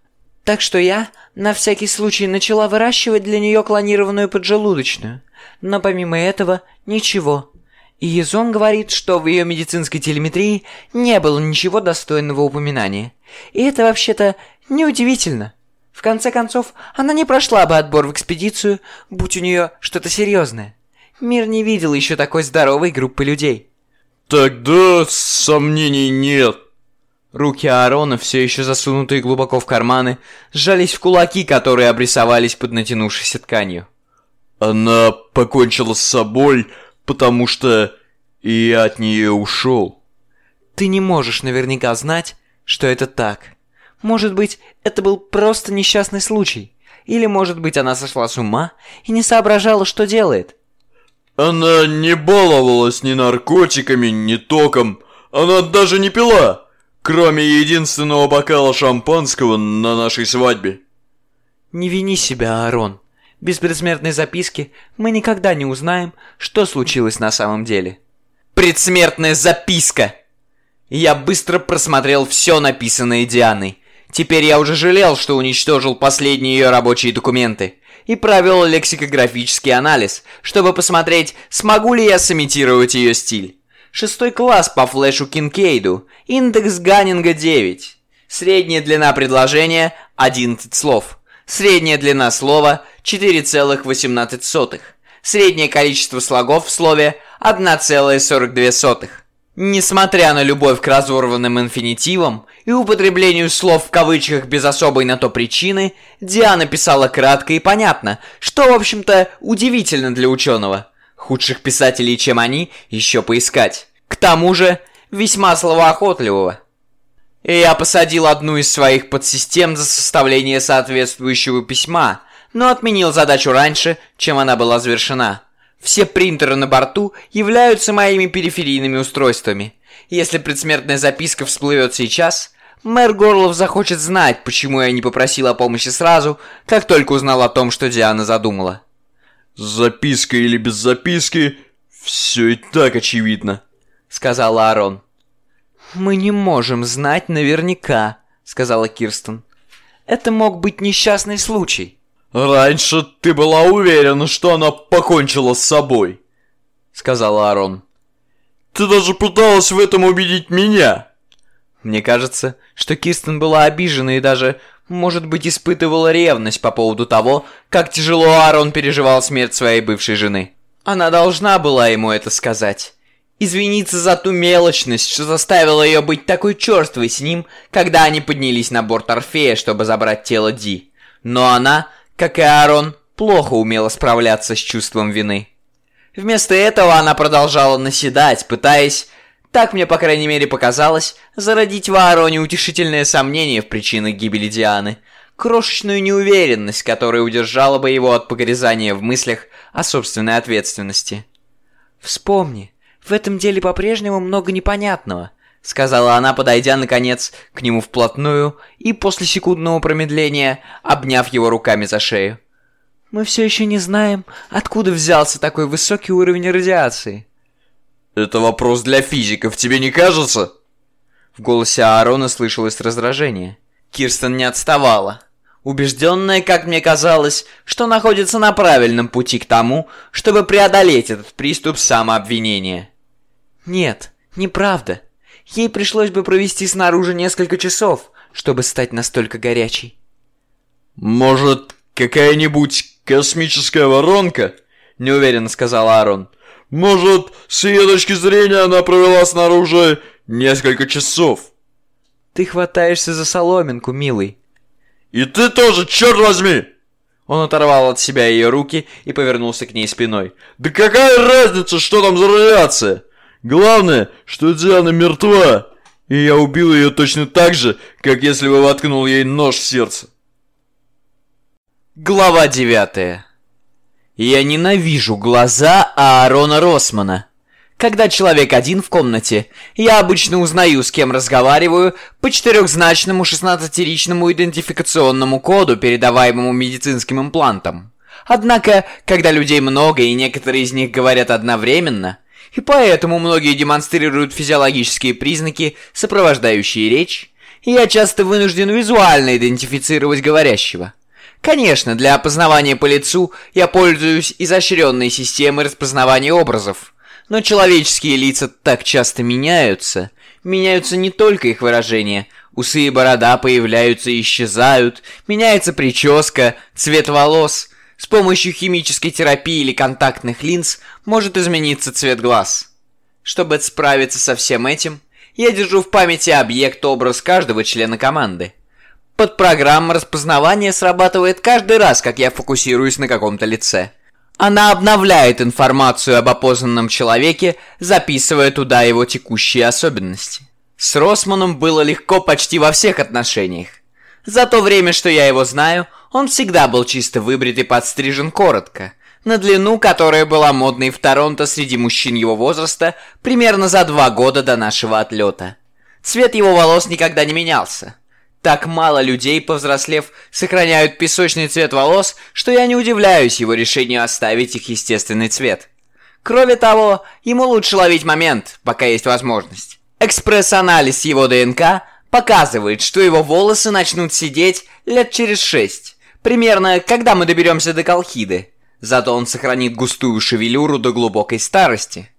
Так что я на всякий случай начала выращивать для нее клонированную поджелудочную. Но помимо этого, ничего. И Езон говорит, что в ее медицинской телеметрии не было ничего достойного упоминания. И это вообще-то неудивительно. В конце концов, она не прошла бы отбор в экспедицию, будь у нее что-то серьезное. Мир не видел еще такой здоровой группы людей. Тогда сомнений нет. Руки Аарона, все еще засунутые глубоко в карманы, сжались в кулаки, которые обрисовались под натянувшейся тканью. Она покончила с собой, потому что я от нее ушел. Ты не можешь наверняка знать, что это так. Может быть, это был просто несчастный случай. Или, может быть, она сошла с ума и не соображала, что делает. Она не баловалась ни наркотиками, ни током. Она даже не пила, кроме единственного бокала шампанского на нашей свадьбе. Не вини себя, Аарон. Без предсмертной записки мы никогда не узнаем, что случилось на самом деле. Предсмертная записка! Я быстро просмотрел все написанное Дианой. Теперь я уже жалел, что уничтожил последние ее рабочие документы и провел лексикографический анализ, чтобы посмотреть, смогу ли я сымитировать ее стиль. Шестой класс по флешу Кинкейду, индекс Ганнинга 9. Средняя длина предложения 11 слов. Средняя длина слова 4,18. Среднее количество слогов в слове 1,42. Несмотря на любовь к разорванным инфинитивам и употреблению слов в кавычках без особой на то причины, Диана писала кратко и понятно, что, в общем-то, удивительно для ученого. Худших писателей, чем они, еще поискать. К тому же, весьма словоохотливого. И я посадил одну из своих подсистем за составление соответствующего письма, но отменил задачу раньше, чем она была завершена. Все принтеры на борту являются моими периферийными устройствами. Если предсмертная записка всплывет сейчас, мэр Горлов захочет знать, почему я не попросил о помощи сразу, как только узнал о том, что Диана задумала. Записка или без записки, все и так очевидно, сказал Аарон. Мы не можем знать наверняка, сказала Кирстен. Это мог быть несчастный случай. «Раньше ты была уверена, что она покончила с собой», — сказал Аарон. «Ты даже пыталась в этом убедить меня». Мне кажется, что Кирстен была обижена и даже, может быть, испытывала ревность по поводу того, как тяжело Аарон переживал смерть своей бывшей жены. Она должна была ему это сказать. Извиниться за ту мелочность, что заставила ее быть такой черствой с ним, когда они поднялись на борт Орфея, чтобы забрать тело Ди. Но она, как и Аарон, плохо умела справляться с чувством вины. Вместо этого она продолжала наседать, пытаясь, так мне по крайней мере показалось, зародить в Аароне утешительное сомнение в причинах гибели Дианы, крошечную неуверенность, которая удержала бы его от погрязания в мыслях о собственной ответственности. «Вспомни, в этом деле по-прежнему много непонятного», — сказала она, подойдя, наконец, к нему вплотную и после секундного промедления, обняв его руками за шею. «Мы все еще не знаем, откуда взялся такой высокий уровень радиации». «Это вопрос для физиков, тебе не кажется?» В голосе Аарона слышалось раздражение. Кирстен не отставала. Убежденная, как мне казалось, что находится на правильном пути к тому, чтобы преодолеть этот приступ самообвинения. Нет, неправда. Ей пришлось бы провести снаружи несколько часов, чтобы стать настолько горячей. «Может, какая-нибудь космическая воронка?» — неуверенно сказал Аарон. Может, с ее точки зрения она провела снаружи несколько часов. Ты хватаешься за соломинку, милый. И ты тоже, черт возьми! Он оторвал от себя ее руки и повернулся к ней спиной. Да какая разница, что там за радиация? Главное, что Диана мертва, и я убил ее точно так же, как если бы воткнул ей нож в сердце. Глава девятая я ненавижу глаза Аарона Росмана. Когда человек один в комнате, я обычно узнаю, с кем разговариваю, по четырехзначному шестнадцатиричному идентификационному коду, передаваемому медицинским имплантом. Однако, когда людей много и некоторые из них говорят одновременно, и поэтому многие демонстрируют физиологические признаки, сопровождающие речь, я часто вынужден визуально идентифицировать говорящего. Конечно, для опознавания по лицу я пользуюсь изощренной системой распознавания образов. Но человеческие лица так часто меняются. Меняются не только их выражения. Усы и борода появляются и исчезают. Меняется прическа, цвет волос. С помощью химической терапии или контактных линз может измениться цвет глаз. Чтобы справиться со всем этим, я держу в памяти объект-образ каждого члена команды. Подпрограмма распознавания срабатывает каждый раз, как я фокусируюсь на каком-то лице. Она обновляет информацию об опознанном человеке, записывая туда его текущие особенности. С Росманом было легко почти во всех отношениях. За то время, что я его знаю, он всегда был чисто выбрит и подстрижен коротко, на длину, которая была модной в Торонто среди мужчин его возраста примерно за два года до нашего отлета. Цвет его волос никогда не менялся. Так мало людей, повзрослев, сохраняют песочный цвет волос, что я не удивляюсь его решению оставить их естественный цвет. Кроме того, ему лучше ловить момент, пока есть возможность. Экспресс-анализ его ДНК показывает, что его волосы начнут сидеть лет через шесть, примерно когда мы доберемся до Колхиды. Зато он сохранит густую шевелюру до глубокой старости.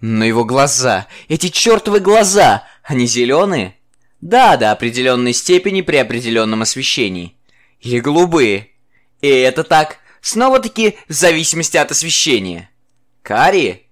Но его глаза, эти чертовы глаза, они зеленые? Да, до определенной степени при определенном освещении. Или голубые. И это так, снова-таки, в зависимости от освещения. Карие?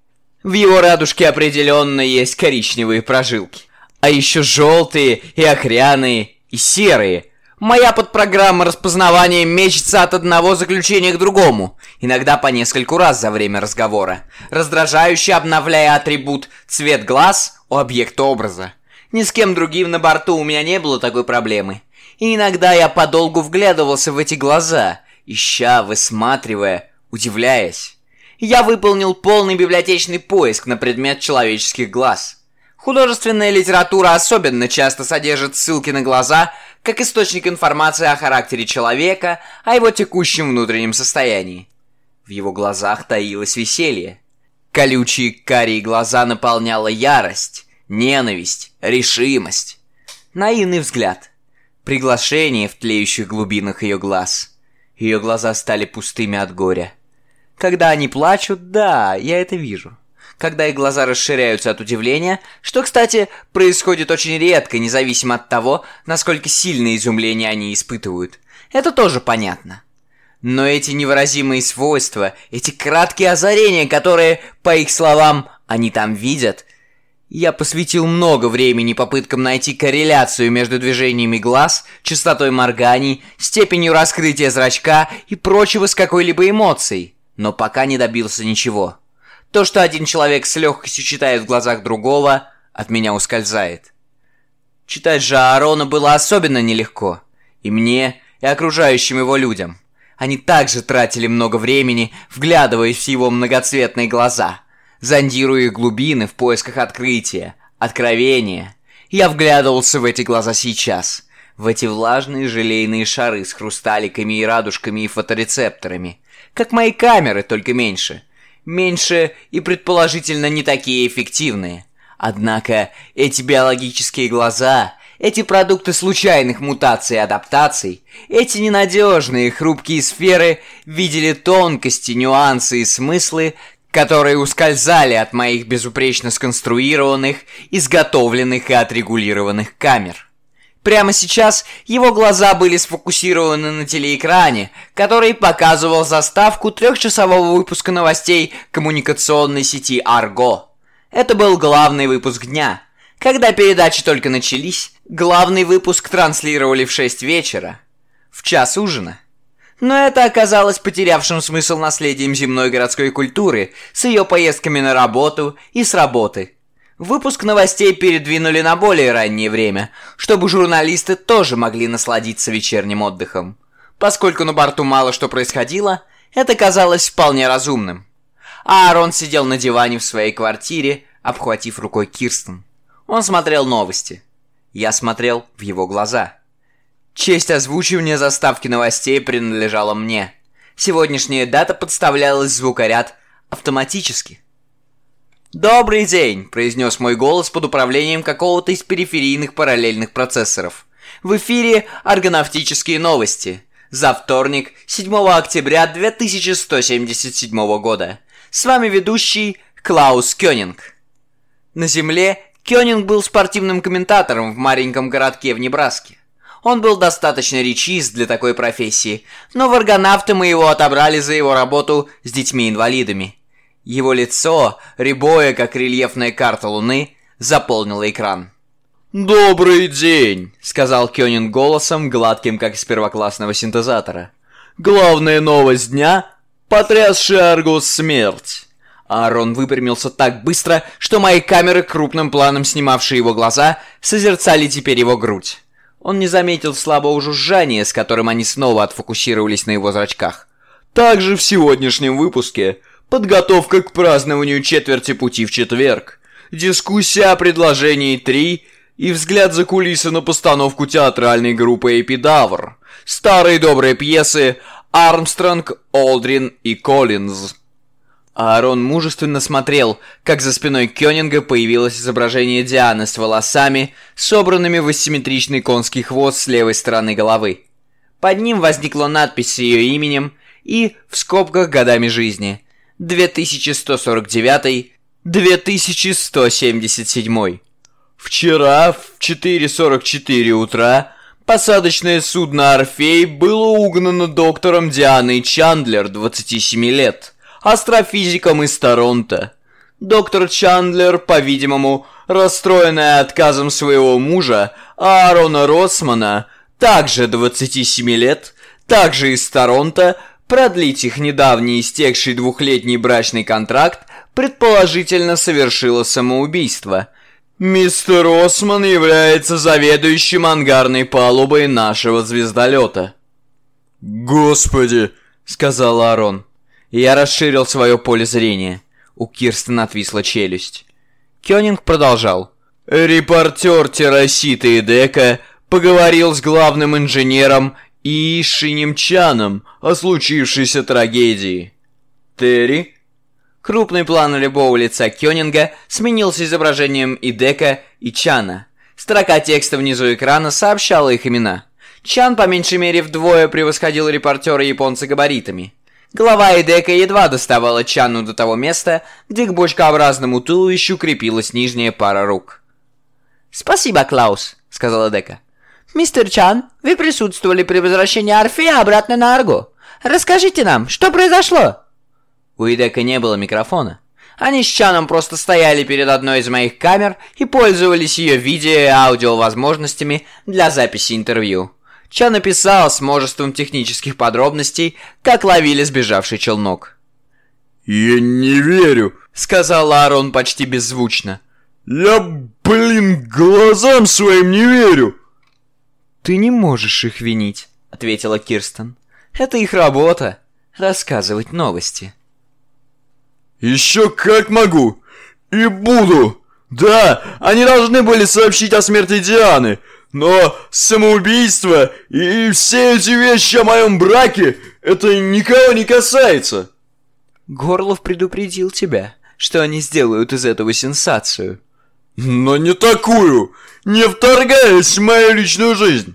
В его радужке определенно есть коричневые прожилки. А еще желтые и охряные, и серые. Моя подпрограмма распознавания мечется от одного заключения к другому, иногда по нескольку раз за время разговора, раздражающе обновляя атрибут «цвет глаз» у объекта образа. Ни с кем другим на борту у меня не было такой проблемы. И иногда я подолгу вглядывался в эти глаза, ища, высматривая, удивляясь. Я выполнил полный библиотечный поиск на предмет человеческих глаз. Художественная литература особенно часто содержит ссылки на глаза, как источник информации о характере человека, о его текущем внутреннем состоянии. В его глазах таилось веселье. Колючие карие глаза наполняла ярость, ненависть, решимость. Наивный взгляд. Приглашение в тлеющих глубинах ее глаз. Ее глаза стали пустыми от горя. Когда они плачут, да, я это вижу. Когда их глаза расширяются от удивления, что, кстати, происходит очень редко, независимо от того, насколько сильное изумление они испытывают. Это тоже понятно. Но эти невыразимые свойства, эти краткие озарения, которые, по их словам, они там видят, я посвятил много времени попыткам найти корреляцию между движениями глаз, частотой морганий, степенью раскрытия зрачка и прочего с какой-либо эмоцией, но пока не добился ничего. То, что один человек с легкостью читает в глазах другого, от меня ускользает. Читать же Аарона было особенно нелегко. И мне, и окружающим его людям. Они также тратили много времени, вглядываясь в его многоцветные глаза, зондируя их глубины в поисках открытия, откровения. Я вглядывался в эти глаза сейчас, в эти влажные желейные шары с хрусталиками и радужками и фоторецепторами, как мои камеры, только меньше. Меньше и, предположительно, не такие эффективные. Однако эти биологические глаза эти продукты случайных мутаций и адаптаций, эти ненадежные хрупкие сферы видели тонкости, нюансы и смыслы, которые ускользали от моих безупречно сконструированных, изготовленных и отрегулированных камер. Прямо сейчас его глаза были сфокусированы на телеэкране, который показывал заставку трехчасового выпуска новостей коммуникационной сети Арго. Это был главный выпуск дня – когда передачи только начались, главный выпуск транслировали в 6 вечера, в час ужина. Но это оказалось потерявшим смысл наследием земной городской культуры с ее поездками на работу и с работы. Выпуск новостей передвинули на более раннее время, чтобы журналисты тоже могли насладиться вечерним отдыхом. Поскольку на борту мало что происходило, это казалось вполне разумным. А Аарон сидел на диване в своей квартире, обхватив рукой Кирстен. Он смотрел новости. Я смотрел в его глаза. Честь озвучивания заставки новостей принадлежала мне. Сегодняшняя дата подставлялась в звукоряд автоматически. «Добрый день!» – произнес мой голос под управлением какого-то из периферийных параллельных процессоров. В эфире «Аргонавтические новости» за вторник, 7 октября 2177 года. С вами ведущий Клаус Кёнинг. На Земле Кёнинг был спортивным комментатором в маленьком городке в Небраске. Он был достаточно речист для такой профессии, но в аргонавты мы его отобрали за его работу с детьми-инвалидами. Его лицо, рябое, как рельефная карта Луны, заполнило экран. «Добрый день», — сказал Кёнинг голосом, гладким, как из первоклассного синтезатора. «Главная новость дня — потрясший Аргус смерть. Аарон выпрямился так быстро, что мои камеры, крупным планом снимавшие его глаза, созерцали теперь его грудь. Он не заметил слабого жужжания, с которым они снова отфокусировались на его зрачках. Также в сегодняшнем выпуске подготовка к празднованию четверти пути в четверг, дискуссия о предложении 3 и взгляд за кулисы на постановку театральной группы «Эпидавр», старые добрые пьесы «Армстронг», «Олдрин» и «Коллинз». Аарон мужественно смотрел, как за спиной Кёнинга появилось изображение Дианы с волосами, собранными в асимметричный конский хвост с левой стороны головы. Под ним возникла надпись с ее именем и, в скобках, годами жизни. 2149-2177. Вчера в 4.44 утра посадочное судно «Орфей» было угнано доктором Дианой Чандлер, 27 лет астрофизиком из Торонто. Доктор Чандлер, по-видимому, расстроенная отказом своего мужа, Аарона Росмана, также 27 лет, также из Торонто, продлить их недавний истекший двухлетний брачный контракт, предположительно совершила самоубийство. Мистер Росман является заведующим ангарной палубой нашего звездолета. «Господи!» — сказал Аарон. Я расширил свое поле зрения. У Кирстен отвисла челюсть. Кёнинг продолжал. Репортер Террасита и Дека поговорил с главным инженером и Шинемчаном о случившейся трагедии. Терри? Крупный план любого лица Кёнинга сменился изображением Идека и Чана. Строка текста внизу экрана сообщала их имена. Чан по меньшей мере вдвое превосходил репортера японца габаритами. Голова Эдека едва доставала Чану до того места, где к бочкообразному туловищу крепилась нижняя пара рук. «Спасибо, Клаус», — сказала Эдека. «Мистер Чан, вы присутствовали при возвращении Орфея обратно на Арго. Расскажите нам, что произошло?» У Эдека не было микрофона. Они с Чаном просто стояли перед одной из моих камер и пользовались ее видео и аудио возможностями для записи интервью. Чан написал с множеством технических подробностей, как ловили сбежавший челнок. «Я не верю», — сказал Аарон почти беззвучно. «Я, блин, глазам своим не верю!» «Ты не можешь их винить», — ответила Кирстен. «Это их работа — рассказывать новости». «Еще как могу! И буду! Да, они должны были сообщить о смерти Дианы, но самоубийство и все эти вещи о моем браке, это никого не касается!» Горлов предупредил тебя, что они сделают из этого сенсацию. «Но не такую! Не вторгаясь в мою личную жизнь!»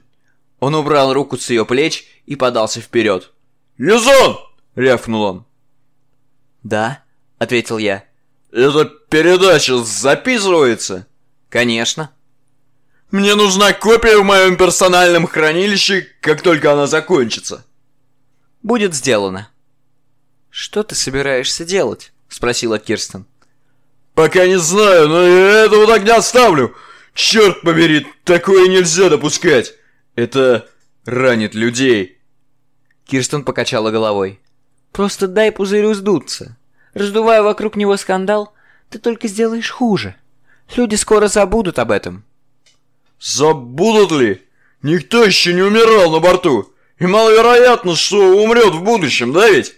Он убрал руку с ее плеч и подался вперед. «Язон!» — рявкнул он. «Да?» — ответил я. «Эта передача записывается?» «Конечно». «Мне нужна копия в моем персональном хранилище, как только она закончится». «Будет сделано». «Что ты собираешься делать?» — спросила Кирстен. «Пока не знаю, но я этого так не оставлю! Черт побери, такое нельзя допускать! Это ранит людей!» Кирстен покачала головой. «Просто дай пузырю сдуться. Раздувая вокруг него скандал, ты только сделаешь хуже. Люди скоро забудут об этом». «Забудут ли? Никто еще не умирал на борту, и маловероятно, что умрет в будущем, да ведь?»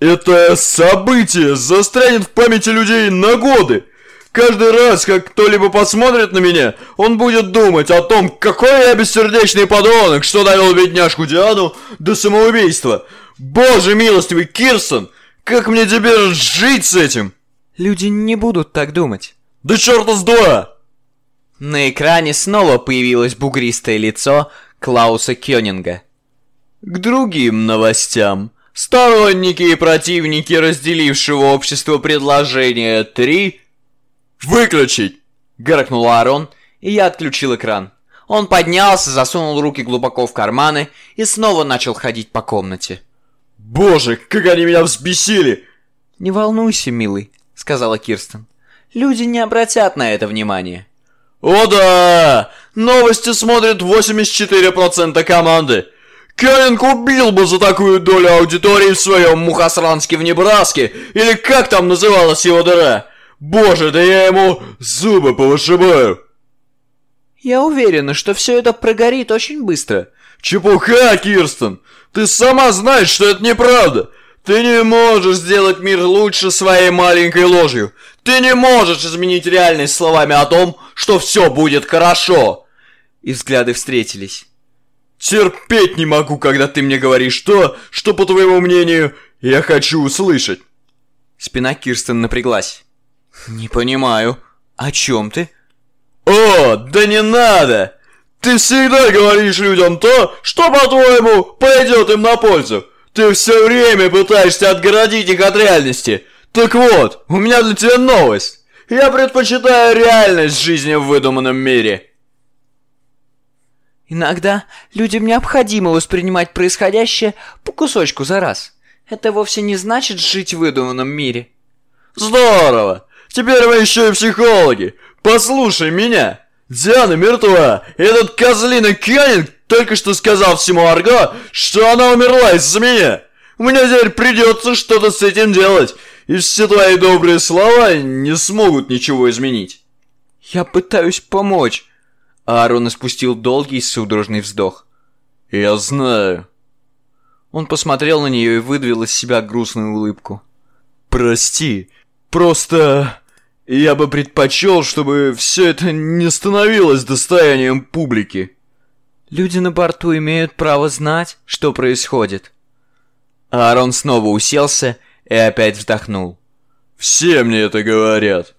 Это событие застрянет в памяти людей на годы. Каждый раз, как кто-либо посмотрит на меня, он будет думать о том, какой я бессердечный подонок, что довел бедняжку Диану до самоубийства. Боже милостивый, Кирсон, как мне теперь жить с этим? Люди не будут так думать. Да черта с два! На экране снова появилось бугристое лицо Клауса Кёнинга. К другим новостям. Сторонники и противники разделившего общество предложения 3 «Выключить!» — гаркнул Аарон, и я отключил экран. Он поднялся, засунул руки глубоко в карманы и снова начал ходить по комнате. «Боже, как они меня взбесили!» «Не волнуйся, милый», — сказала Кирстен. «Люди не обратят на это внимания». «О да! Новости смотрят 84% команды!» Кёнинг убил бы за такую долю аудитории в своем Мухасранске в Небраске, или как там называлась его дыра. Боже, да я ему зубы повышибаю. Я уверена, что все это прогорит очень быстро. Чепуха, Кирстен. Ты сама знаешь, что это неправда. Ты не можешь сделать мир лучше своей маленькой ложью. Ты не можешь изменить реальность словами о том, что все будет хорошо. И взгляды встретились. Терпеть не могу, когда ты мне говоришь то, что, по твоему мнению, я хочу услышать. Спина Кирстен напряглась. «Не понимаю. О чем ты?» «О, да не надо! Ты всегда говоришь людям то, что, по-твоему, пойдет им на пользу. Ты все время пытаешься отгородить их от реальности. Так вот, у меня для тебя новость. Я предпочитаю реальность жизни в выдуманном мире». Иногда людям необходимо воспринимать происходящее по кусочку за раз. Это вовсе не значит жить в выдуманном мире. Здорово! Теперь мы еще и психологи. Послушай меня. Диана мертва. Этот козлина Кёнинг только что сказал всему Арго, что она умерла из-за меня. Мне теперь придется что-то с этим делать. И все твои добрые слова не смогут ничего изменить. Я пытаюсь помочь. Аарон испустил долгий судорожный вздох. «Я знаю». Он посмотрел на нее и выдавил из себя грустную улыбку. «Прости, просто я бы предпочел, чтобы все это не становилось достоянием публики». «Люди на борту имеют право знать, что происходит». Аарон снова уселся и опять вздохнул. «Все мне это говорят».